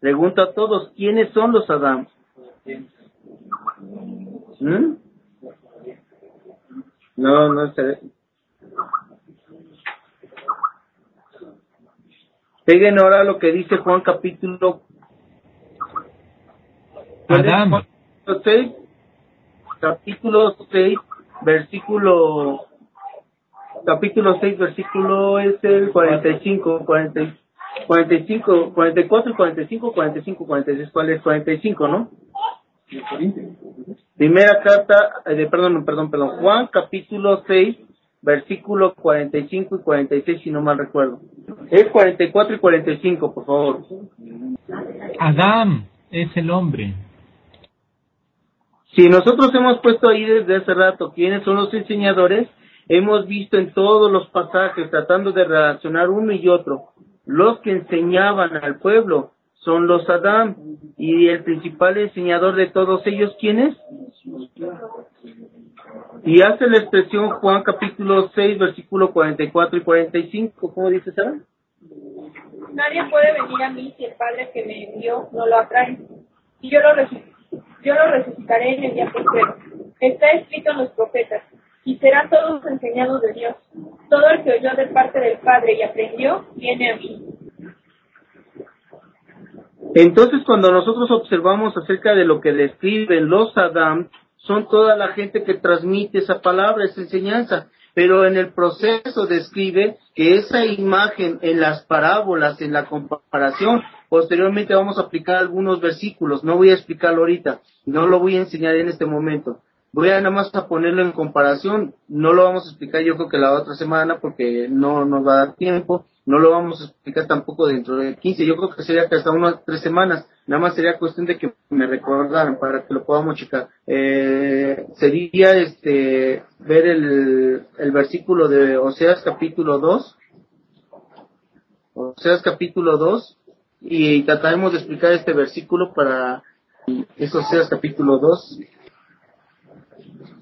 Pregunta a todos, ¿quiénes son los Adán? ¿Mm? No, no sé. Peguen ahora lo que dice Juan capítulo Adán. capítulo 6, versículo capítulo 6, versículo es el 45, 45 45, 44 y 45, 45, 46. ¿Cuál es 45, no? Primera carta, eh, perdón, perdón, perdón. Juan capítulo 6, versículo 45 y 46, si no mal recuerdo. Es 44 y 45, por favor. Adán es el hombre. Si nosotros hemos puesto ahí desde hace rato quiénes son los enseñadores, hemos visto en todos los pasajes tratando de relacionar uno y otro los que enseñaban al pueblo son los Adán y el principal enseñador de todos ellos, ¿quién es? Y hace la expresión Juan capítulo 6, versículo 44 y 45. ¿Cómo dice Sara? Nadie puede venir a mí si el Padre que me envió no lo atrae. Y yo lo, yo lo resucitaré en el día tercero. Está escrito en los profetas y serán todos enseñados de Dios. Todo el que oyó de parte del Padre y aprendió, viene a mí. Entonces, cuando nosotros observamos acerca de lo que describen los Adam, son toda la gente que transmite esa palabra, esa enseñanza. Pero en el proceso describe que esa imagen en las parábolas, en la comparación, posteriormente vamos a aplicar algunos versículos. No voy a explicarlo ahorita, no lo voy a enseñar en este momento. Voy a nada más a ponerlo en comparación. No lo vamos a explicar yo creo que la otra semana porque no nos va a dar tiempo. No lo vamos a explicar tampoco dentro de 15. Yo creo que sería que hasta unas tres semanas. Nada más sería cuestión de que me recordaran para que lo podamos checar. Eh, sería este ver el, el versículo de Oseas capítulo 2. Oseas capítulo 2. Y trataremos de explicar este versículo para es Oseas capítulo 2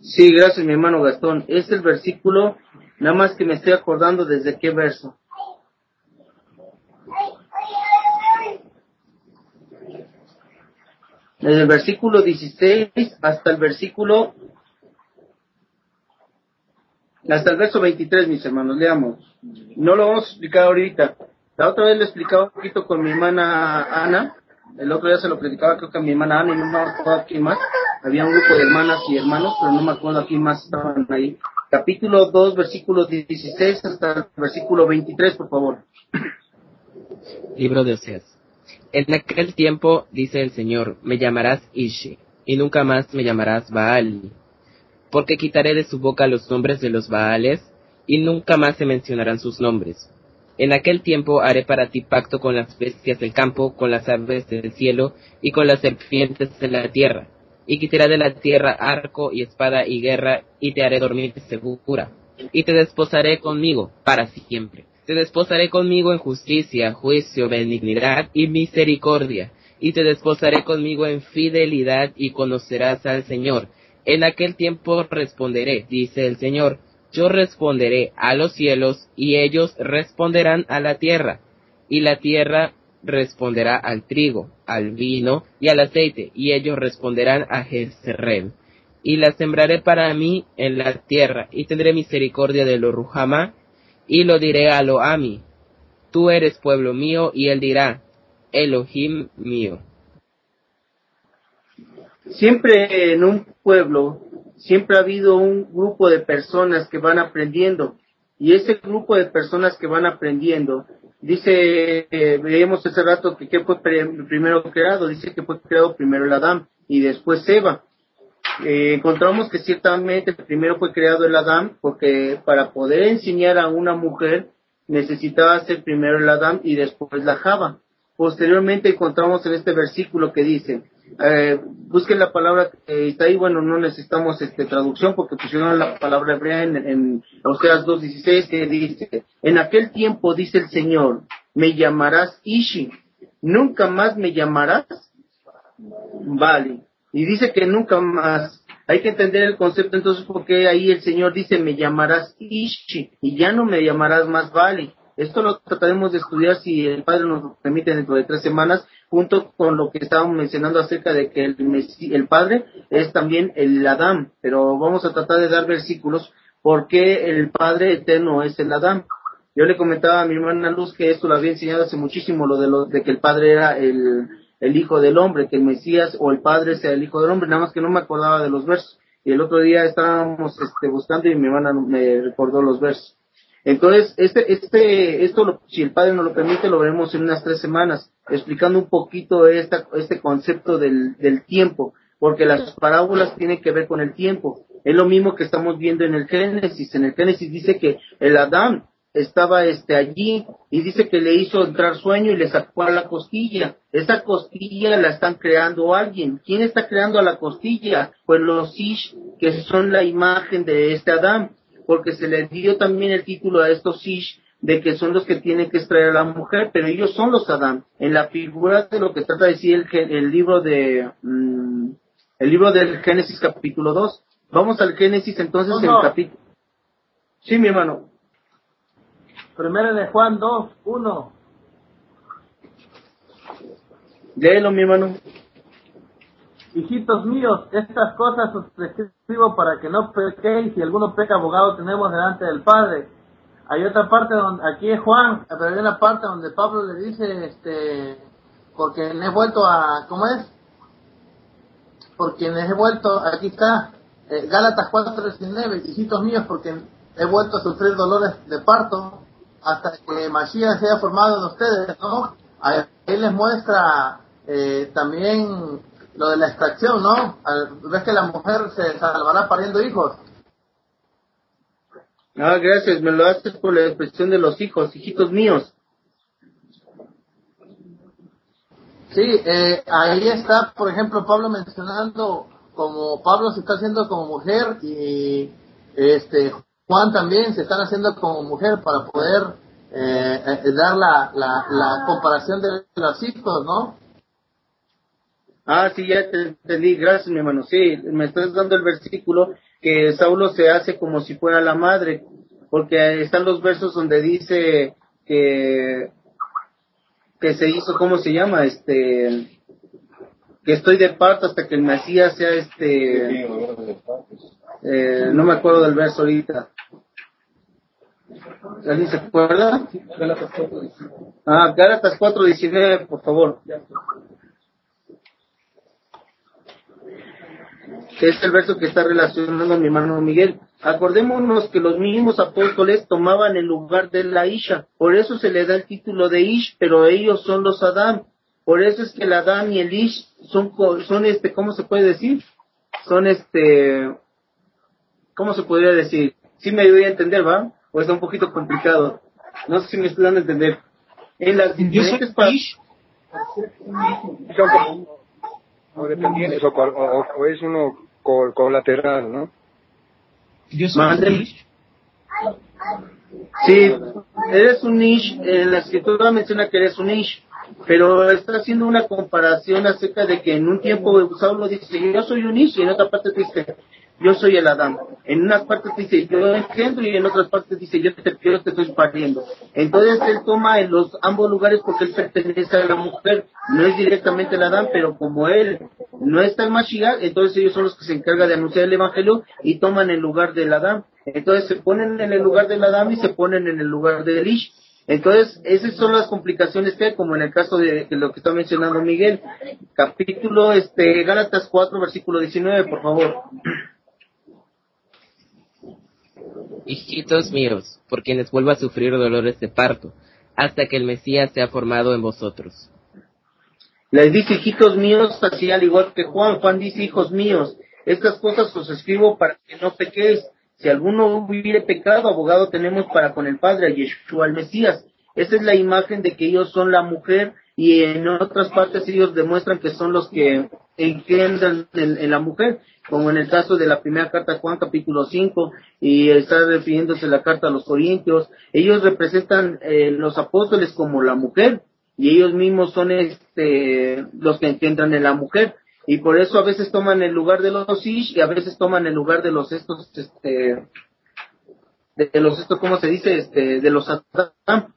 Sí, gracias mi hermano Gastón. Es el versículo, nada más que me estoy acordando desde qué verso. Desde el versículo 16 hasta el versículo, hasta el verso 23, mis hermanos, leamos. No lo vamos a explicar ahorita. La otra vez lo explicaba un poquito con mi hermana Ana. El otro día se lo predicaba creo que a mi hermana Ana y no me acuerdo quién más. Había un grupo de hermanas y hermanos, pero no me acuerdo a quién más estaban ahí. Capítulo 2, versículo 16 hasta el versículo 23, por favor. Libro de Oseas. En aquel tiempo, dice el Señor, me llamarás Ishi, y nunca más me llamarás Baal, porque quitaré de su boca los nombres de los Baales, y nunca más se mencionarán sus nombres. En aquel tiempo haré para ti pacto con las bestias del campo, con las aves del cielo, y con las serpientes de la tierra, y quitaré de la tierra arco y espada y guerra, y te haré dormir segura, y te desposaré conmigo para siempre. Te desposaré conmigo en justicia, juicio, benignidad y misericordia, y te desposaré conmigo en fidelidad y conocerás al Señor. En aquel tiempo responderé, dice el Señor, yo responderé a los cielos y ellos responderán a la tierra, y la tierra responderá al trigo, al vino y al aceite, y ellos responderán a Jezreel. Y la sembraré para mí en la tierra, y tendré misericordia de lo Rujama, y lo diré a lo Ami, tú eres pueblo mío, y él dirá, Elohim mío. Siempre en un pueblo, siempre ha habido un grupo de personas que van aprendiendo, y ese grupo de personas que van aprendiendo, dice, eh, veíamos hace rato que qué fue primero creado, dice que fue creado primero el Adán y después Eva. Eh, encontramos que ciertamente primero fue creado el Adán porque para poder enseñar a una mujer necesitaba ser primero el Adán y después la Java. Posteriormente encontramos en este versículo que dice, eh, busquen la palabra que está ahí, bueno, no necesitamos este, traducción porque pusieron la palabra hebrea en, en Oseas 2.16 que dice, en aquel tiempo dice el Señor, me llamarás Ishi, nunca más me llamarás Vale. Y dice que nunca más. Hay que entender el concepto entonces porque ahí el Señor dice, me llamarás Ishi y ya no me llamarás más Vale. Esto lo trataremos de estudiar si el Padre nos permite dentro de tres semanas, junto con lo que estábamos mencionando acerca de que el, el Padre es también el Adán. Pero vamos a tratar de dar versículos porque el Padre eterno es el Adán. Yo le comentaba a mi hermana Luz que esto lo había enseñado hace muchísimo, lo de, lo, de que el Padre era el, el Hijo del Hombre, que el Mesías o el Padre sea el Hijo del Hombre, nada más que no me acordaba de los versos. Y el otro día estábamos este, buscando y mi hermana me recordó los versos. Entonces, este, este, esto, si el Padre nos lo permite, lo veremos en unas tres semanas, explicando un poquito esta, este concepto del, del tiempo, porque las parábolas tienen que ver con el tiempo. Es lo mismo que estamos viendo en el Génesis. En el Génesis dice que el Adán estaba este allí y dice que le hizo entrar sueño y le sacó a la costilla. Esa costilla la están creando alguien. ¿Quién está creando a la costilla? Pues los Ish, que son la imagen de este Adán, porque se le dio también el título a estos Ish de que son los que tienen que extraer a la mujer, pero ellos son los Adán. En la figura de lo que trata de decir el, el libro de mm, el libro del Génesis capítulo 2. Vamos al Génesis entonces No, en no. capítulo. Sí, mi hermano. Primero de Juan 2, 1. Léelo, mi hermano. Hijitos míos, estas cosas os escribo para que no pequéis. Si alguno peca, abogado tenemos delante del Padre. Hay otra parte donde, aquí es Juan, pero hay una parte donde Pablo le dice, este, porque he vuelto a, ¿cómo es? Por quienes he vuelto, aquí está, eh, Gálatas 4, 19, hijitos míos, porque he vuelto a sufrir dolores de parto hasta que Mashiach sea formado en ustedes, ¿no? Ahí les muestra eh, también lo de la extracción, ¿no? Ves que la mujer se salvará pariendo hijos. Ah, gracias, me lo haces por la expresión de los hijos, hijitos míos. Sí, eh, ahí está, por ejemplo, Pablo mencionando como Pablo se está haciendo como mujer y este Juan también se están haciendo como mujer para poder eh, eh, dar la, la, la comparación de los hijos, ¿no? Ah, sí, ya te entendí, gracias, mi hermano. Sí, me estás dando el versículo que Saulo se hace como si fuera la madre, porque están los versos donde dice que que se hizo, ¿cómo se llama? Este, que estoy de parto hasta que el Mesías sea este, eh, no me acuerdo del verso ahorita. ¿Alguien se acuerda? Ah, Gálatas 4.19, por favor. Que es el verso que está relacionando a mi hermano Miguel. Acordémonos que los mismos apóstoles tomaban el lugar de la Isha. Por eso se le da el título de Ish, pero ellos son los Adán. Por eso es que el Adán y el Ish son, son este, ¿cómo se puede decir? Son este, ¿cómo se podría decir? Sí me doy a entender, ¿va? O está un poquito complicado. No sé si me estoy dando a entender. En las diferentes o, o, o es uno colateral, ¿no? Yo soy Sí, eres un niche, en la escritura menciona que eres un niche, pero está haciendo una comparación acerca de que en un tiempo Saulo dice, yo soy un niche, y en otra parte dice, yo soy el Adán. En unas partes dice, yo engendro, y en otras partes dice, yo te, yo te estoy pariendo. Entonces él toma en los ambos lugares porque él pertenece a la mujer, no es directamente el Adán, pero como él no está el Mashiach, entonces ellos son los que se encargan de anunciar el Evangelio y toman el lugar del Adán. Entonces se ponen en el lugar del Adán y se ponen en el lugar del Ish. Entonces, esas son las complicaciones que hay, como en el caso de, de lo que está mencionando Miguel. Capítulo este Gálatas 4, versículo 19, por favor. Hijitos míos, por quienes vuelvo a sufrir dolores de parto, hasta que el Mesías sea formado en vosotros. Les dice, hijitos míos, así al igual que Juan. Juan dice, hijos míos, estas cosas os escribo para que no pequéis. Si alguno hubiere pecado, abogado tenemos para con el Padre, Yeshua el Mesías. Esa es la imagen de que ellos son la mujer y en otras partes ellos demuestran que son los que engendran en, en la mujer, como en el caso de la primera carta de Juan capítulo 5 y está refiriéndose la carta a los Corintios. Ellos representan eh, los apóstoles como la mujer y ellos mismos son este los que engendran en la mujer y por eso a veces toman el lugar de los ish y a veces toman el lugar de los estos este de los estos cómo se dice este de los Adán.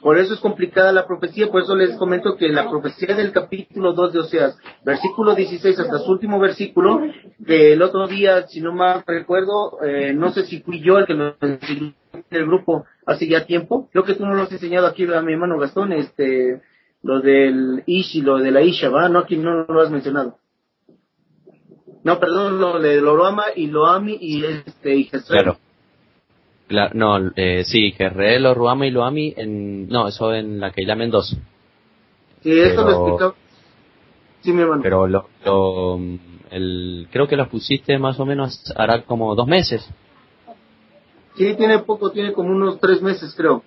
Por eso es complicada la profecía por eso les comento que la profecía del capítulo 2 de Oseas versículo 16 hasta su último versículo que el otro día si no mal recuerdo eh, no sé si fui yo el que lo enseñó en el grupo hace ya tiempo creo que tú no lo has enseñado aquí a mi hermano Gastón este lo del Ish y lo de la Isha, ¿va? No, aquí no lo has mencionado. No, perdón, lo de Loroama y Loami y este y Jezreel. Claro. No, eh, sí, Gerrel, Ruama y Loami, en, no, eso en la que llamen dos. Sí, esto lo Pero- explica. Sí, mi hermano. Pero lo, lo, el, creo que los pusiste más o menos hará como dos meses. Sí, tiene poco, tiene como unos tres meses, creo.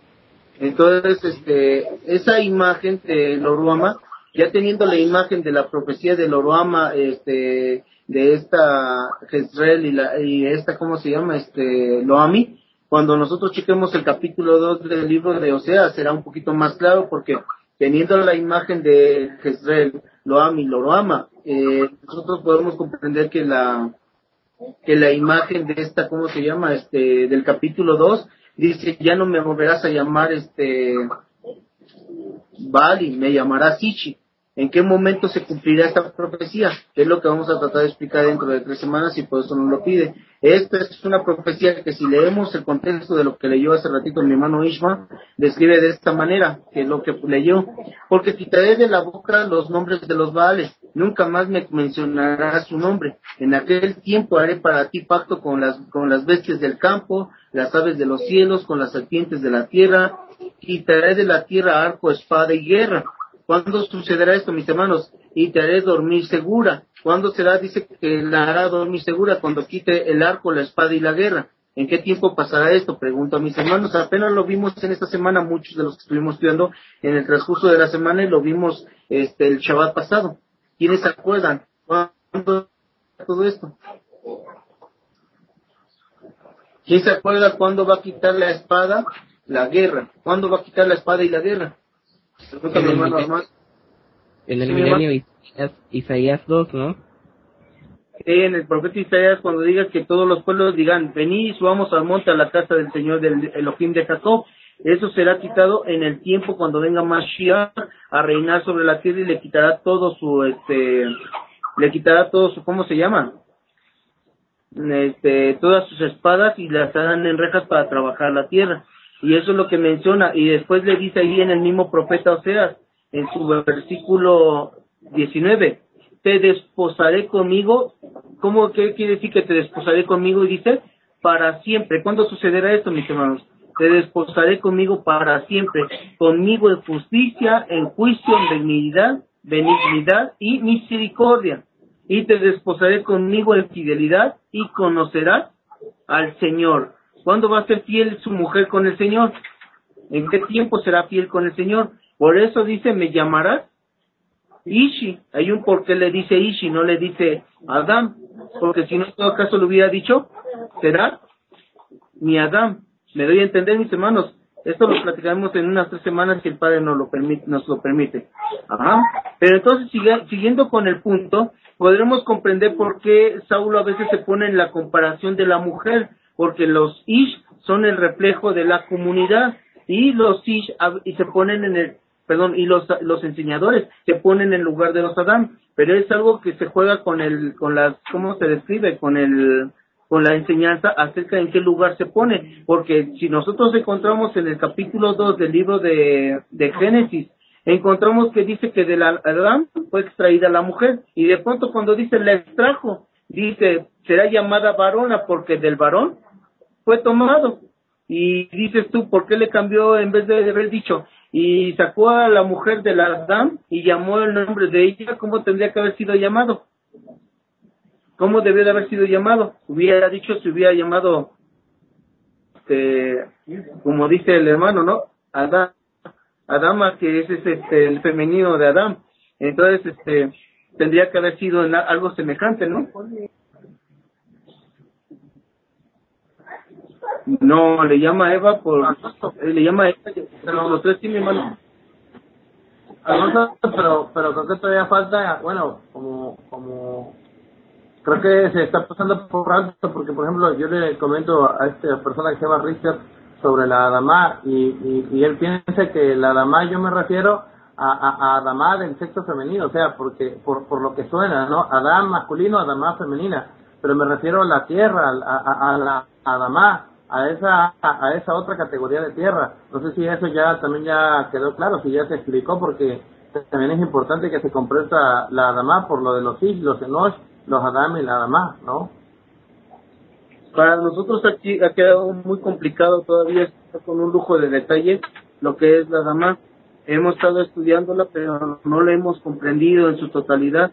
Entonces, este, esa imagen de Loruama, ya teniendo la imagen de la profecía de Loruama, este, de esta Jezreel y, la, y esta, ¿cómo se llama? Este, Loami, cuando nosotros chequemos el capítulo 2 del libro de Oseas, será un poquito más claro porque teniendo la imagen de Jezreel, Loami, Loroama, eh, nosotros podemos comprender que la, que la imagen de esta, ¿cómo se llama? Este, del capítulo 2, dice, ya no me volverás a llamar este, Bali, me llamarás Sichi. ¿En qué momento se cumplirá esta profecía? Que es lo que vamos a tratar de explicar dentro de tres semanas y por eso nos lo pide. Esta es una profecía que si leemos el contexto de lo que leyó hace ratito mi hermano Ishma, describe de esta manera, que es lo que leyó. Porque quitaré de la boca los nombres de los Baales, nunca más me mencionarás su nombre. En aquel tiempo haré para ti pacto con las, con las bestias del campo, las aves de los cielos, con las serpientes de la tierra, quitaré de la tierra arco, espada y guerra. ¿Cuándo sucederá esto, mis hermanos? Y te haré dormir segura. ¿Cuándo será? Dice que la hará dormir segura cuando quite el arco, la espada y la guerra. ¿En qué tiempo pasará esto? Pregunto a mis hermanos. Apenas lo vimos en esta semana, muchos de los que estuvimos estudiando en el transcurso de la semana y lo vimos este, el Shabbat pasado. ¿Quiénes se acuerdan? ¿Cuándo todo esto? ¿Quién se acuerda cuándo va a quitar la espada? La guerra. ¿Cuándo va a quitar la espada y la guerra? En el milenio- Armando. En el Sí, milenio Isaías, Isaías 2, ¿no? En el profeta Isaías cuando diga que todos los pueblos digan, venid y subamos al monte a la casa del Señor del Elohim de Jacob. Eso será quitado en el tiempo cuando venga Mashiach a reinar sobre la tierra y le quitará todo su, este, le quitará todo su, ¿cómo se llama? Este, todas sus espadas y las harán en rejas para trabajar la tierra. Y eso es lo que menciona. Y después le dice ahí en el mismo profeta Oseas, en su versículo 19, te desposaré conmigo. ¿Cómo qué quiere decir que te desposaré conmigo? Y dice, para siempre. ¿Cuándo sucederá esto, mis hermanos? Te desposaré conmigo para siempre, conmigo en justicia, en juicio, en benignidad, benignidad y misericordia. Y te desposaré conmigo en fidelidad y conocerás al Señor. ¿Cuándo va a ser fiel su mujer con el Señor? ¿En qué tiempo será fiel con el Señor? Por eso dice, me llamarás Ishi. Hay un por qué le dice Ishi, no le dice Adam. Porque si no, en todo caso lo hubiera dicho, será mi Adam. Me doy a entender, mis hermanos. Esto lo platicaremos en unas tres semanas si el Padre nos lo permite. Nos lo permite. Pero entonces, siguiendo con el punto, podremos comprender por qué Saulo a veces se pone en la comparación de la mujer, porque los Ish son el reflejo de la comunidad y los Ish y se ponen en el perdón, y los, los enseñadores se ponen en lugar de los Adán, pero es algo que se juega con el, con las, ¿cómo se describe? Con el, con la enseñanza acerca de en qué lugar se pone, porque si nosotros encontramos en el capítulo 2 del libro de, de Génesis, encontramos que dice que del Adán fue extraída la mujer, y de pronto cuando dice la extrajo, dice, será llamada varona porque del varón fue tomado. Y dices tú, ¿por qué le cambió en vez de haber dicho, y sacó a la mujer de la Adán y llamó el nombre de ella, ¿cómo tendría que haber sido llamado? ¿Cómo debió de haber sido llamado? Hubiera dicho, si hubiera llamado, este, como dice el hermano, ¿no? Adán, Adama, que es este, el femenino de Adán. Entonces, este, tendría que haber sido algo semejante, ¿no? No, le llama Eva por... Eh, le llama Eva, pero los tres tienen mano. pero, pero creo que todavía falta, bueno, como, como, creo que se está pasando por alto, porque por ejemplo, yo le comento a esta persona que se llama Richard sobre la Adamá, y, y, él piensa que la Adamá yo me refiero a, a, a Adamá del sexo femenino, o sea, porque, por, por lo que suena, ¿no? Adán masculino, Adamá femenina, pero me refiero a la tierra, a, a, a la Adamá, a esa a, esa otra categoría de tierra. No sé si eso ya también ya quedó claro, si ya se explicó, porque también es importante que se comprenda la Adamá por lo de los Ish, los Enosh, los Adam y la Adamá, ¿no? Para nosotros aquí ha quedado muy complicado todavía con un lujo de detalle lo que es la Adamá. Hemos estado estudiándola, pero no la hemos comprendido en su totalidad.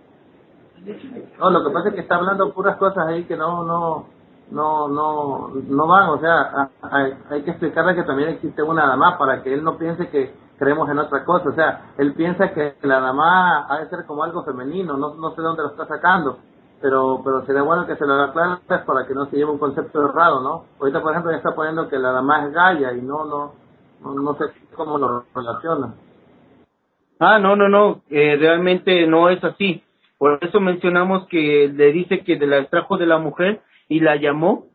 No, lo que pasa es que está hablando puras cosas ahí que no, no, no no no van o sea hay, hay, que explicarle que también existe una dama para que él no piense que creemos en otra cosa o sea él piensa que la dama ha de ser como algo femenino no no sé dónde lo está sacando pero pero sería bueno que se lo aclare para que no se lleve un concepto errado no ahorita por ejemplo ya está poniendo que la dama es Gaia y no no no, sé cómo lo relaciona. Ah no no no eh, realmente no es así. Por eso mencionamos que le dice que de la extrajo de la mujer y la llamó,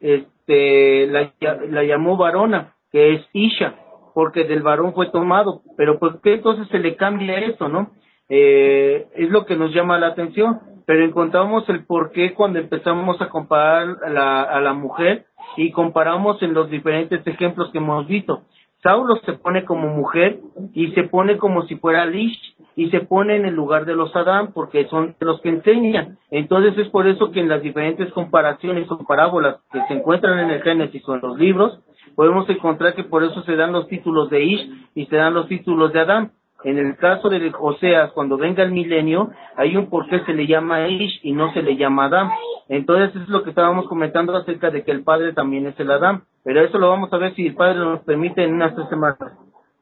este, la, la llamó varona, que es Isha, porque del varón fue tomado. Pero ¿por qué entonces se le cambia eso, no? Eh, es lo que nos llama la atención, pero encontramos el por qué cuando empezamos a comparar a la, a la mujer y comparamos en los diferentes ejemplos que hemos visto. Saulo se pone como mujer y se pone como si fuera Lish y se pone en el lugar de los Adán porque son los que enseñan. Entonces es por eso que en las diferentes comparaciones o parábolas que se encuentran en el Génesis o en los libros, podemos encontrar que por eso se dan los títulos de Ish y se dan los títulos de Adán. En el caso de Oseas, cuando venga el milenio, hay un por qué se le llama Ish y no se le llama Adán. Entonces es lo que estábamos comentando acerca de que el Padre también es el Adán. Pero eso lo vamos a ver si el Padre nos permite en unas tres semanas.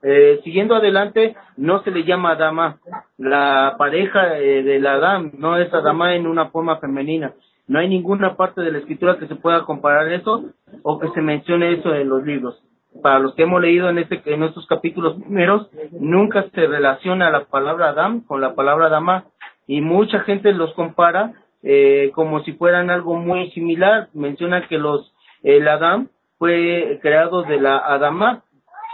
Eh, siguiendo adelante, no se le llama dama. La pareja eh, de la no es dama en una forma femenina. No hay ninguna parte de la escritura que se pueda comparar eso o que se mencione eso en los libros. Para los que hemos leído en, este, en estos capítulos primeros, nunca se relaciona la palabra Adam con la palabra dama y mucha gente los compara eh, como si fueran algo muy similar. Menciona que los el Adam fue creado de la Adama,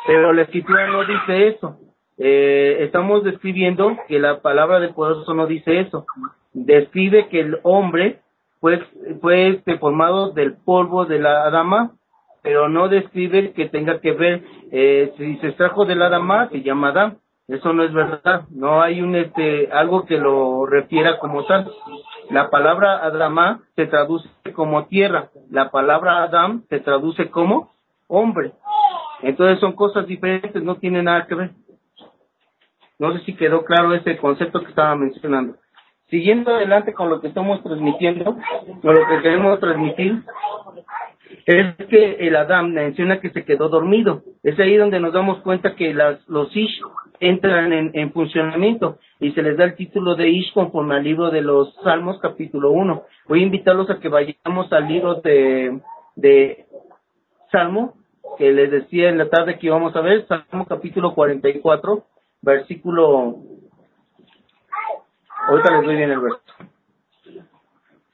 pero la escritura no dice eso. Eh, estamos describiendo que la palabra de poderoso no dice eso. describe que el hombre fue, fue este, formado del polvo de la dama, pero no describe que tenga que ver, eh, si se extrajo de la dama, se llama Adán. Eso no es verdad. No hay un este algo que lo refiera como tal. La palabra Adama se traduce como tierra. La palabra Adam se traduce como hombre. Entonces son cosas diferentes, no tiene nada que ver. No sé si quedó claro ese concepto que estaba mencionando. Siguiendo adelante con lo que estamos transmitiendo, con lo que queremos transmitir, es que el Adam menciona que se quedó dormido. Es ahí donde nos damos cuenta que las, los Ish entran en, en, funcionamiento y se les da el título de Ish conforme al libro de los Salmos capítulo 1. Voy a invitarlos a que vayamos al libro de, de Salmo, que les decía en la tarde que íbamos a ver, Salmo capítulo 44, versículo... Ahorita les doy bien el verso.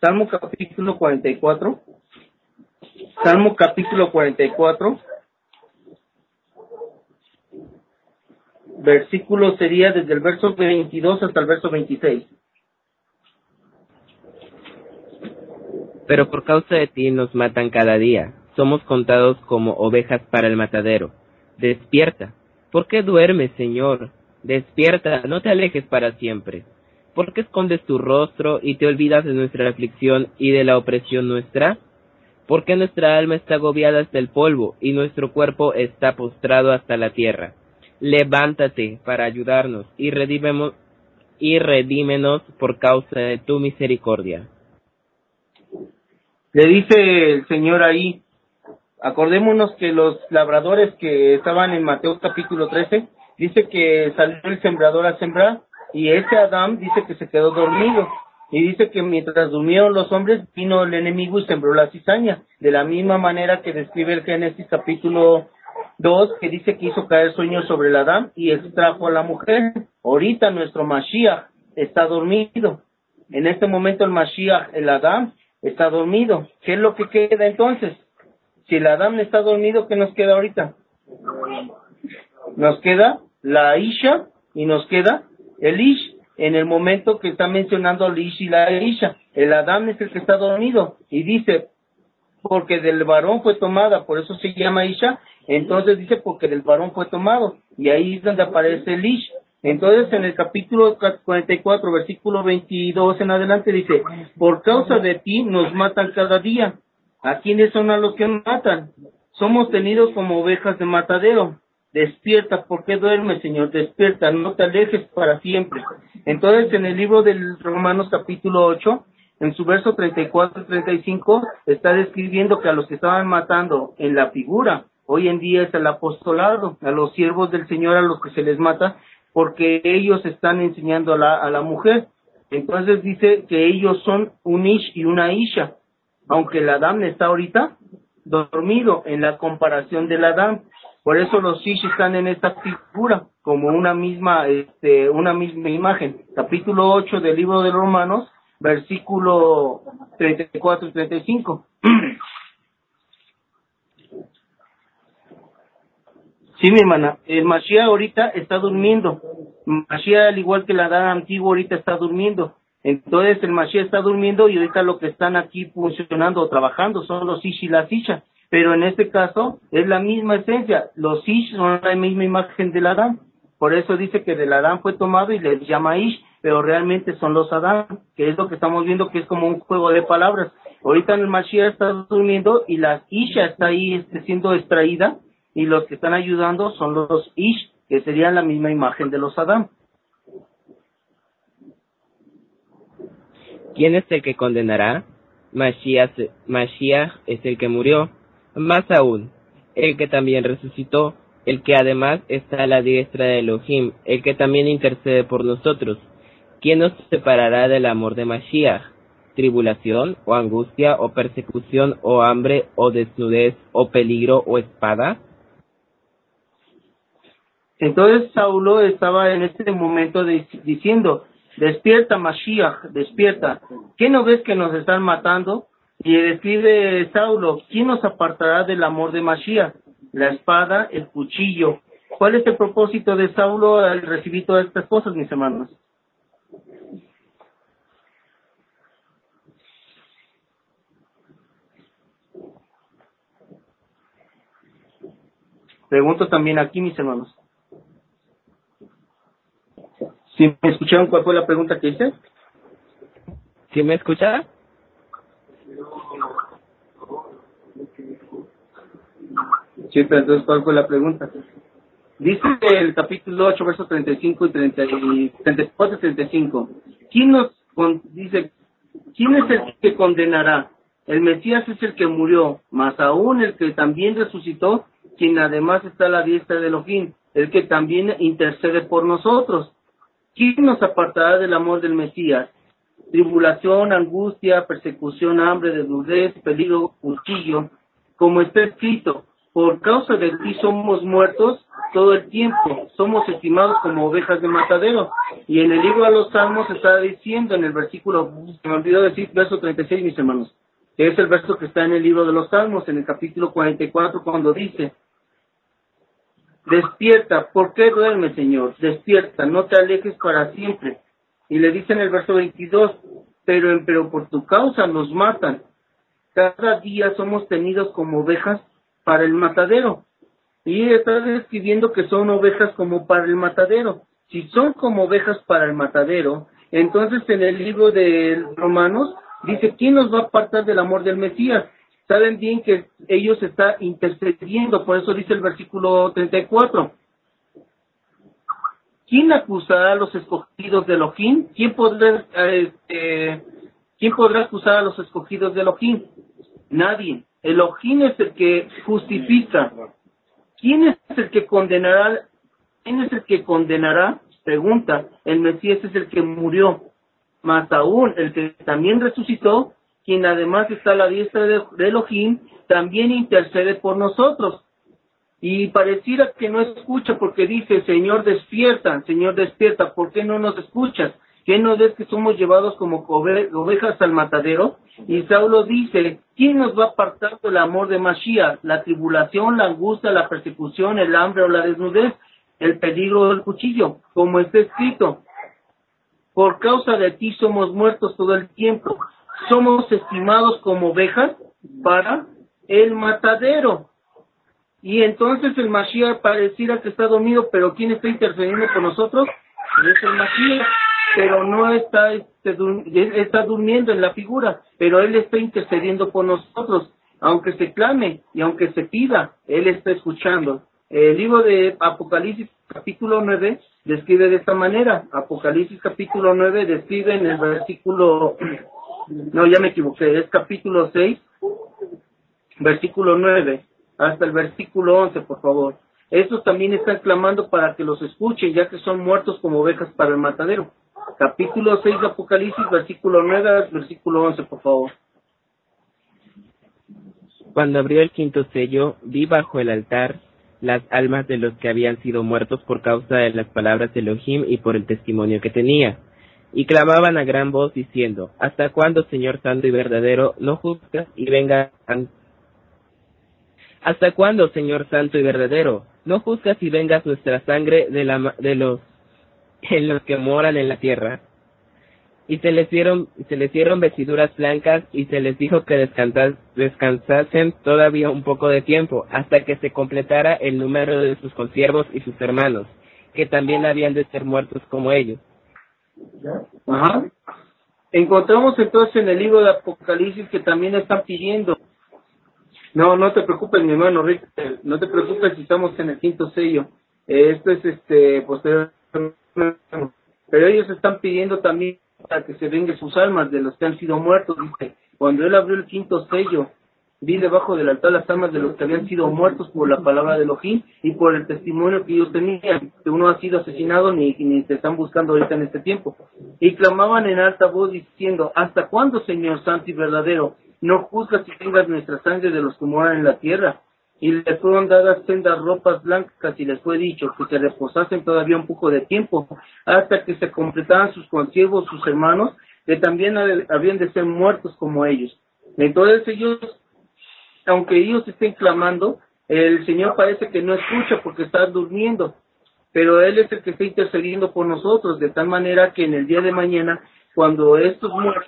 Salmo capítulo 44. Salmo capítulo 44. Versículo sería desde el verso 22 hasta el verso 26. Pero por causa de ti nos matan cada día. Somos contados como ovejas para el matadero. Despierta. ¿Por qué duermes, Señor? Despierta, no te alejes para siempre. ¿Por qué escondes tu rostro y te olvidas de nuestra aflicción y de la opresión nuestra? ¿Por qué nuestra alma está agobiada hasta el polvo y nuestro cuerpo está postrado hasta la tierra? Levántate para ayudarnos y y redímenos por causa de tu misericordia. Le dice el Señor ahí, acordémonos que los labradores que estaban en Mateo capítulo 13, dice que salió el sembrador a sembrar y ese Adán dice que se quedó dormido. Y dice que mientras durmieron los hombres, vino el enemigo y sembró la cizaña. De la misma manera que describe el Génesis capítulo 2, que dice que hizo caer sueño sobre el Adán y extrajo a la mujer. Ahorita nuestro Mashiach está dormido. En este momento el Mashiach, el Adán, está dormido. ¿Qué es lo que queda entonces? Si el Adán está dormido, ¿qué nos queda ahorita? Nos queda la Isha y nos queda el Ish en el momento que está mencionando el Ish y la Isha. El Adán es el que está dormido y dice, porque del varón fue tomada, por eso se llama Isha, entonces dice porque del varón fue tomado y ahí es donde aparece el Ish. Entonces en el capítulo 44, versículo 22 en adelante dice, por causa de ti nos matan cada día. ¿A quiénes son a los que matan? Somos tenidos como ovejas de matadero. Despierta, ¿por qué duermes, Señor? Despierta, no te alejes para siempre. Entonces, en el libro del Romanos capítulo 8, en su verso 34 y 35, está describiendo que a los que estaban matando en la figura, hoy en día es el apostolado, a los siervos del Señor a los que se les mata, porque ellos están enseñando a la, a la mujer. Entonces dice que ellos son un ish y una isha, aunque el Adán está ahorita dormido en la comparación del Adán. Por eso los Ish están en esta figura, como una misma, este, una misma imagen. Capítulo 8 del libro de Romanos, versículo 34 y 35. Sí, mi hermana, el Mashiach ahorita está durmiendo. Mashiach, al igual que la edad antigua, ahorita está durmiendo. Entonces el Mashiach está durmiendo y ahorita lo que están aquí funcionando o trabajando son los Ish y las Isha pero en este caso es la misma esencia. Los Ish son la misma imagen del Adán. Por eso dice que del Adán fue tomado y le llama Ish, pero realmente son los Adán, que es lo que estamos viendo que es como un juego de palabras. Ahorita el Mashiach está durmiendo y la Isha está ahí este, siendo extraída y los que están ayudando son los Ish, que serían la misma imagen de los Adán. ¿Quién es el que condenará? Mashiach, es el que murió más aún, el que también resucitó, el que además está a la diestra de Elohim, el que también intercede por nosotros. ¿Quién nos separará del amor de Mashiach? ¿Tribulación, o angustia, o persecución, o hambre, o desnudez, o peligro, o espada? Entonces Saulo estaba en este momento diciendo, despierta Mashiach, despierta, ¿qué no ves que nos están matando? Y describe Saulo, ¿quién nos apartará del amor de Mashiach? La espada, el cuchillo. ¿Cuál es el propósito de Saulo al recibir todas estas cosas, mis hermanos? Pregunto también aquí, mis hermanos. ¿Sí me escucharon cuál fue la pregunta que hice? ¿Sí me escucha? Sí, pero entonces, ¿cuál fue la pregunta? Dice el capítulo 8, versos 35 y 30 y 34 y 35. ¿Quién nos con- dice, quién es el que condenará? El Mesías es el que murió, más aún el que también resucitó, quien además está a la diestra de Elohim, el que también intercede por nosotros. ¿Quién nos apartará del amor del Mesías? Tribulación, angustia, persecución, hambre, desnudez, peligro, cuchillo, como está escrito, por causa de ti somos muertos todo el tiempo, somos estimados como ovejas de matadero. Y en el libro de los Salmos está diciendo en el versículo, se me olvidó decir, verso 36, mis hermanos, que es el verso que está en el libro de los Salmos, en el capítulo 44, cuando dice, Despierta, ¿por qué duermes, Señor? Despierta, no te alejes para siempre. Y le dice en el verso 22, pero, pero por tu causa nos matan. Cada día somos tenidos como ovejas para el matadero. Y está describiendo que son ovejas como para el matadero. Si son como ovejas para el matadero, entonces en el libro de Romanos dice, ¿quién nos va a apartar del amor del Mesías? Saben bien que ellos están intercediendo, por eso dice el versículo 34. ¿Quién acusará a los escogidos de Elohim? ¿Quién podrá, eh, ¿Quién podrá acusar a los escogidos de Elohim? Nadie. Elohim es el que justifica. ¿Quién es el que condenará? ¿Quién es el que condenará? Pregunta. El Mesías es el que murió. Más aún, el que también resucitó, quien además está a la diestra de, Elohim, también intercede por nosotros. Y pareciera que no escucha porque dice, Señor despierta, Señor despierta, ¿por qué no nos escuchas? ¿Qué no ves que somos llevados como ove- ovejas al matadero? Y Saulo dice, ¿quién nos va a apartar del amor de Mashiach? La tribulación, la angustia, la persecución, el hambre o la desnudez, el peligro del cuchillo, como está escrito. Por causa de ti somos muertos todo el tiempo. Somos estimados como ovejas para el matadero. Y entonces el Mashiach pareciera que está dormido, pero ¿quién está intercediendo por nosotros? Es el Mashiach, pero no está, este, está durmiendo en la figura, pero él está intercediendo por nosotros. Aunque se clame y aunque se pida, él está escuchando. El libro de Apocalipsis capítulo 9 describe de esta manera. Apocalipsis capítulo 9 describe en el versículo, no, ya me equivoqué, es capítulo 6, versículo 9 hasta el versículo 11, por favor. Estos también están clamando para que los escuchen, ya que son muertos como ovejas para el matadero. Capítulo 6 de Apocalipsis, versículo 9 al versículo 11, por favor. Cuando abrió el quinto sello, vi bajo el altar las almas de los que habían sido muertos por causa de las palabras de Elohim y por el testimonio que tenía. Y clamaban a gran voz diciendo, ¿Hasta cuándo, Señor Santo y verdadero, no juzgas y venga ¿Hasta cuándo, Señor Santo y verdadero, no juzgas y vengas nuestra sangre de, la, de los en los que moran en la tierra? Y se les dieron, se les dieron vestiduras blancas y se les dijo que descansa- descansasen todavía un poco de tiempo hasta que se completara el número de sus consiervos y sus hermanos, que también habían de ser muertos como ellos. Ajá. Encontramos entonces en el libro de Apocalipsis que también están pidiendo. No, no te preocupes, mi hermano Rick, no te preocupes si estamos en el quinto sello. Esto es este posterior, pero ellos están pidiendo también para que se vengan sus almas de los que han sido muertos. Dice, cuando él abrió el quinto sello, vi debajo del altar las almas de los que habían sido muertos por la palabra de Elohim y por el testimonio que ellos tenían, que uno ha sido asesinado ni, ni te están buscando ahorita en este tiempo. Y clamaban en alta voz diciendo, ¿hasta cuándo, Señor Santo y verdadero, no juzgas y tengas nuestra sangre de los que moran en la tierra? Y les fueron dadas sendas ropas blancas y les fue dicho que se reposasen todavía un poco de tiempo hasta que se completaran sus consiervos, sus hermanos, que también habían de ser muertos como ellos. Entonces ellos aunque ellos estén clamando, el Señor parece que no escucha porque está durmiendo, pero Él es el que está intercediendo por nosotros, de tal manera que en el día de mañana, cuando estos mueran,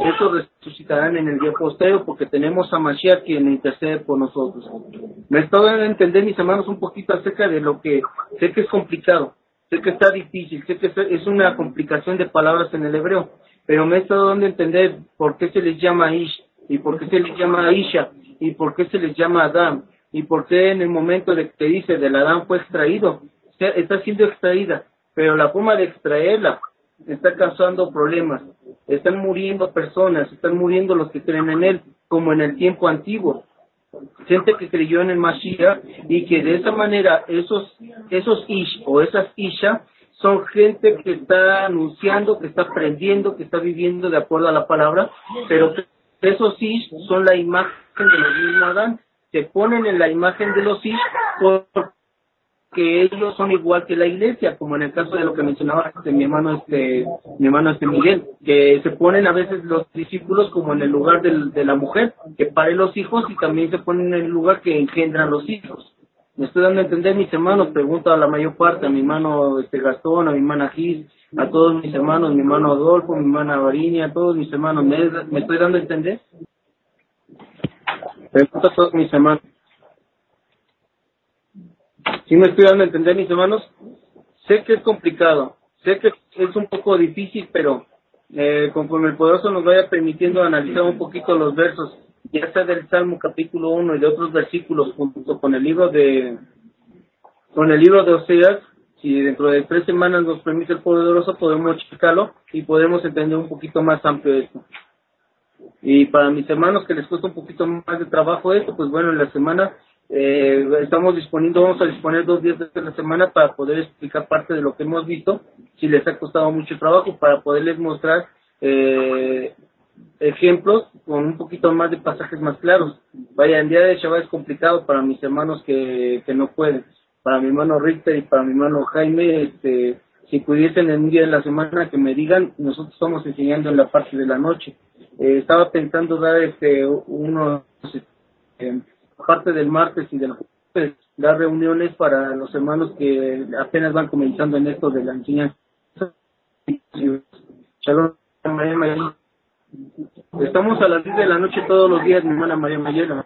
estos resucitarán en el día postero porque tenemos a Mashiach quien intercede por nosotros. Me estoy dando a entender, mis hermanos, un poquito acerca de lo que sé que es complicado, sé que está difícil, sé que es una complicación de palabras en el hebreo, pero me estado dando a entender por qué se les llama Ish y por qué se les llama Isha y por qué se les llama Adam y por qué en el momento de que te dice del Adán fue extraído, está siendo extraída, pero la forma de extraerla está causando problemas, están muriendo personas, están muriendo los que creen en él, como en el tiempo antiguo. Gente que creyó en el Mashiach y que de esa manera esos, esos ish o esas isha son gente que está anunciando, que está aprendiendo, que está viviendo de acuerdo a la palabra, pero esos ish son la imagen de los mismos Adán, se ponen en la imagen de los ish por que ellos son igual que la iglesia, como en el caso de lo que mencionaba este, mi hermano este mi hermano este Miguel, que se ponen a veces los discípulos como en el lugar de la mujer que pare los hijos y también se ponen en el lugar que engendran los hijos. Me estoy dando a entender mis hermanos, pregunto a la mayor parte, a mi hermano este Gastón, a mi hermana Gis, a todos mis hermanos, mi hermano Adolfo, mi hermana Varinia, a todos mis hermanos, ¿me, me estoy dando a entender? Pregunto a todos mis hermanos. Si me estoy dando a entender, mis hermanos? Sé que es complicado, sé que es un poco difícil, pero eh, conforme el poderoso nos vaya permitiendo analizar un poquito los versos, ya sea del Salmo capítulo 1 y de otros versículos junto con el libro de con el libro de Oseas, si dentro de tres semanas nos permite el poderoso, podemos checarlo y podemos entender un poquito más amplio esto. Y para mis hermanos que les cuesta un poquito más de trabajo esto, pues bueno, en la semana eh, estamos disponiendo, vamos a disponer dos días de la semana para poder explicar parte de lo que hemos visto, si les ha costado mucho trabajo, para poderles mostrar eh, ejemplos con un poquito más de pasajes más claros. Vaya, el día de Shabbat es complicado para mis hermanos que, que no pueden. Para mi hermano Richter y para mi hermano Jaime, este, si pudiesen en un día de la semana que me digan, nosotros estamos enseñando en la parte de la noche. Eh, estaba pensando dar este unos eh, parte del martes y del jueves, dar reuniones para los hermanos que apenas van comenzando en esto de la enseñanza. Estamos a las 10 de la noche todos los días, mi hermana María Mayela.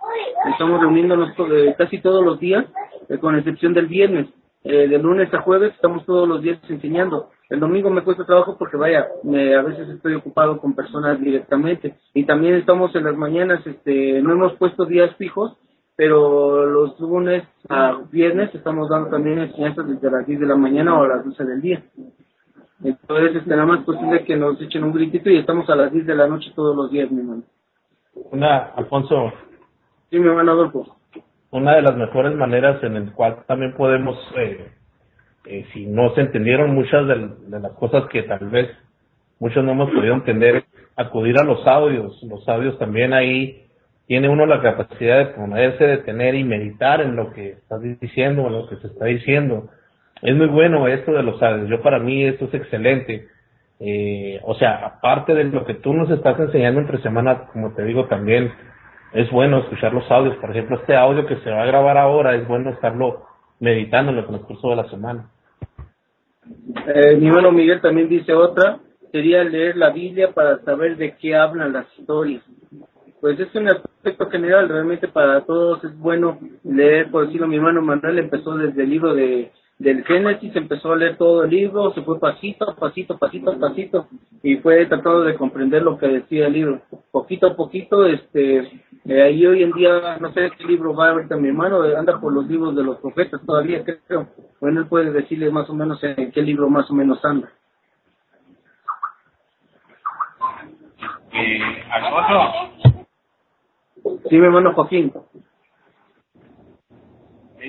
Estamos reuniéndonos eh, casi todos los días, eh, con excepción del viernes. Eh, de lunes a jueves estamos todos los días enseñando. El domingo me cuesta trabajo porque vaya, me, a veces estoy ocupado con personas directamente. Y también estamos en las mañanas, este, no hemos puesto días fijos, pero los lunes a viernes estamos dando también enseñanzas desde las 10 de la mañana o a las 12 del día. Entonces, este, nada más posible que nos echen un gritito y estamos a las 10 de la noche todos los días, mi hermano. Una, Alfonso. Sí, mi hermano Adolfo. Una de las mejores maneras en el cual también podemos, eh, eh, si no se entendieron muchas de, de las cosas que tal vez muchos no hemos podido entender, acudir a los audios. Los audios también ahí tiene uno la capacidad de ponerse, detener y meditar en lo que estás diciendo, en lo que se está diciendo. Es muy bueno esto de los audios. Yo para mí esto es excelente. Eh, o sea, aparte de lo que tú nos estás enseñando entre semanas, como te digo también, es bueno escuchar los audios. Por ejemplo, este audio que se va a grabar ahora, es bueno estarlo meditando en el transcurso de la semana. Eh, mi hermano Miguel también dice otra, sería leer la Biblia para saber de qué hablan las historias pues es un aspecto general, realmente para todos es bueno leer, por decirlo, mi hermano Manuel empezó desde el libro de del Génesis, empezó a leer todo el libro, se fue pasito, pasito, pasito, pasito, y fue tratando de comprender lo que decía el libro. Poquito a poquito, este, eh, ahí hoy en día, no sé qué libro va ahorita mi hermano, anda por los libros de los profetas todavía, creo. Bueno, él puede decirles más o menos en qué libro más o menos anda. Eh, Alfonso, Sí, mi hermano Joaquín.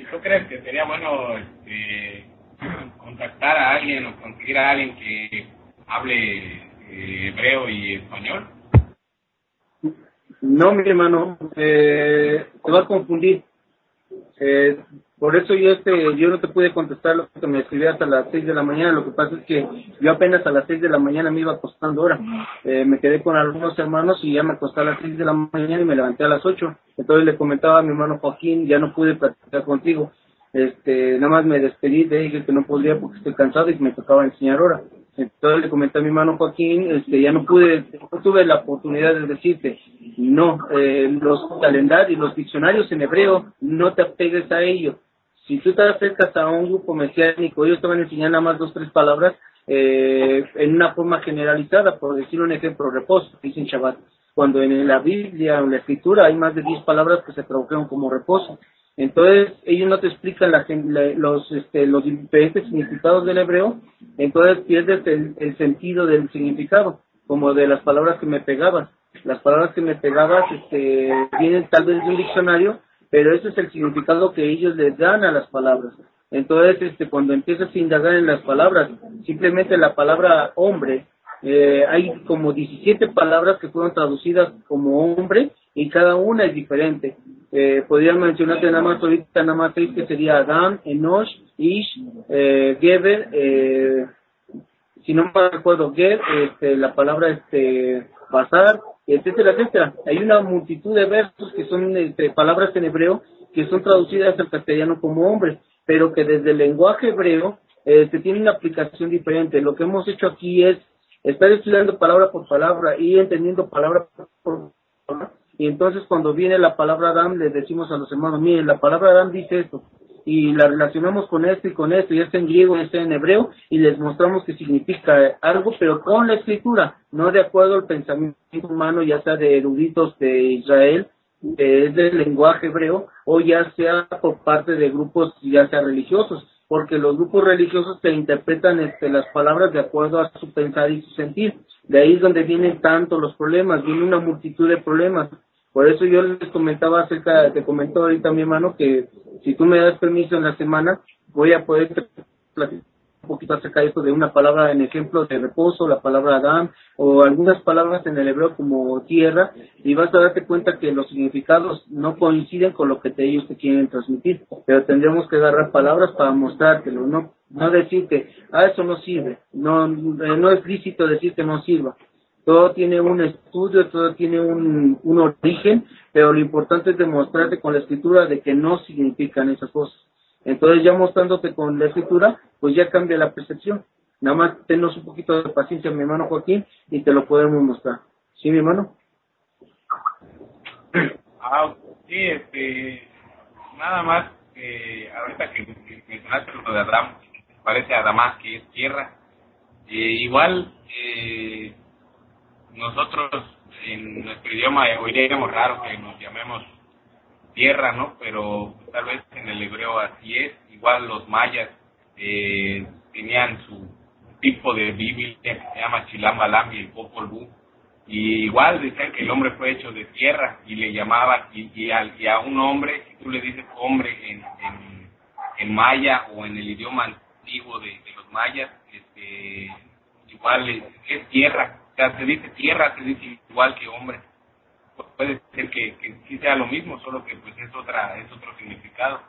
¿Tú crees que sería bueno este, contactar a alguien o conseguir a alguien que hable eh, hebreo y español? No, mi hermano, eh, te va a confundir. Eh, por eso yo este yo no te pude contestar lo que me escribí hasta las 6 de la mañana. Lo que pasa es que yo apenas a las 6 de la mañana me iba acostando ahora. Eh, me quedé con algunos hermanos y ya me acosté a las 6 de la mañana y me levanté a las 8. Entonces le comentaba a mi hermano Joaquín, ya no pude platicar contigo. Este, nada más me despedí, le dije que no podía porque estoy cansado y me tocaba enseñar ahora. Entonces le comenté a mi hermano Joaquín, este, ya no pude, no tuve la oportunidad de decirte, no, eh, los calendarios, los diccionarios en hebreo, no te apegues a ellos. Si tú te acercas a un grupo mesiánico, ellos te van a enseñar nada más dos, tres palabras eh, en una forma generalizada, por decir un ejemplo, reposo, dicen Shabbat. Cuando en la Biblia en la Escritura hay más de diez palabras que se tradujeron como reposo. Entonces, ellos no te explican la, la, los, este, los diferentes significados del hebreo, entonces pierdes el, el, sentido del significado, como de las palabras que me pegabas. Las palabras que me pegabas este, vienen tal vez de un diccionario, pero ese es el significado que ellos les dan a las palabras. Entonces, este, cuando empiezas a indagar en las palabras, simplemente la palabra hombre, eh, hay como 17 palabras que fueron traducidas como hombre y cada una es diferente. Eh, podría mencionarte nada más ahorita nada más que sería Adam, Enosh, Ish, eh, Geber, eh, si no me recuerdo, Ger, este, la palabra este, Bazar, etcétera, etcétera. Hay una multitud de versos que son este, palabras en hebreo que son traducidas al castellano como hombre, pero que desde el lenguaje hebreo este, tiene una aplicación diferente. Lo que hemos hecho aquí es estar estudiando palabra por palabra y entendiendo palabra por palabra y entonces cuando viene la palabra Adam, le decimos a los hermanos, miren, la palabra Adam dice esto, y la relacionamos con esto y con esto, y está en griego, y está en hebreo, y les mostramos que significa algo, pero con la escritura, no de acuerdo al pensamiento humano, ya sea de eruditos de Israel, es del lenguaje hebreo, o ya sea por parte de grupos, ya sea religiosos, porque los grupos religiosos te interpretan este, las palabras de acuerdo a su pensar y su sentir. De ahí es donde vienen tanto los problemas, viene una multitud de problemas. Por eso yo les comentaba acerca, te comentó ahorita mi hermano que si tú me das permiso en la semana, voy a poder un poquito acerca de esto de una palabra en ejemplo de reposo, la palabra Adam, o algunas palabras en el hebreo como tierra, y vas a darte cuenta que los significados no coinciden con lo que te, ellos te quieren transmitir, pero tendríamos que agarrar palabras para mostrártelo, no, no decirte, ah, eso no sirve, no, no es lícito decir que no sirva, todo tiene un estudio, todo tiene un, un origen, pero lo importante es demostrarte con la escritura de que no significan esas cosas. Entonces ya mostrándote con la escritura, pues ya cambia la percepción. Nada más tenos un poquito de paciencia, mi hermano Joaquín, y te lo podemos mostrar. ¿Sí, mi hermano? Ah, sí, este, nada más, eh, ahorita que, mencionaste lo de Adán, parece Adamás que es tierra, eh, igual, eh, nosotros en nuestro idioma oiríamos raro que nos llamemos tierra, ¿no? Pero tal vez en el hebreo así es. Igual los mayas eh, tenían su tipo de Biblia que se llama Chilam y el Popol Vuh. Y igual decían que el hombre fue hecho de tierra y le llamaban, y, y, a un hombre, si tú le dices hombre en, en, maya o en el idioma antiguo de, los mayas, este, igual es, es tierra sea, se dice tierra, se dice igual que hombre. Puede ser que, sí sea lo mismo, solo que pues es otra es otro significado.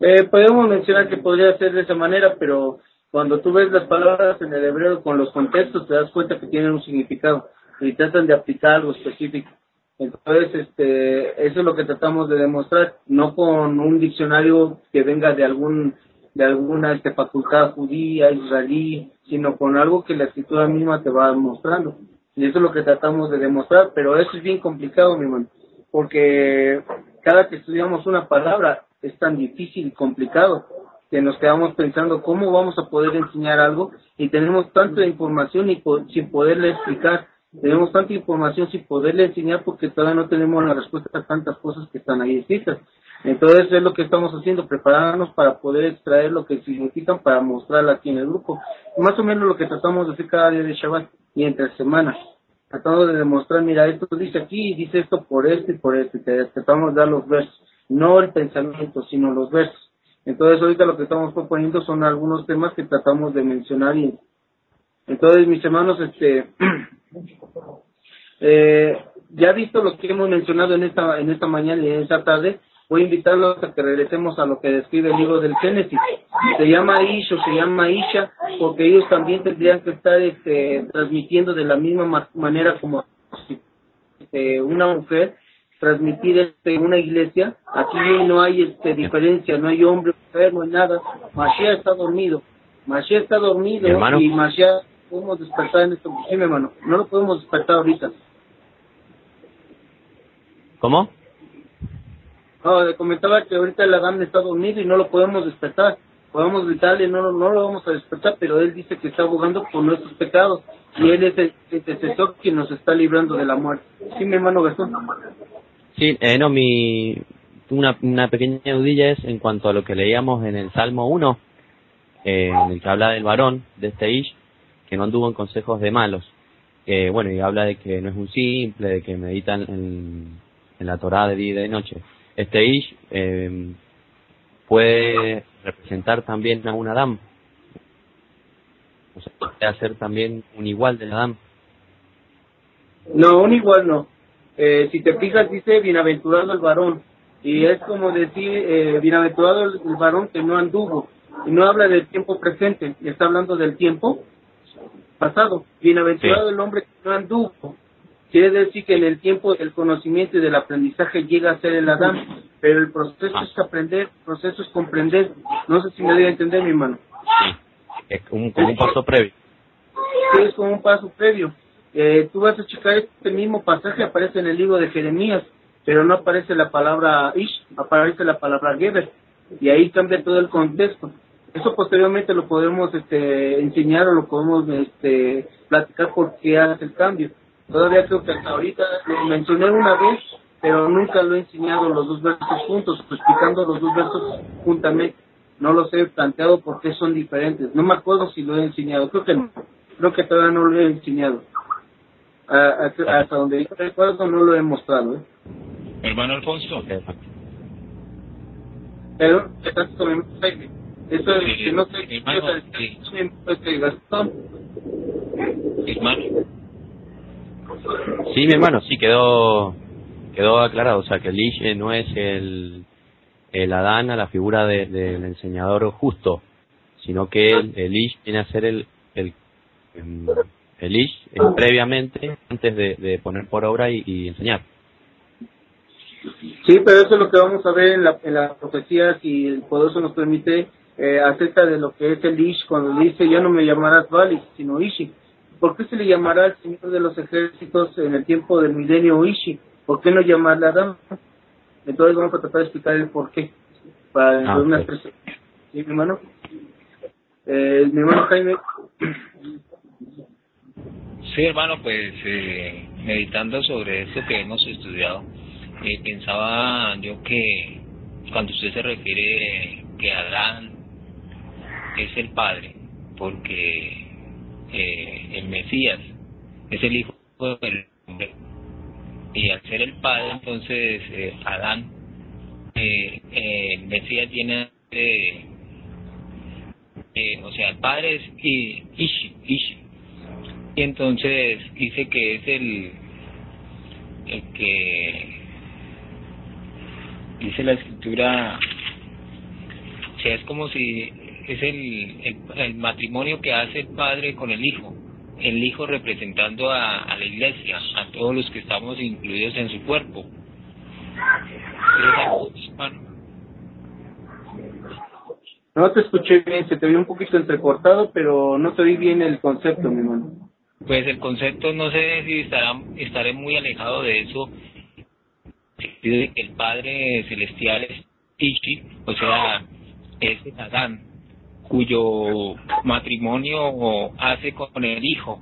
Eh, podemos mencionar que podría ser de esa manera, pero cuando tú ves las palabras en el hebreo con los contextos te das cuenta que tienen un significado y tratan de aplicar algo específico. Entonces, este, eso es lo que tratamos de demostrar, no con un diccionario que venga de algún de alguna este, facultad judía, israelí, sino con algo que la escritura misma te va mostrando. Y eso es lo que tratamos de demostrar, pero eso es bien complicado, mi hermano, porque cada que estudiamos una palabra es tan difícil y complicado que nos quedamos pensando cómo vamos a poder enseñar algo y tenemos tanta información y sin poderle explicar, tenemos tanta información sin poderle enseñar porque todavía no tenemos la respuesta a tantas cosas que están ahí escritas. Entonces es lo que estamos haciendo, prepararnos para poder extraer lo que significan para mostrarla aquí en el grupo. Más o menos lo que tratamos de hacer cada día de Shabbat y entre semanas. Tratamos de demostrar, mira, esto dice aquí dice esto por esto y por esto. Y tratamos de dar los versos, no el pensamiento, sino los versos. Entonces ahorita lo que estamos proponiendo son algunos temas que tratamos de mencionar y entonces mis hermanos, este, eh, ya visto lo que hemos mencionado en esta en esta mañana y en esta tarde, voy a invitarlos a que regresemos a lo que describe el libro del Génesis. Se llama Ish o se llama Isha porque ellos también tendrían que estar este, transmitiendo de la misma manera como este, una mujer transmitir este, una iglesia. Aquí no hay este, diferencia, no hay hombre, mujer, no hay nada. Mashiach está dormido. Mashiach está dormido y Mashiach podemos despertar en esto. Sí, mi hermano, no lo podemos despertar ahorita. ¿Cómo? No, comentaba que ahorita el Adán está dormido y no lo podemos despertar. Podemos gritarle, no, no lo vamos a despertar, pero él dice que está abogando por nuestros pecados y él es el intercesor quien nos está librando de la muerte. Sí, mi hermano Gastón. Sí, eh, no, mi, una, una pequeña dudilla es en cuanto a lo que leíamos en el Salmo 1, eh, en el que habla del varón, de este Ish, que no anduvo en consejos de malos. Eh, bueno, y habla de que no es un simple, de que meditan en, en la Torá de día y de noche. Este Ish eh, puede representar también a un Adán. O sea, puede ser también un igual del Adán. No, un igual no. Eh, si te fijas, dice bienaventurado el varón. Y es como decir, eh, bienaventurado el, el varón que no anduvo. Y no habla del tiempo presente, está hablando del tiempo pasado. Bienaventurado el hombre que no anduvo. Quiere decir que en el tiempo del conocimiento y del aprendizaje llega a ser el Adán, pero el proceso es aprender, el proceso es comprender. No sé si me doy a entender, mi hermano. Es un, como un paso previo. Sí, es como un paso previo. Eh, tú vas a checar este mismo pasaje, aparece en el libro de Jeremías, pero no aparece la palabra Ish, aparece la palabra Geber, y ahí cambia todo el contexto. Eso posteriormente lo podemos este, enseñar o lo podemos este, platicar por qué hace el cambio. Todavía creo que hasta ahorita lo mencioné una vez, pero nunca lo he enseñado los dos versos juntos, explicando los dos versos juntamente. No los he planteado porque son diferentes. No me acuerdo si lo he enseñado, creo que no. Creo que todavía no lo he enseñado. A- a- hasta donde yo recuerdo no lo he mostrado. ¿eh? Hermano Alfonso. Pero, Jaime. Eso es Sí, que no sé hermano, qué este Gastón. Hermano. Sí, mi hermano, sí quedó quedó aclarado, o sea que el Ish no es el el Adán a la figura de- del enseñador justo, sino que el, el Ish viene a ser el el, em, el Ish eh, previamente antes de, de poner por obra y, enseñar. Sí, pero eso es lo que vamos a ver en la, en la profecía, si el poderoso nos permite, eh, acerca de lo que es el Ish, cuando dice, ya no me llamarás Bali, sino Ishi. ¿Por qué se le llamará al Señor de los ejércitos en el tiempo del milenio Ishi? ¿Por qué no llamarle Adán? Entonces vamos a tratar de explicar el por qué, para Ah, de una ok. expresión. ¿Sí, mi hermano? Eh, mi hermano Jaime, Sí, hermano, pues eh, meditando sobre esto que hemos estudiado, eh, pensaba yo que cuando usted se refiere que Adán es el padre, porque eh, el Mesías es el hijo del hombre, y al ser el padre, entonces eh, Adán, eh, el Mesías tiene, o sea, el padre es Ishi, Ishi, y entonces dice que es el, el que dice la escritura o sea es como si es el, el, el matrimonio que hace el padre con el hijo el hijo representando a, a la iglesia a todos los que estamos incluidos en su cuerpo no te escuché bien, se te vio un poquito entrecortado, pero no te oí bien el concepto, mi hermano. Pues el concepto no sé si estará, estaré muy alejado de eso. El Padre Celestial es Ishi, o sea, es Adán, cuyo matrimonio hace con el Hijo,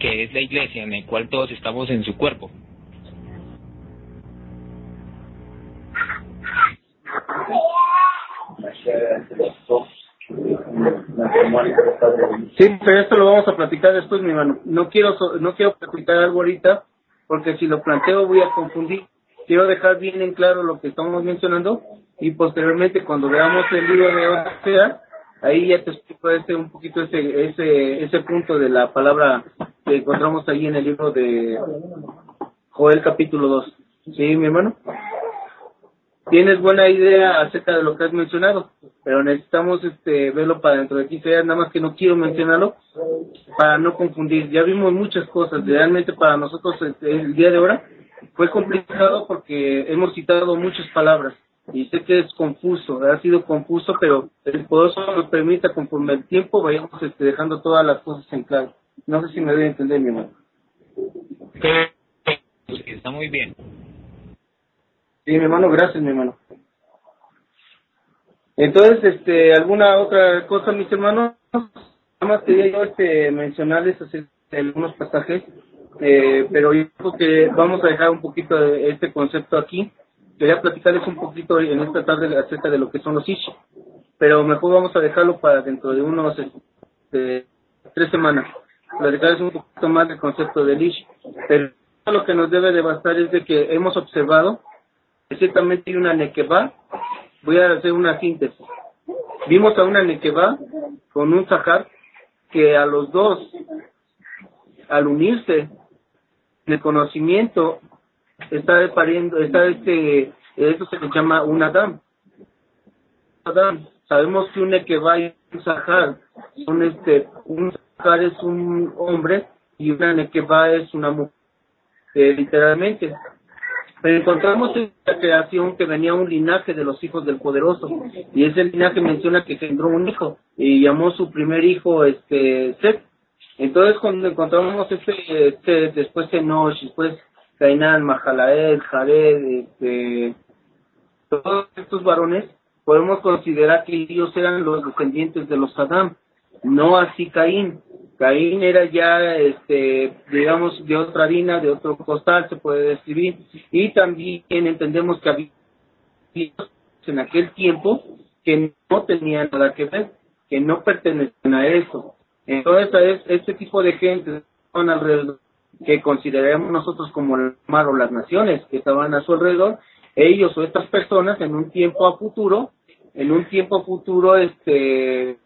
que es la iglesia en el cual todos estamos en su cuerpo. Sí, pero esto lo vamos a platicar después, mi hermano. No quiero no quiero platicar algo ahorita, porque si lo planteo voy a confundir. Quiero dejar bien en claro lo que estamos mencionando y posteriormente cuando veamos el libro de Osea, ahí ya te explico ese un poquito ese ese ese punto de la palabra que encontramos ahí en el libro de Joel capítulo 2. ¿Sí, mi hermano? tienes buena idea acerca de lo que has mencionado, pero necesitamos este verlo para dentro de 15 días, nada más que no quiero mencionarlo para no confundir. Ya vimos muchas cosas, realmente para nosotros este, el día de ahora fue complicado porque hemos citado muchas palabras y sé que es confuso, ha sido confuso, pero el poderoso nos permite conforme el tiempo vayamos este, dejando todas las cosas en claro. No sé si me voy a entender, mi hermano. Sí, está muy bien. Sí, mi hermano, gracias, mi hermano. Entonces, este, ¿alguna otra cosa, mis hermanos? Nada más quería yo este, mencionarles algunos pasajes, eh, pero yo creo que vamos a dejar un poquito de este concepto aquí. Quería platicarles un poquito en esta tarde acerca de lo que son los ish, pero mejor vamos a dejarlo para dentro de unos este, tres semanas. Platicarles un poquito más del concepto del ish, pero lo que nos debe de bastar es de que hemos observado que ciertamente hay una nekeba voy a hacer una síntesis. Vimos a una Nekeba con un Zahar que a los dos, al unirse el conocimiento, está pariendo, está este, eso se le llama un Adam. Adam. Sabemos que un Nekeba y un Zahar son este, un Zahar es un hombre y una Nekeba es una mujer, eh, literalmente encontramos en la creación que venía un linaje de los hijos del poderoso y ese linaje menciona que engendró un hijo y llamó su primer hijo este Seth entonces cuando encontramos este, este después Enosh después Cainán Mahalael Jared este todos estos varones podemos considerar que ellos eran los descendientes de los Adán no así Caín Caín era ya, este, digamos, de otra harina, de otro costal, se puede describir. Y también entendemos que había en aquel tiempo que no tenían nada que ver, que no pertenecen a eso. Entonces, este tipo de gente son alrededor, que consideramos nosotros como el mar o las naciones que estaban a su alrededor, ellos o estas personas en un tiempo a futuro, en un tiempo a futuro, este,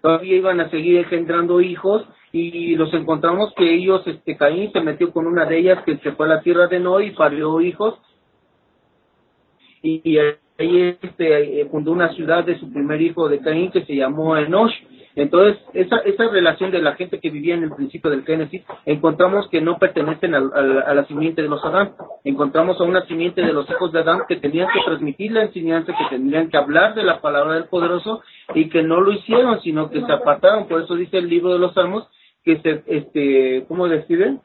todavía iban a seguir engendrando hijos y los encontramos que ellos, este Caín se metió con una de ellas que se fue a la tierra de Noé y parió hijos. Y, ahí este, eh, fundó una ciudad de su primer hijo de Caín que se llamó Enosh entonces, esa, esa relación de la gente que vivía en el principio del Génesis, encontramos que no pertenecen a, la simiente de los Adán. Encontramos a una simiente de los hijos de Adán que tenían que transmitir la enseñanza, que tenían que hablar de la palabra del poderoso y que no lo hicieron, sino que se apartaron. Por eso dice el libro de los Salmos que se, este, ¿cómo describen?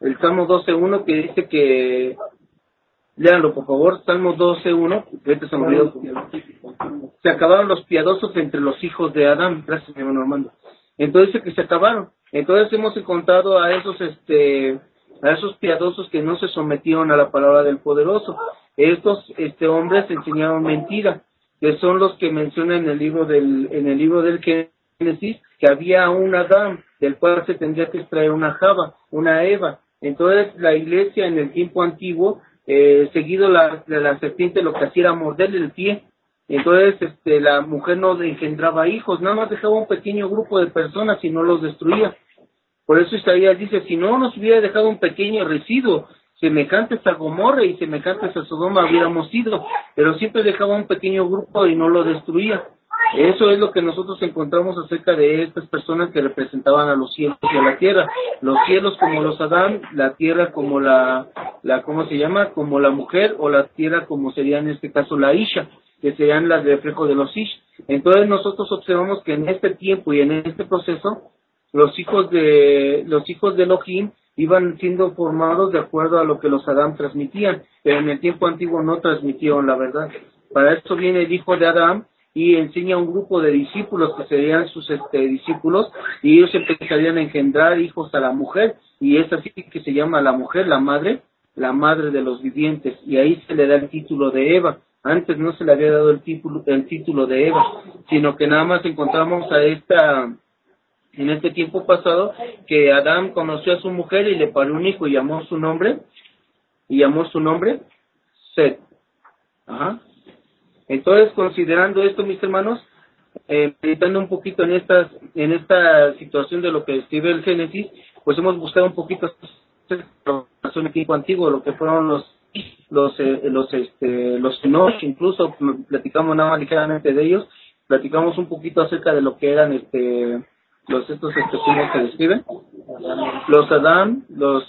El Salmo 12.1 que dice que Leanlo, por favor, Salmo 12.1. se Se acabaron los piadosos entre los hijos de Adán. Gracias, mi hermano Armando. Entonces dice que se acabaron. Entonces hemos encontrado a esos, este, a esos piadosos que no se sometieron a la palabra del poderoso. Estos, este, hombres enseñaron mentira, que son los que mencionan en el libro del, en el libro del Génesis, que había un Adán, del cual se tendría que extraer una Java, una Eva. Entonces la iglesia en el tiempo antiguo eh, seguido la, la serpiente lo que hacía era morderle el pie. Entonces, este, la mujer no engendraba hijos, nada más dejaba un pequeño grupo de personas y no los destruía. Por eso Isaías dice, si no nos hubiera dejado un pequeño residuo, semejantes a Gomorra y semejantes a Sodoma hubiéramos sido, pero siempre dejaba un pequeño grupo y no lo destruía. Eso es lo que nosotros encontramos acerca de estas personas que representaban a los cielos y a la tierra. Los cielos como los Adán, la tierra como la, la ¿cómo se llama? Como la mujer o la tierra como sería en este caso la Isha, que serían las reflejo de los Ish. Entonces nosotros observamos que en este tiempo y en este proceso, los hijos de, los hijos de Elohim iban siendo formados de acuerdo a lo que los Adán transmitían, pero en el tiempo antiguo no transmitieron la verdad. Para esto viene el hijo de Adán, y enseña a un grupo de discípulos que serían sus este, discípulos y ellos empezarían a engendrar hijos a la mujer y es así que se llama la mujer, la madre, la madre de los vivientes y ahí se le da el título de Eva. Antes no se le había dado el título, el título de Eva, sino que nada más encontramos a esta en este tiempo pasado que Adán conoció a su mujer y le paró un hijo y llamó su nombre y llamó su nombre Seth. Ajá. Entonces, considerando esto, mis hermanos, eh, meditando un poquito en estas, en esta situación de lo que escribe el Génesis, pues hemos buscado un poquito un equipo antiguo, lo que fueron los los eh, los este los Enoch, incluso platicamos nada más ligeramente de ellos, platicamos un poquito acerca de lo que eran este los estos este que describen, los Adán, los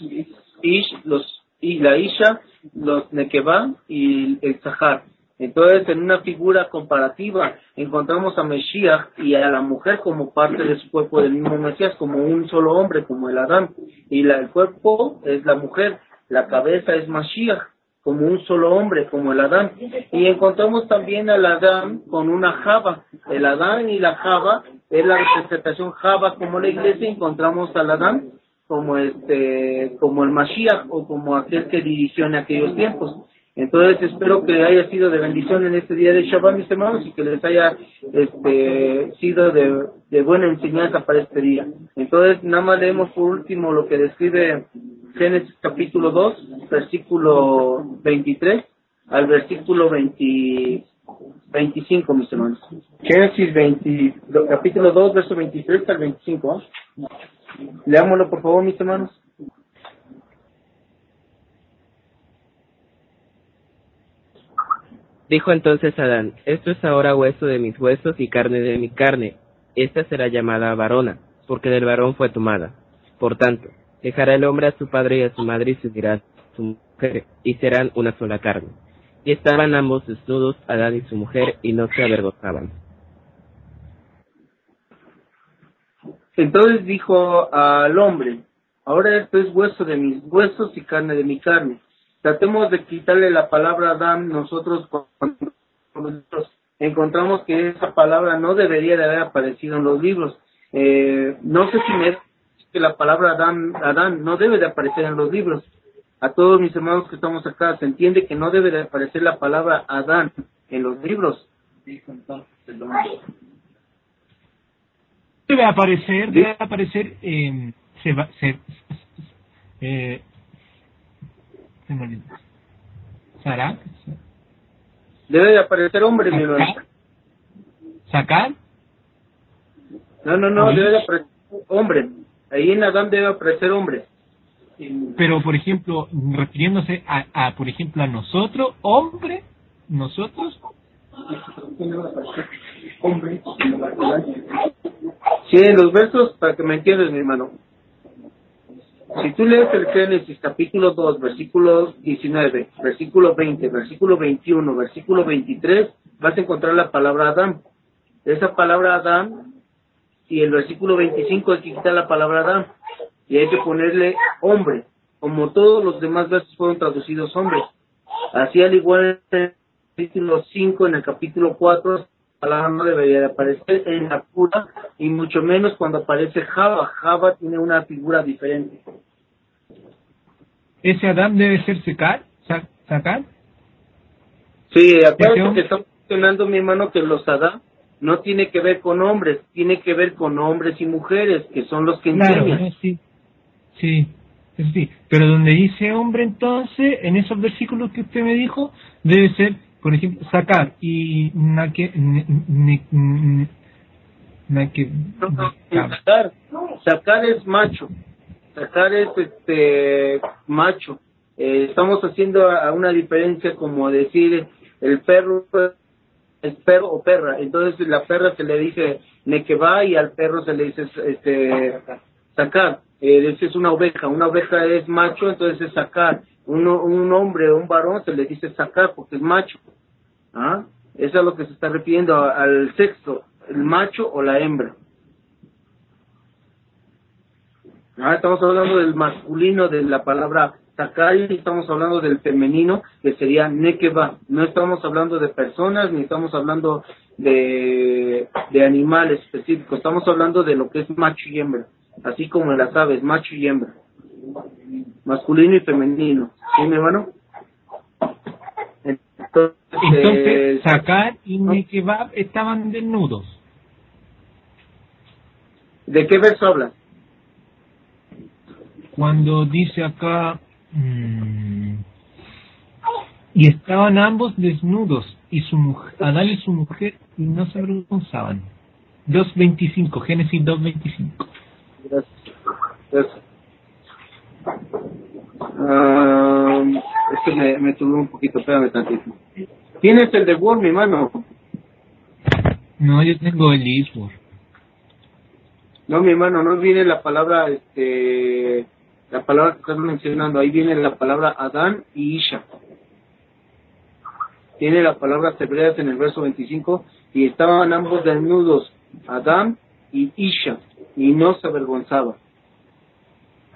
Ish, los y la Isha, los Nekeba y el Zahar Entonces, en una figura comparativa, encontramos a Mesías y a la mujer como parte de su cuerpo del mismo Mesías, como un solo hombre, como el Adán. Y la, el cuerpo es la mujer, la cabeza es Mashiach, como un solo hombre, como el Adán. Y encontramos también al Adán con una Java. El Adán y la Java es la representación Java como la iglesia, encontramos al Adán como este como el Mashiach o como aquel que dirigió en aquellos tiempos. Entonces espero que haya sido de bendición en este día de Shabbat, mis hermanos, y que les haya este, sido de, de buena enseñanza para este día. Entonces, nada más leemos por último lo que describe Génesis capítulo 2, versículo 23 al versículo 20, 25, mis hermanos. Génesis 20, capítulo 2, verso 23 al 25. ¿ah? Leámoslo, por favor, mis hermanos. Dijo entonces Adán, esto es ahora hueso de mis huesos y carne de mi carne. Esta será llamada varona, porque del varón fue tomada. Por tanto, dejará el hombre a su padre y a su madre y se a su mujer, y serán una sola carne. Y estaban ambos desnudos, Adán y su mujer, y no se avergonzaban. Entonces dijo al hombre, ahora esto es hueso de mis huesos y carne de mi carne. Tratemos de quitarle la palabra Adán nosotros cuando nosotros encontramos que esa palabra no debería de haber aparecido en los libros. Eh, no sé si me que la palabra Adán, Adán no debe de aparecer en los libros. A todos mis hermanos que estamos acá, se entiende que no debe de aparecer la palabra Adán en los libros. Debe aparecer, debe aparecer, eh, se va, se, eh, ¿Sarak? Debe de aparecer hombre, mi hermano. ¿Sacar? No, no, no, debe de aparecer hombre. Ahí en Adán debe aparecer hombre. Pero, por ejemplo, refiriéndose a, a, por ejemplo, a nosotros, hombre, nosotros. Hombre. Sí, en los versos, para que me entiendas, mi hermano. Si tú lees el Génesis capítulo 2, versículo 19, versículo 20, versículo 21, versículo 23, vas a encontrar la palabra Adán. Esa palabra Adán, y el versículo 25 hay que quitar la palabra Adán, y hay que ponerle hombre, como todos los demás versos fueron traducidos hombres. Así al igual en el capítulo 5, en el capítulo 4, la palabra no debería de aparecer en la pura, y mucho menos cuando aparece Java. Java tiene una figura diferente. ¿Ese Adán debe ser secar? ¿Sacar? Sí, acuérdate que estamos mencionando, mi hermano, que los Adán no tiene que ver con hombres, tiene que ver con hombres y mujeres, que son los que claro, enseñan. sí, sí, sí. Pero donde dice hombre, entonces, en esos versículos que usted me dijo, debe ser, por ejemplo, sacar y na que, na que, sacar, sacar es macho, sacar es este macho. Eh, estamos haciendo a una diferencia como decir el perro es perro o perra. Entonces la perra se le dice nequeba y al perro se le dice este sacar. Eh, es una oveja, una oveja es macho, entonces es sacar. Uno, un hombre o un varón se le dice sacar porque es macho. ¿Ah? Eso es lo que se está refiriendo al sexo, el macho o la hembra. Ah, estamos hablando del masculino de la palabra sacar y estamos hablando del femenino que sería nekeba. No estamos hablando de personas ni estamos hablando de, de animales específicos. Estamos hablando de lo que es macho y hembra, así como las aves, macho y hembra. Masculino y femenino. ¿Sí, mi hermano? Entonces, Entonces sacar y nekeba estaban desnudos. ¿De qué verso hablas? cuando dice acá mmm, y estaban ambos desnudos y su mujer, Adán y su mujer y no se avergonzaban 2.25 Génesis 2.25 Gracias. Gracias. Uh, este me, me tuvo un poquito, espérame tantito. ¿Tienes el de Word, mi mano? No, yo tengo el Isword. No, mi hermano, no viene la palabra, este, la palabra que estás mencionando, ahí viene la palabra Adán y Isha. tiene las palabras hebreas en el verso 25, y estaban ambos desnudos, Adán y Isha, y no se avergonzaba.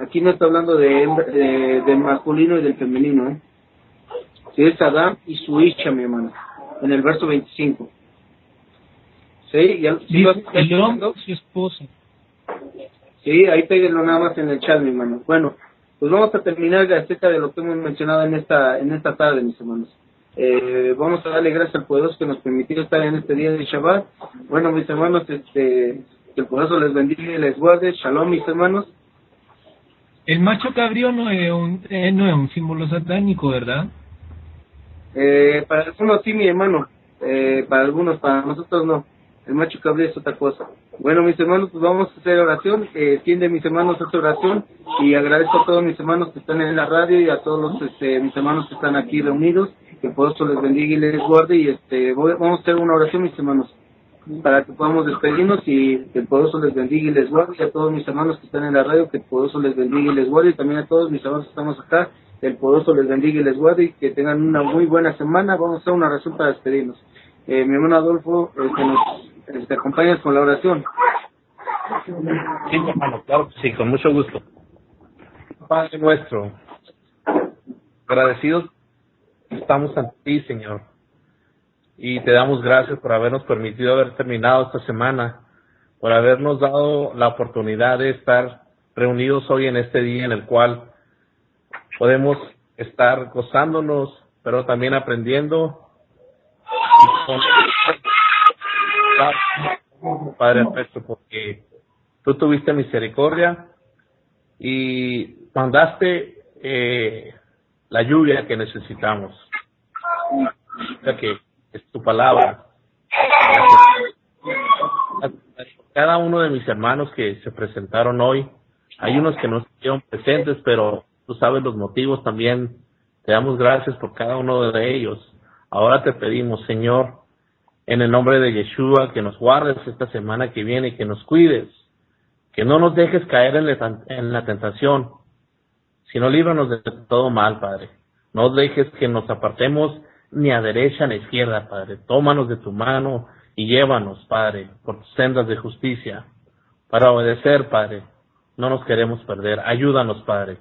Aquí no está hablando de, de- del masculino y del femenino, ¿eh? Sí, es Adán y su Isha, mi hermano, en el verso 25. Sí, ya, sí lo- El su esposa. Sí, ahí péguenlo nada más en el chat, mi hermano. Bueno, pues vamos a terminar acerca de lo que hemos mencionado en esta en esta tarde, mis hermanos. Eh, vamos a darle gracias al poderoso que nos permitió estar en este día de Shabbat. Bueno, mis hermanos, este, que el poderoso les bendiga y les guarde. Shalom, mis hermanos. El macho cabrío no es un, eh, no es un símbolo satánico, ¿verdad? Eh, para algunos sí, mi hermano. Eh, para algunos, para nosotros no. El macho cabrío es otra cosa. Bueno, mis hermanos, pues vamos a hacer oración. Eh, tiende mis hermanos esta oración y agradezco a todos mis hermanos que están en la radio y a todos los este, mis hermanos que están aquí reunidos. Que el poderoso les bendiga y les guarde. Y este, voy- vamos a hacer una oración, mis hermanos, para que podamos despedirnos y que el poderoso les bendiga y les guarde. Y a todos mis hermanos que están en la radio, que el poderoso les bendiga y les guarde. Y también a todos mis hermanos que estamos acá, que el poderoso les bendiga y les guarde. Y que tengan una muy buena semana. Vamos a hacer una oración para despedirnos. Eh, mi hermano Adolfo, eh, que nos este, acompañes con la oración. Sí, hermano, claro sí, con mucho gusto. Padre nuestro, agradecidos estamos ante ti, Señor. Y te damos gracias por habernos permitido haber terminado esta semana, por habernos dado la oportunidad de estar reunidos hoy en este día en el cual podemos estar gozándonos, pero también aprendiendo. Padre nuestro, porque tú tuviste misericordia y mandaste eh, la lluvia que necesitamos. Es tu palabra. Cada uno de mis hermanos que se presentaron hoy, hay unos que no estuvieron presentes, pero tú sabes los motivos también. Te damos gracias por cada uno de ellos. Ahora te pedimos, Señor, en el nombre de Yeshua, que nos guardes esta semana que viene, que nos cuides, que no nos dejes caer en la, en la tentación, sino líbranos de todo mal, Padre. No dejes que nos apartemos ni a derecha ni a izquierda, Padre. Tómanos de tu mano y llévanos, Padre, por tus sendas de justicia, para obedecer, Padre. No nos queremos perder. Ayúdanos, Padre,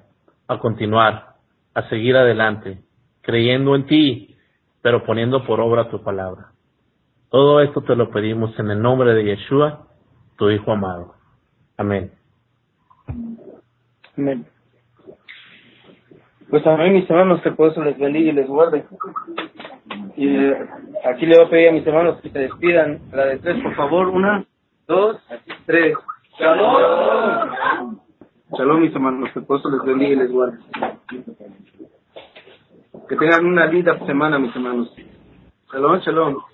a continuar, a seguir adelante, creyendo en ti, pero poniendo por obra tu palabra. Todo esto te lo pedimos en el nombre de Yeshua, tu Hijo amado. Amén. Amén. Pues amén, mis hermanos, que el poderoso les bendiga y les guarde. Y eh, aquí le voy a pedir a mis hermanos que se despidan. La de tres, por favor. Una, dos, tres. Shalom. Shalom, mis hermanos, que poderoso les bendiga y les guarde. Que tengan una linda semana, mis hermanos. Shalom, shalom.